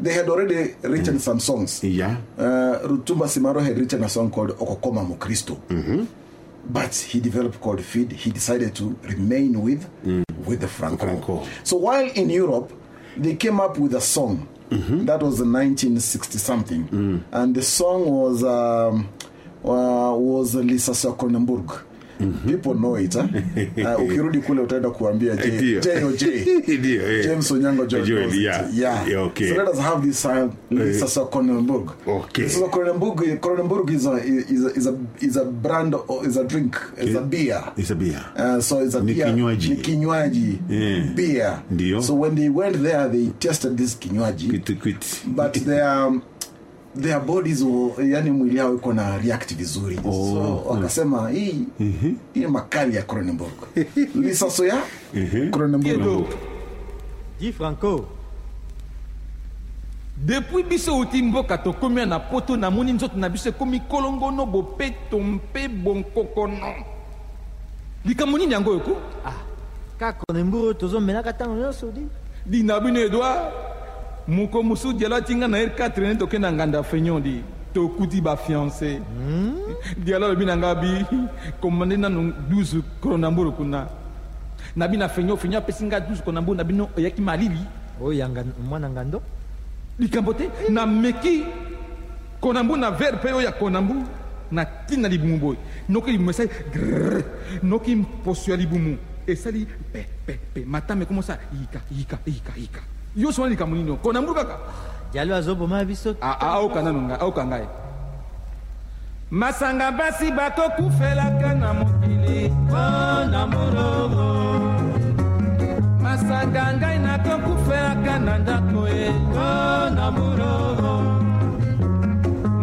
Speaker 1: They had already written some songs.
Speaker 19: yeah
Speaker 1: Uh, Lutumba Simaro had written a song called Okokoma Mukristo. But he developed Cold Feet. He decided to remain with with the Franco.
Speaker 19: Franco.
Speaker 1: So while in Europe, they came up with a song. That was in 1960 something, and the song was um, uh, was Lisa Sokollenburg. People know it. eh? uh, ukirudi kule utaenda kuambia J-.
Speaker 19: Ndio, eh.
Speaker 1: James Onyango John
Speaker 19: Joel, yeah.
Speaker 1: yeah.
Speaker 19: Yeah, okay.
Speaker 1: So let us have this uh, Lisa Sokollenburg.
Speaker 19: Okay.
Speaker 1: Lisa Kronenburg, Kronenburg is a is a is a is a brand or is a drink, is a beer.
Speaker 19: it's a beer
Speaker 1: Uh, so it's a
Speaker 19: Ni
Speaker 1: beer.
Speaker 19: kinywaji.
Speaker 1: Ni kinywaji.
Speaker 19: Yeah.
Speaker 1: Beer.
Speaker 19: Ndio.
Speaker 1: So when they went there, they tested this kinywaji,
Speaker 19: quit quit
Speaker 1: but their bodies were, yani mwili yao iko na react vizuri. So wakasema hii hii makali ya Kronenburg. lisaso ya Cronenberg
Speaker 21: di Franco.
Speaker 22: depuis biso uti mboka tokomi na poto namoni nzoto na biso ekomi kolongono bopeto mpe bonkokono likambo nini yango eko
Speaker 21: Kaka Nemburu tozomelaka ntango nyonso di.
Speaker 22: dina bino edouard
Speaker 6: moko mosusu dialo atinga na r 4 ne tokende na nganda fenyon di. Tokuti bafiance dialo alobi na nga bi komande nanu 12 kronamburu kuna. Na bi na fenyon fenyon apesi nga 12 kronamburu na bino oyaki malili.
Speaker 21: Oyo mwana ngando?
Speaker 6: Likambo te nameki konambu na vere mpe oyo ya konambu na ntina libumu boye noki libumu esali grrr noki poso ya libumu esali pe pe pe. Matama ekomosa yika yika yika yika yo sona likambo nini kona mbulu kaka?
Speaker 21: Jalo azoboma biso.
Speaker 6: Ah, ah, aokanga nonga aokanga ye masanga basi bato kufelaka na mokili. Mpona morogo masanga ngai nato kufelaka na ndako ye mpona morogo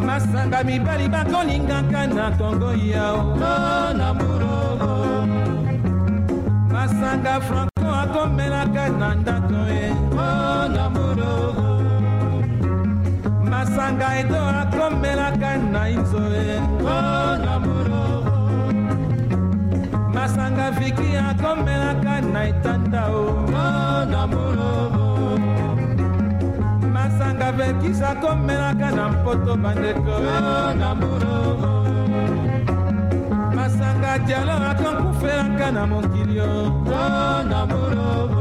Speaker 6: masanga mibali bakolingaka na tongo yao. Mpona morogo masanga franco akomelaka na ndako e. Oh, konamburoro masanga edo akomelaka na inzo e. Oh, konamburoro masanga viki akomelaka na etanda o oh, konamburoro masanga vekisa akomelaka na mpoto bandeko konamburoro masanga dialo akokufelaka na mokili o konamburoro mwasi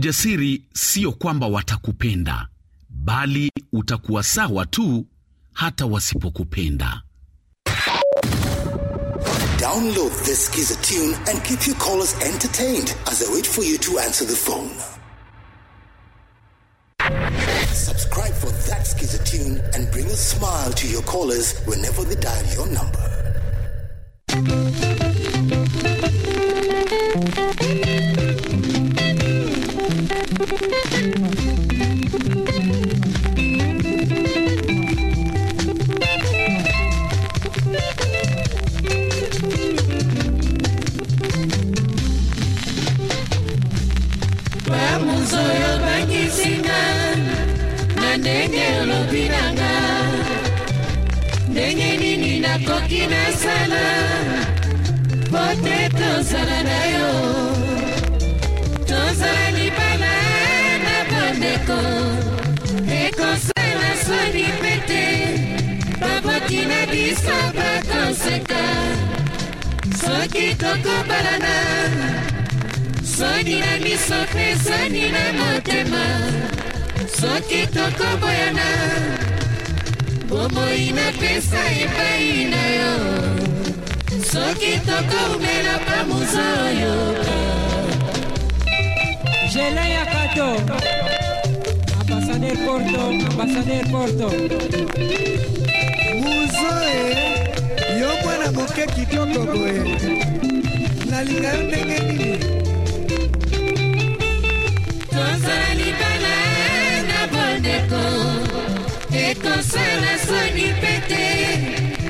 Speaker 23: Ujasiri sio kwamba watakupenda, bali utakuwa sawa tu hata wasipokupenda.
Speaker 10: Download this tune and keep your callers entertained as I wait for you to answer the phone. Subscribe for that tune and bring a smile to your callers whenever they dial your number.
Speaker 9: Bamuzo oyo bangisinga na ndenge olobi nanga ndenge nini nakoki nasala po te tozala na yo bondeko ekosala soni pete baboti na biso bakoseka. Soki tokobalana soni na miso mpe soni na motema. Soki tokoboyana bomoi napesa epai na yo. Soki tokoumela pamuzo oyo
Speaker 24: Gele ya Kato. Ambassadeur Porto, ambassadeur Porto.
Speaker 25: muzoe yo mwana moke kitoko boye. Nalinga yo ndenge nini?
Speaker 9: Tozala libala na bondeko ekosala soni pete.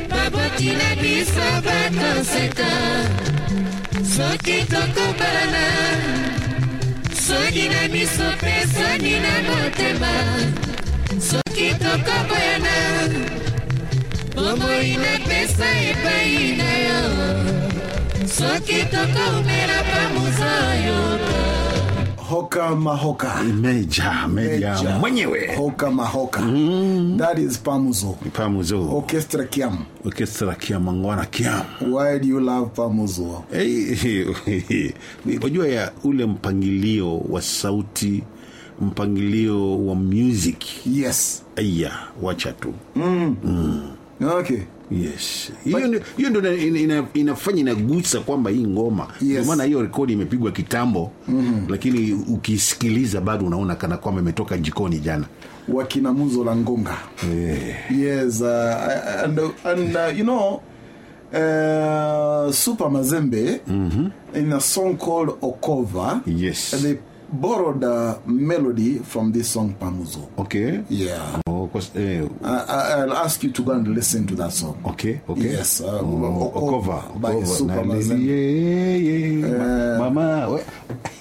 Speaker 9: Baboti na biso bakoseka soki tokobalana soni na miso mpe soni na motema soki tokoboyana bomoi na pesa epai na yo. Soki tokoumela pamuza oyo
Speaker 1: Hoka Mahoka.
Speaker 19: Meja, Meja mwenyewe.
Speaker 1: Hoka Mahoka. That is Pamuzo.
Speaker 19: Pamuzo.
Speaker 1: Orchestra Kiam.
Speaker 19: Orchestra Kiam, Mangwana Kiam.
Speaker 1: Why do you love Pamuzo?
Speaker 19: Hey, unajua ya ule mpangilio wa sauti mpangilio wa music
Speaker 1: yes
Speaker 19: aya wacha tu
Speaker 1: Mm.
Speaker 19: mm.
Speaker 1: okay
Speaker 19: yes hiyo ndio- ina, ina, inafanya inagusa kwamba hii ngoma ndio maana hiyo rekodi imepigwa kitambo
Speaker 1: mm -hmm.
Speaker 19: lakini ukisikiliza bado unaona kana kwamba imetoka jikoni jana
Speaker 1: wakina muzo la ngonga yeah. yes uh, and, and uh, you know uh, super mazembe mm -hmm. in a song called okova
Speaker 19: yes
Speaker 1: they borrowed a melody from this song pamuzo
Speaker 19: okay
Speaker 1: yeah
Speaker 19: oh, 'cause, eh,
Speaker 1: I, I- I'll ask you to go and listen to that song.
Speaker 19: Okay, okay.
Speaker 1: Yes, uh,
Speaker 19: Oh, Okova,
Speaker 1: by
Speaker 19: Okova.
Speaker 1: Super
Speaker 19: Na
Speaker 1: Mazembe.
Speaker 19: lili- yeah, yeah. Ma- mama,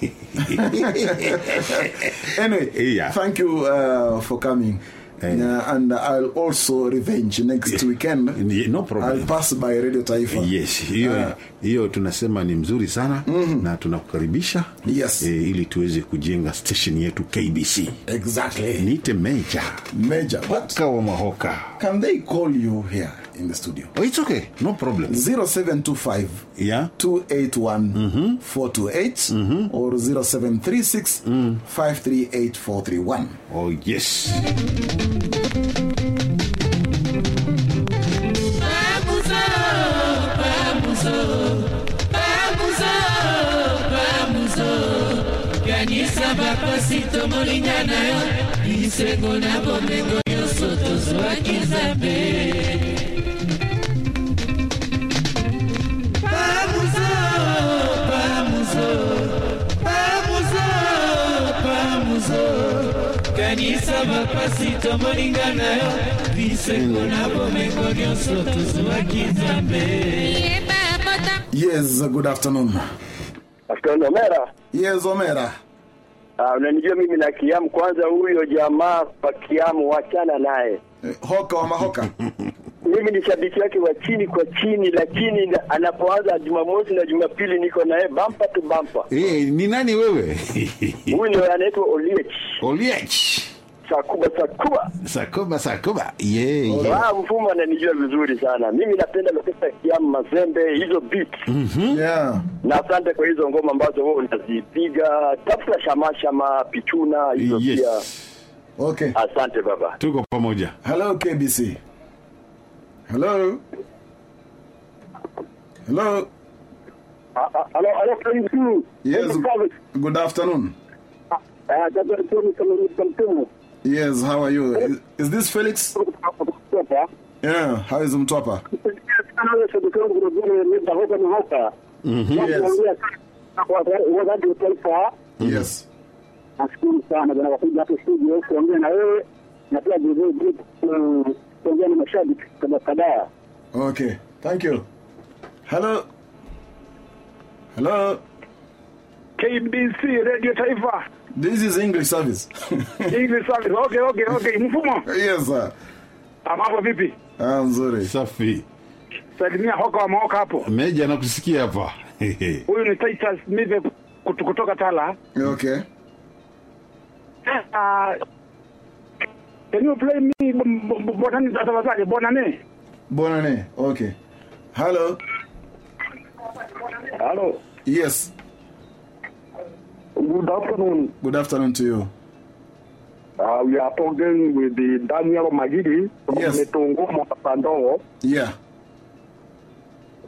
Speaker 1: anyway, thank you uh, for coming. Uh, and I'll also revenge next weekend.
Speaker 19: no problem.
Speaker 1: I'll pass by Radio Taifa.
Speaker 19: yes hiyo
Speaker 1: Ah.
Speaker 19: hiyo tunasema ni mzuri sana mm-hmm. na tunakukaribisha
Speaker 1: yes.
Speaker 19: e, ili tuweze kujenga station yetu kbc
Speaker 1: Exactly.
Speaker 19: niite meja
Speaker 1: Major.
Speaker 19: hoka wa mahoka
Speaker 1: Can they call you here in the studio?
Speaker 19: oh, it's okay. No problem.
Speaker 1: 0725
Speaker 19: yeah.
Speaker 1: 281 428 mm-hmm. mm-hmm. or 0736 mm. 538 431.
Speaker 19: oh yes.
Speaker 9: Kanisa na yo. Bisengo na bomengo nyonso tozwaki nzambe kanisa bakosi tomolinga na yo bisengo na bomengo nyonso tozwaki nzambe
Speaker 1: Yes, good afternoon.
Speaker 26: Afternoon, Omera.
Speaker 1: Yes, Omera.
Speaker 26: Uh, unanijua mimi na Kiamu. Kwanza huyo jamaa kwa Kiamu, wachana naye.
Speaker 1: Hoka wa mahoka.
Speaker 26: mimi ni shabiki yake wa chini kwa chini, lakini na- anapoanza Jumamosi na Jumapili niko naye bampa tu bampa.
Speaker 19: Hey, ni nani wewe
Speaker 26: Huyu ndio anaitwa Oliech.
Speaker 19: Oliech.
Speaker 26: Sakuba Sakuba.
Speaker 19: Sakuba Sakuba yeah, yeah.
Speaker 26: Ah, mfumo ananijua vizuri sana. Mimi napenda lokesa ya Mazembe, hizo beat.
Speaker 1: Yeah.
Speaker 26: Na asante kwa hizo ngoma ambazo wewe unazipiga. Tafuta shama shama pichuna hizo
Speaker 19: Yes.
Speaker 26: pia.
Speaker 1: Okay.
Speaker 26: Asante baba.
Speaker 19: tuko pamoja
Speaker 1: Hello, KBC. Hello. Hello.
Speaker 26: Uh, uh, hello, hello, KBC.
Speaker 1: Yes. Good afternoon. Uh, yes, how are you? Is, is this Felix? Yeah, how is Mtwapa? Mm-hmm, yes.
Speaker 27: nashukuru sana bwana wakuja hapo studio kuongea na wewe na pia vilevile ku- kuongea na mashabiki kadhaa.
Speaker 1: Okay. Thank you. Hello. Hello.
Speaker 28: KBC Radio Taifa.
Speaker 1: This is English service.
Speaker 28: English service. Okay, okay, okay. Mfumo.
Speaker 1: yes, sir.
Speaker 28: Mambo vipi?
Speaker 1: Ah, nzuri.
Speaker 19: safi
Speaker 28: Salimia hoka wa maoka hapo.
Speaker 19: meja nakusikia hapa
Speaker 28: Huyu ni Titus Mive kutoka Tala.
Speaker 1: Okay.
Speaker 28: Uh, can you play me b- b- b- Bonane.
Speaker 1: Bonane. Okay. Hello.
Speaker 26: Hello.
Speaker 1: Yes.
Speaker 26: Good afternoon.
Speaker 1: Good afternoon to you.
Speaker 26: Uh, we are talking with the Daniel Magidi from
Speaker 1: Yes.
Speaker 26: Metongoma Sandongo.
Speaker 1: Yeah.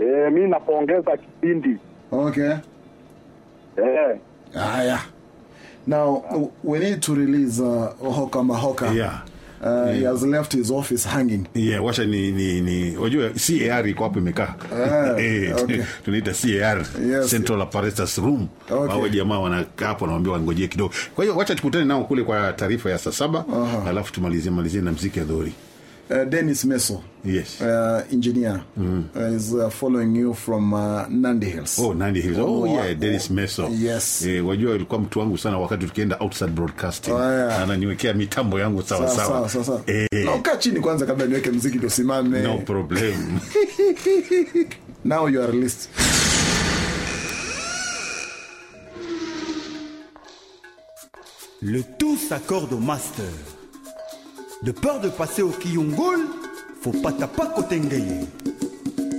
Speaker 26: Eh, mi napongeza kipindi.
Speaker 1: Okay.
Speaker 26: Eh.
Speaker 1: Ah, yeah. Now, we need to release uh, Hoka Mahoka.
Speaker 19: Yeah.
Speaker 1: Uh, He has left his office hanging.
Speaker 19: yeah, washa ni, ni, ni wajua car iko hapo imekaa
Speaker 1: Ah,
Speaker 19: Eh,
Speaker 1: okay.
Speaker 19: tunaita car
Speaker 1: Yes.
Speaker 19: central apparatus room
Speaker 1: Okay.
Speaker 19: wao jamaa wanakaa hapo wanawambia wangojee kidogo kwa hiyo wacha tukutane nao kule kwa taarifa ya saa saba alafu tumalizie malizie na mziki ya dhori
Speaker 1: Uh, Dennis Meso.
Speaker 19: Yes.
Speaker 1: Uh, engineer. mm. Uh, is uh, following you from uh, Nandi Hills.
Speaker 19: Oh, Nandi Hills. Oh, oh yeah, Dennis Meso.
Speaker 1: Yes.
Speaker 19: Eh, wajua ilikuwa mtu wangu sana wakati tukienda outside broadcasting.
Speaker 1: Oh, yeah.
Speaker 19: Ananiwekea mitambo yangu sawa
Speaker 1: Sawa,
Speaker 19: sawa.
Speaker 1: sawa, sawa, sawa.
Speaker 19: Eh,
Speaker 1: Na ukaa chini kwanza kabla niweke mziki ndio simame.
Speaker 19: no problem.
Speaker 1: Now you are released.
Speaker 29: Le tout s'accorde au master. de peur de passer au kiyungul fopata kote ngeye.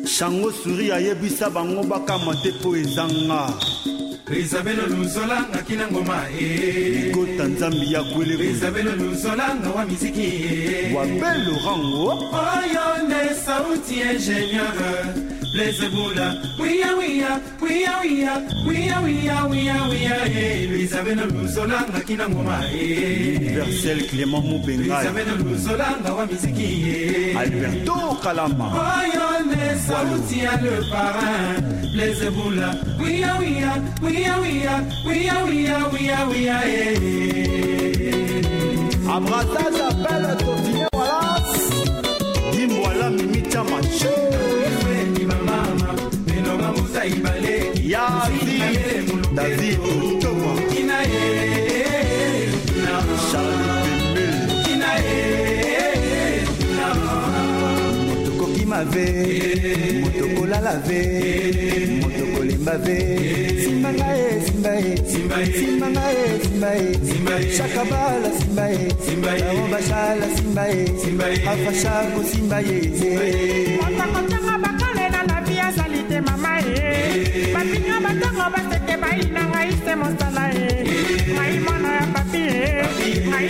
Speaker 29: Shango suri ayebisa bango bakama te mpo ezanga.
Speaker 6: Rizabelo luzola ngaki na ngoma e.
Speaker 29: ligota nzambi ya
Speaker 6: gwelerizabelo luzola ngawa miziki e.
Speaker 29: wabe lorango
Speaker 6: oyo nde sauti ingénieur. blessé Bouddha. We are, we are, we are, we are, we are, we are, we are, we are, eh. Luis Abeno Lusolanga kina ngoma, eh.
Speaker 29: Universel Clément Moubenga.
Speaker 6: Luis
Speaker 29: Alberto Kalama.
Speaker 6: Oyone sauti ya le parrain, blessé Bouddha. We are, we are, we are, we are, we
Speaker 29: are, we are, we are, we are, Yazi David Towa. motokoki mave motokolala ve motokolemba ve simbanga ye simba ye simbanga ye simba ye shakabala simba ye bawo bashala simba ye afashako simba ye
Speaker 30: bapinga batongo baseke baina ngai se mosala ye ngai mwana ya papi ye ngai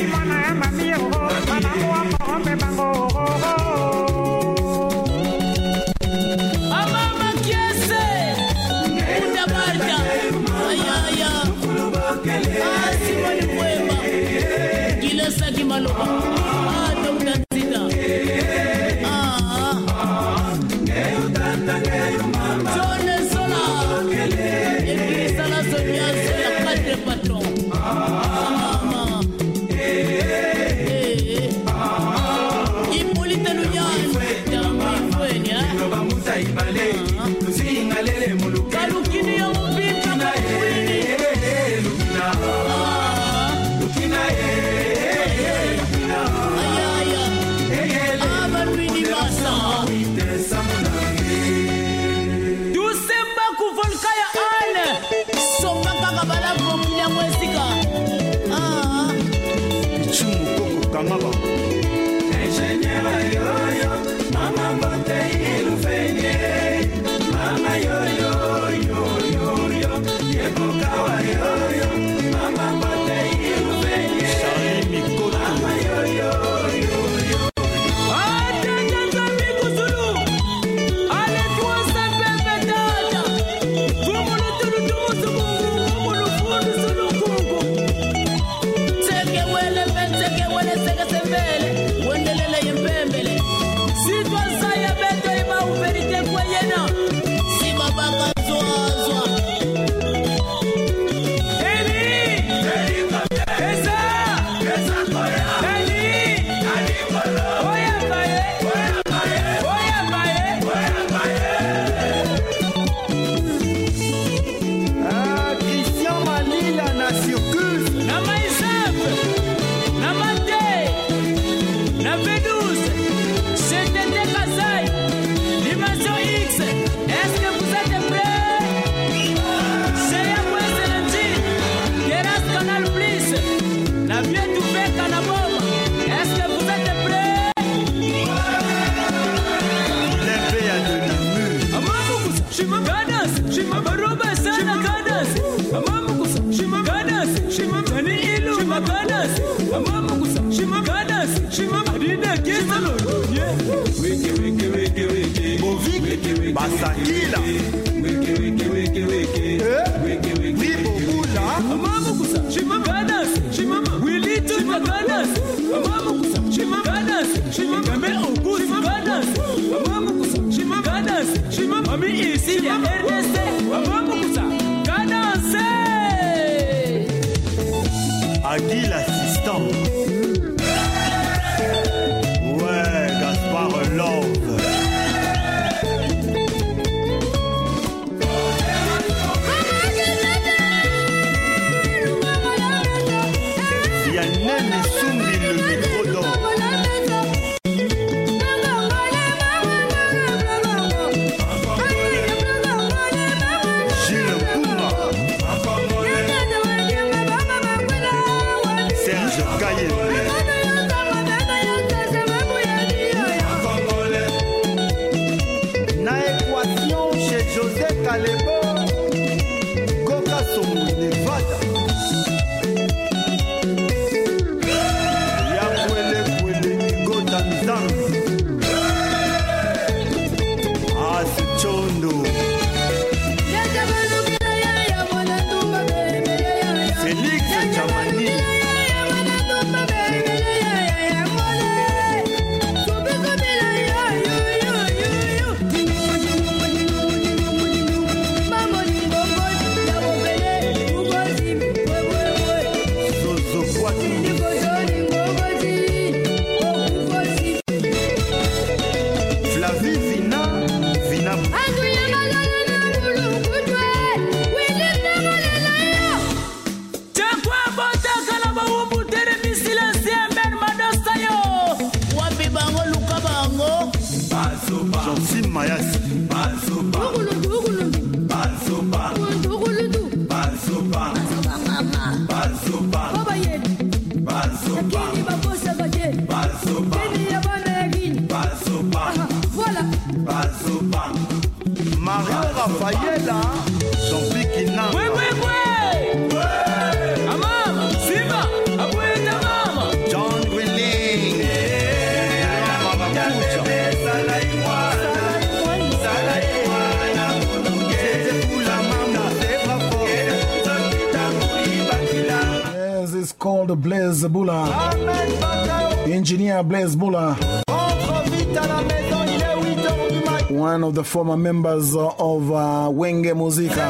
Speaker 1: former members of uh, Wenge Musica.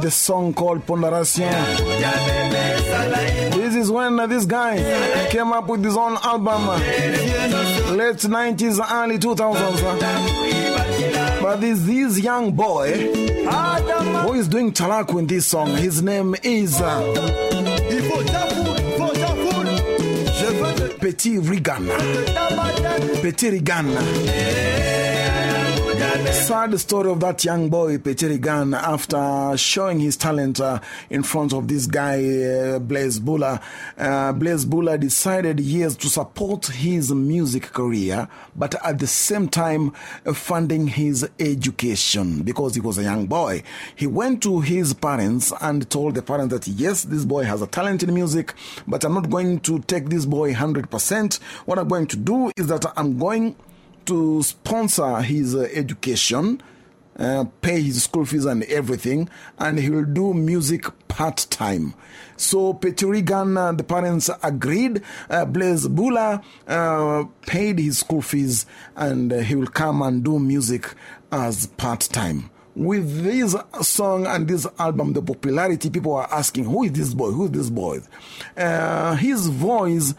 Speaker 1: The song called Ponderation. This is when uh, this guy came up with his own album. uh, Late 90s, early 2000s. uh. But this, this young boy who is doing talaku in this song, his name is uh, Petit Regan. Petit Regan. Sad story of that young boy, Petit Regan, after showing his talent uh, in front of this guy, uh, Blaise Bula. Uh, Blaise Bula decided years to support his music career, but at the same time uh, funding his education because he was a young boy. He went to his parents and told the parents that, yes, this boy has a talent in music, but I'm not going to take this boy 100%. What I'm going to do is that I'm going to sponsor his uh, education, uh, pay his school fees and everything, and he will do music part time. So Petit Regan, uh, the parents agreed. Uh, Blaise Bula paid his school fees, and he will come and do music as part time. With this song and this album, the popularity, people are asking, Who is this boy? Who is this boy? His voice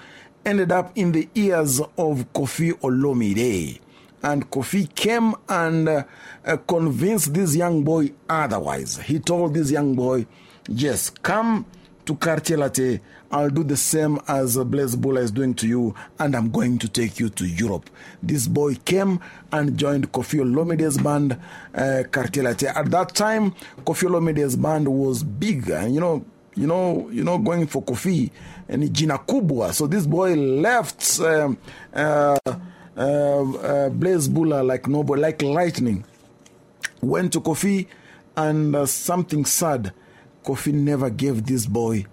Speaker 1: ended up in the ears of Koffi Olomide. And Koffi came and uh, uh, convinced this young boy otherwise. He told this young boy, Yes, come to Quartier. I'll do the same as uh, Blaise Bula is doing to you, and I'm going to take you to Europe. This boy came and joined Koffi Olomide's band, uh. At that time, Koffi Olomide's band was big, and you know, you know, you know, going for Koffi and Gina Kubwa. So this boy left um, uh, uh, uh, Blaise like nobody, like lightning. Went to Koffi, and uh, something sad. Kofi never gave this boy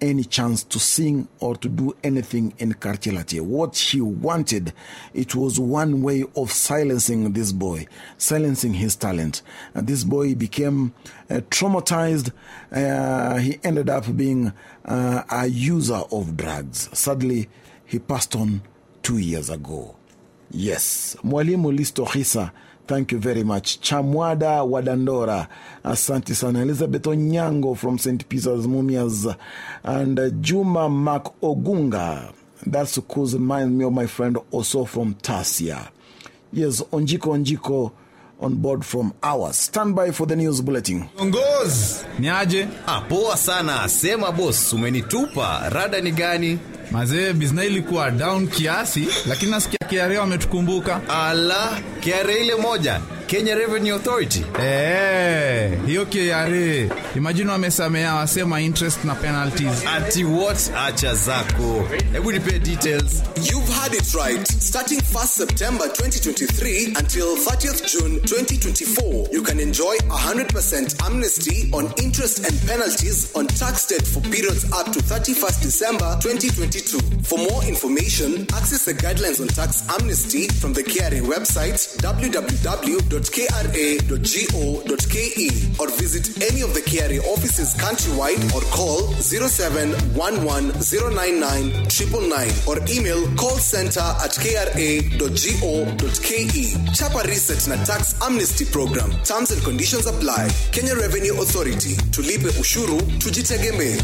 Speaker 1: any chance to sing or to do anything in Quartier What he wanted, it was one way of silencing this boy, silencing his talent. And this boy became uh, traumatized. Uh, he ended up being uh, a user of drugs. Sadly, he passed on two years ago. Yes, Mwalimu Listo Hisa. Thank you very much. Chamwada wa Dandora, Asante sana. Elizabeth Onyango from St. Peter's Mumias. And uh, Juma Mak Ogunga. That's cos reminds me of my friend also from Tasia. Yes, Onjiko Onjiko on board from hours. Stand by for the news bulletin.
Speaker 31: Ongoz, ni aje? Ah, poa sana. Sema boss, umenitupa. Rada ni gani?
Speaker 32: Mazee, bizna ilikuwa down kiasi, lakini nasikia KRA wametukumbuka.
Speaker 31: Ala, KRA ile moja, Kenya Revenue Authority.
Speaker 32: Eh, hiyo KRA. Imagine wamesamea wasema interest na penalties.
Speaker 31: Ati what? Acha zako. Hebu nipe details.
Speaker 33: You've had it right. Starting 1st September 2023 until 30th June 2024, you can enjoy 100% amnesty on interest and penalties on tax debt for periods up to 31st December 2022. For more information, access the guidelines on tax amnesty from the KRA website www.kra.go.ke or visit any of the KRA offices countrywide or call 0711099999 or email callcenter at kra.go.ke. Chapa Reset na Tax Amnesty Program. Terms and conditions apply. Kenya Revenue Authority. Tulipe ushuru, tujitegemee.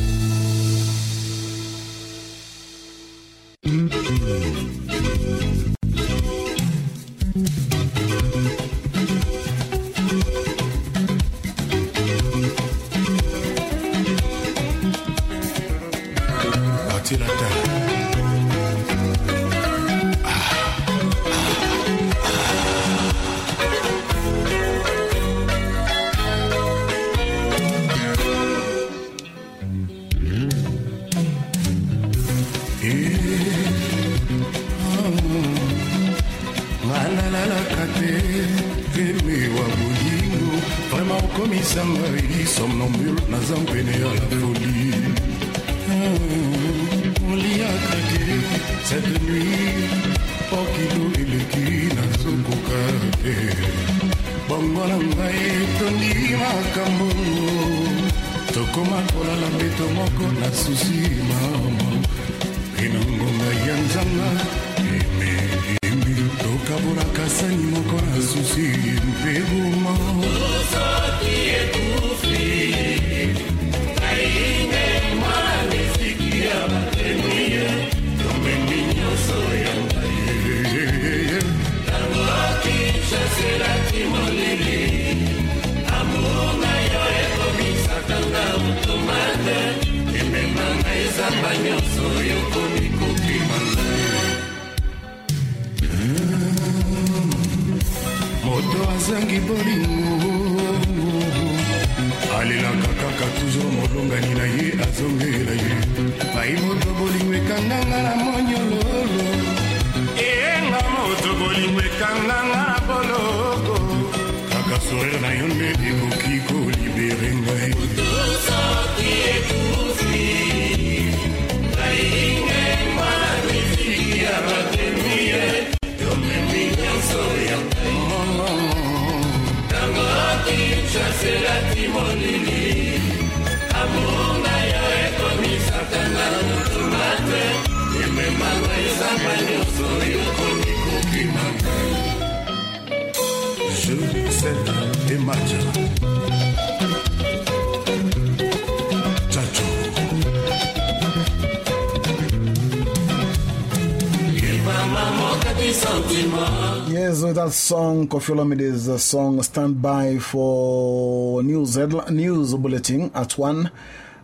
Speaker 1: Song, Koffi uh, song Stand By for news, news bulletin at 1.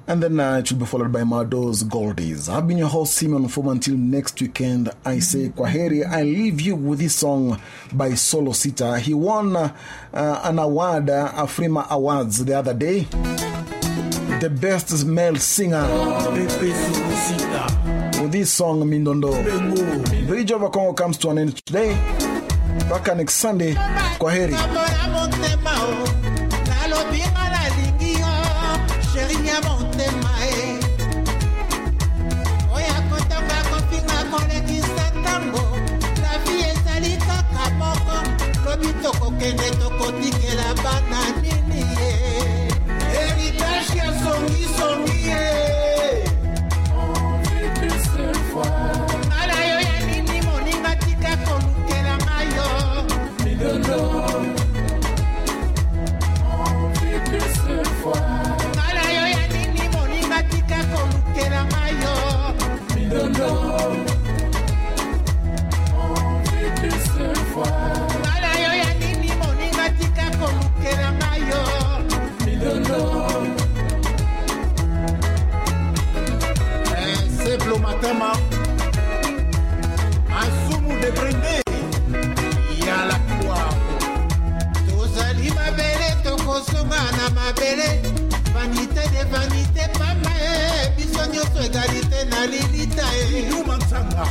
Speaker 1: And then uh, it will be followed by Mado's Goldies. I've been your host, Simon From until next weekend, I say Kwaheri. I leave you with this song by Solo Sita. He won uh, an award, uh, Afrima Awards, the other day. The best male singer. With this song, Mindondo. Bridge over Congo comes to an end today. Mpaka next Sunday. Kwaheri.
Speaker 13: mona motema o nalobi nalili ta ye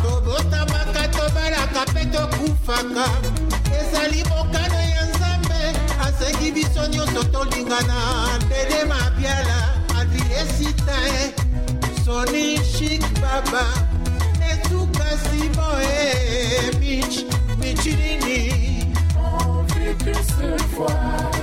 Speaker 13: tobotamaka tobalaka mpe tokufaka. Ezali mokano ya nzambe asengi biso nyonso tolingana. Ndele mabiala adriesita ye soni shik baba netukasi boe mich michinini On veut que se voir.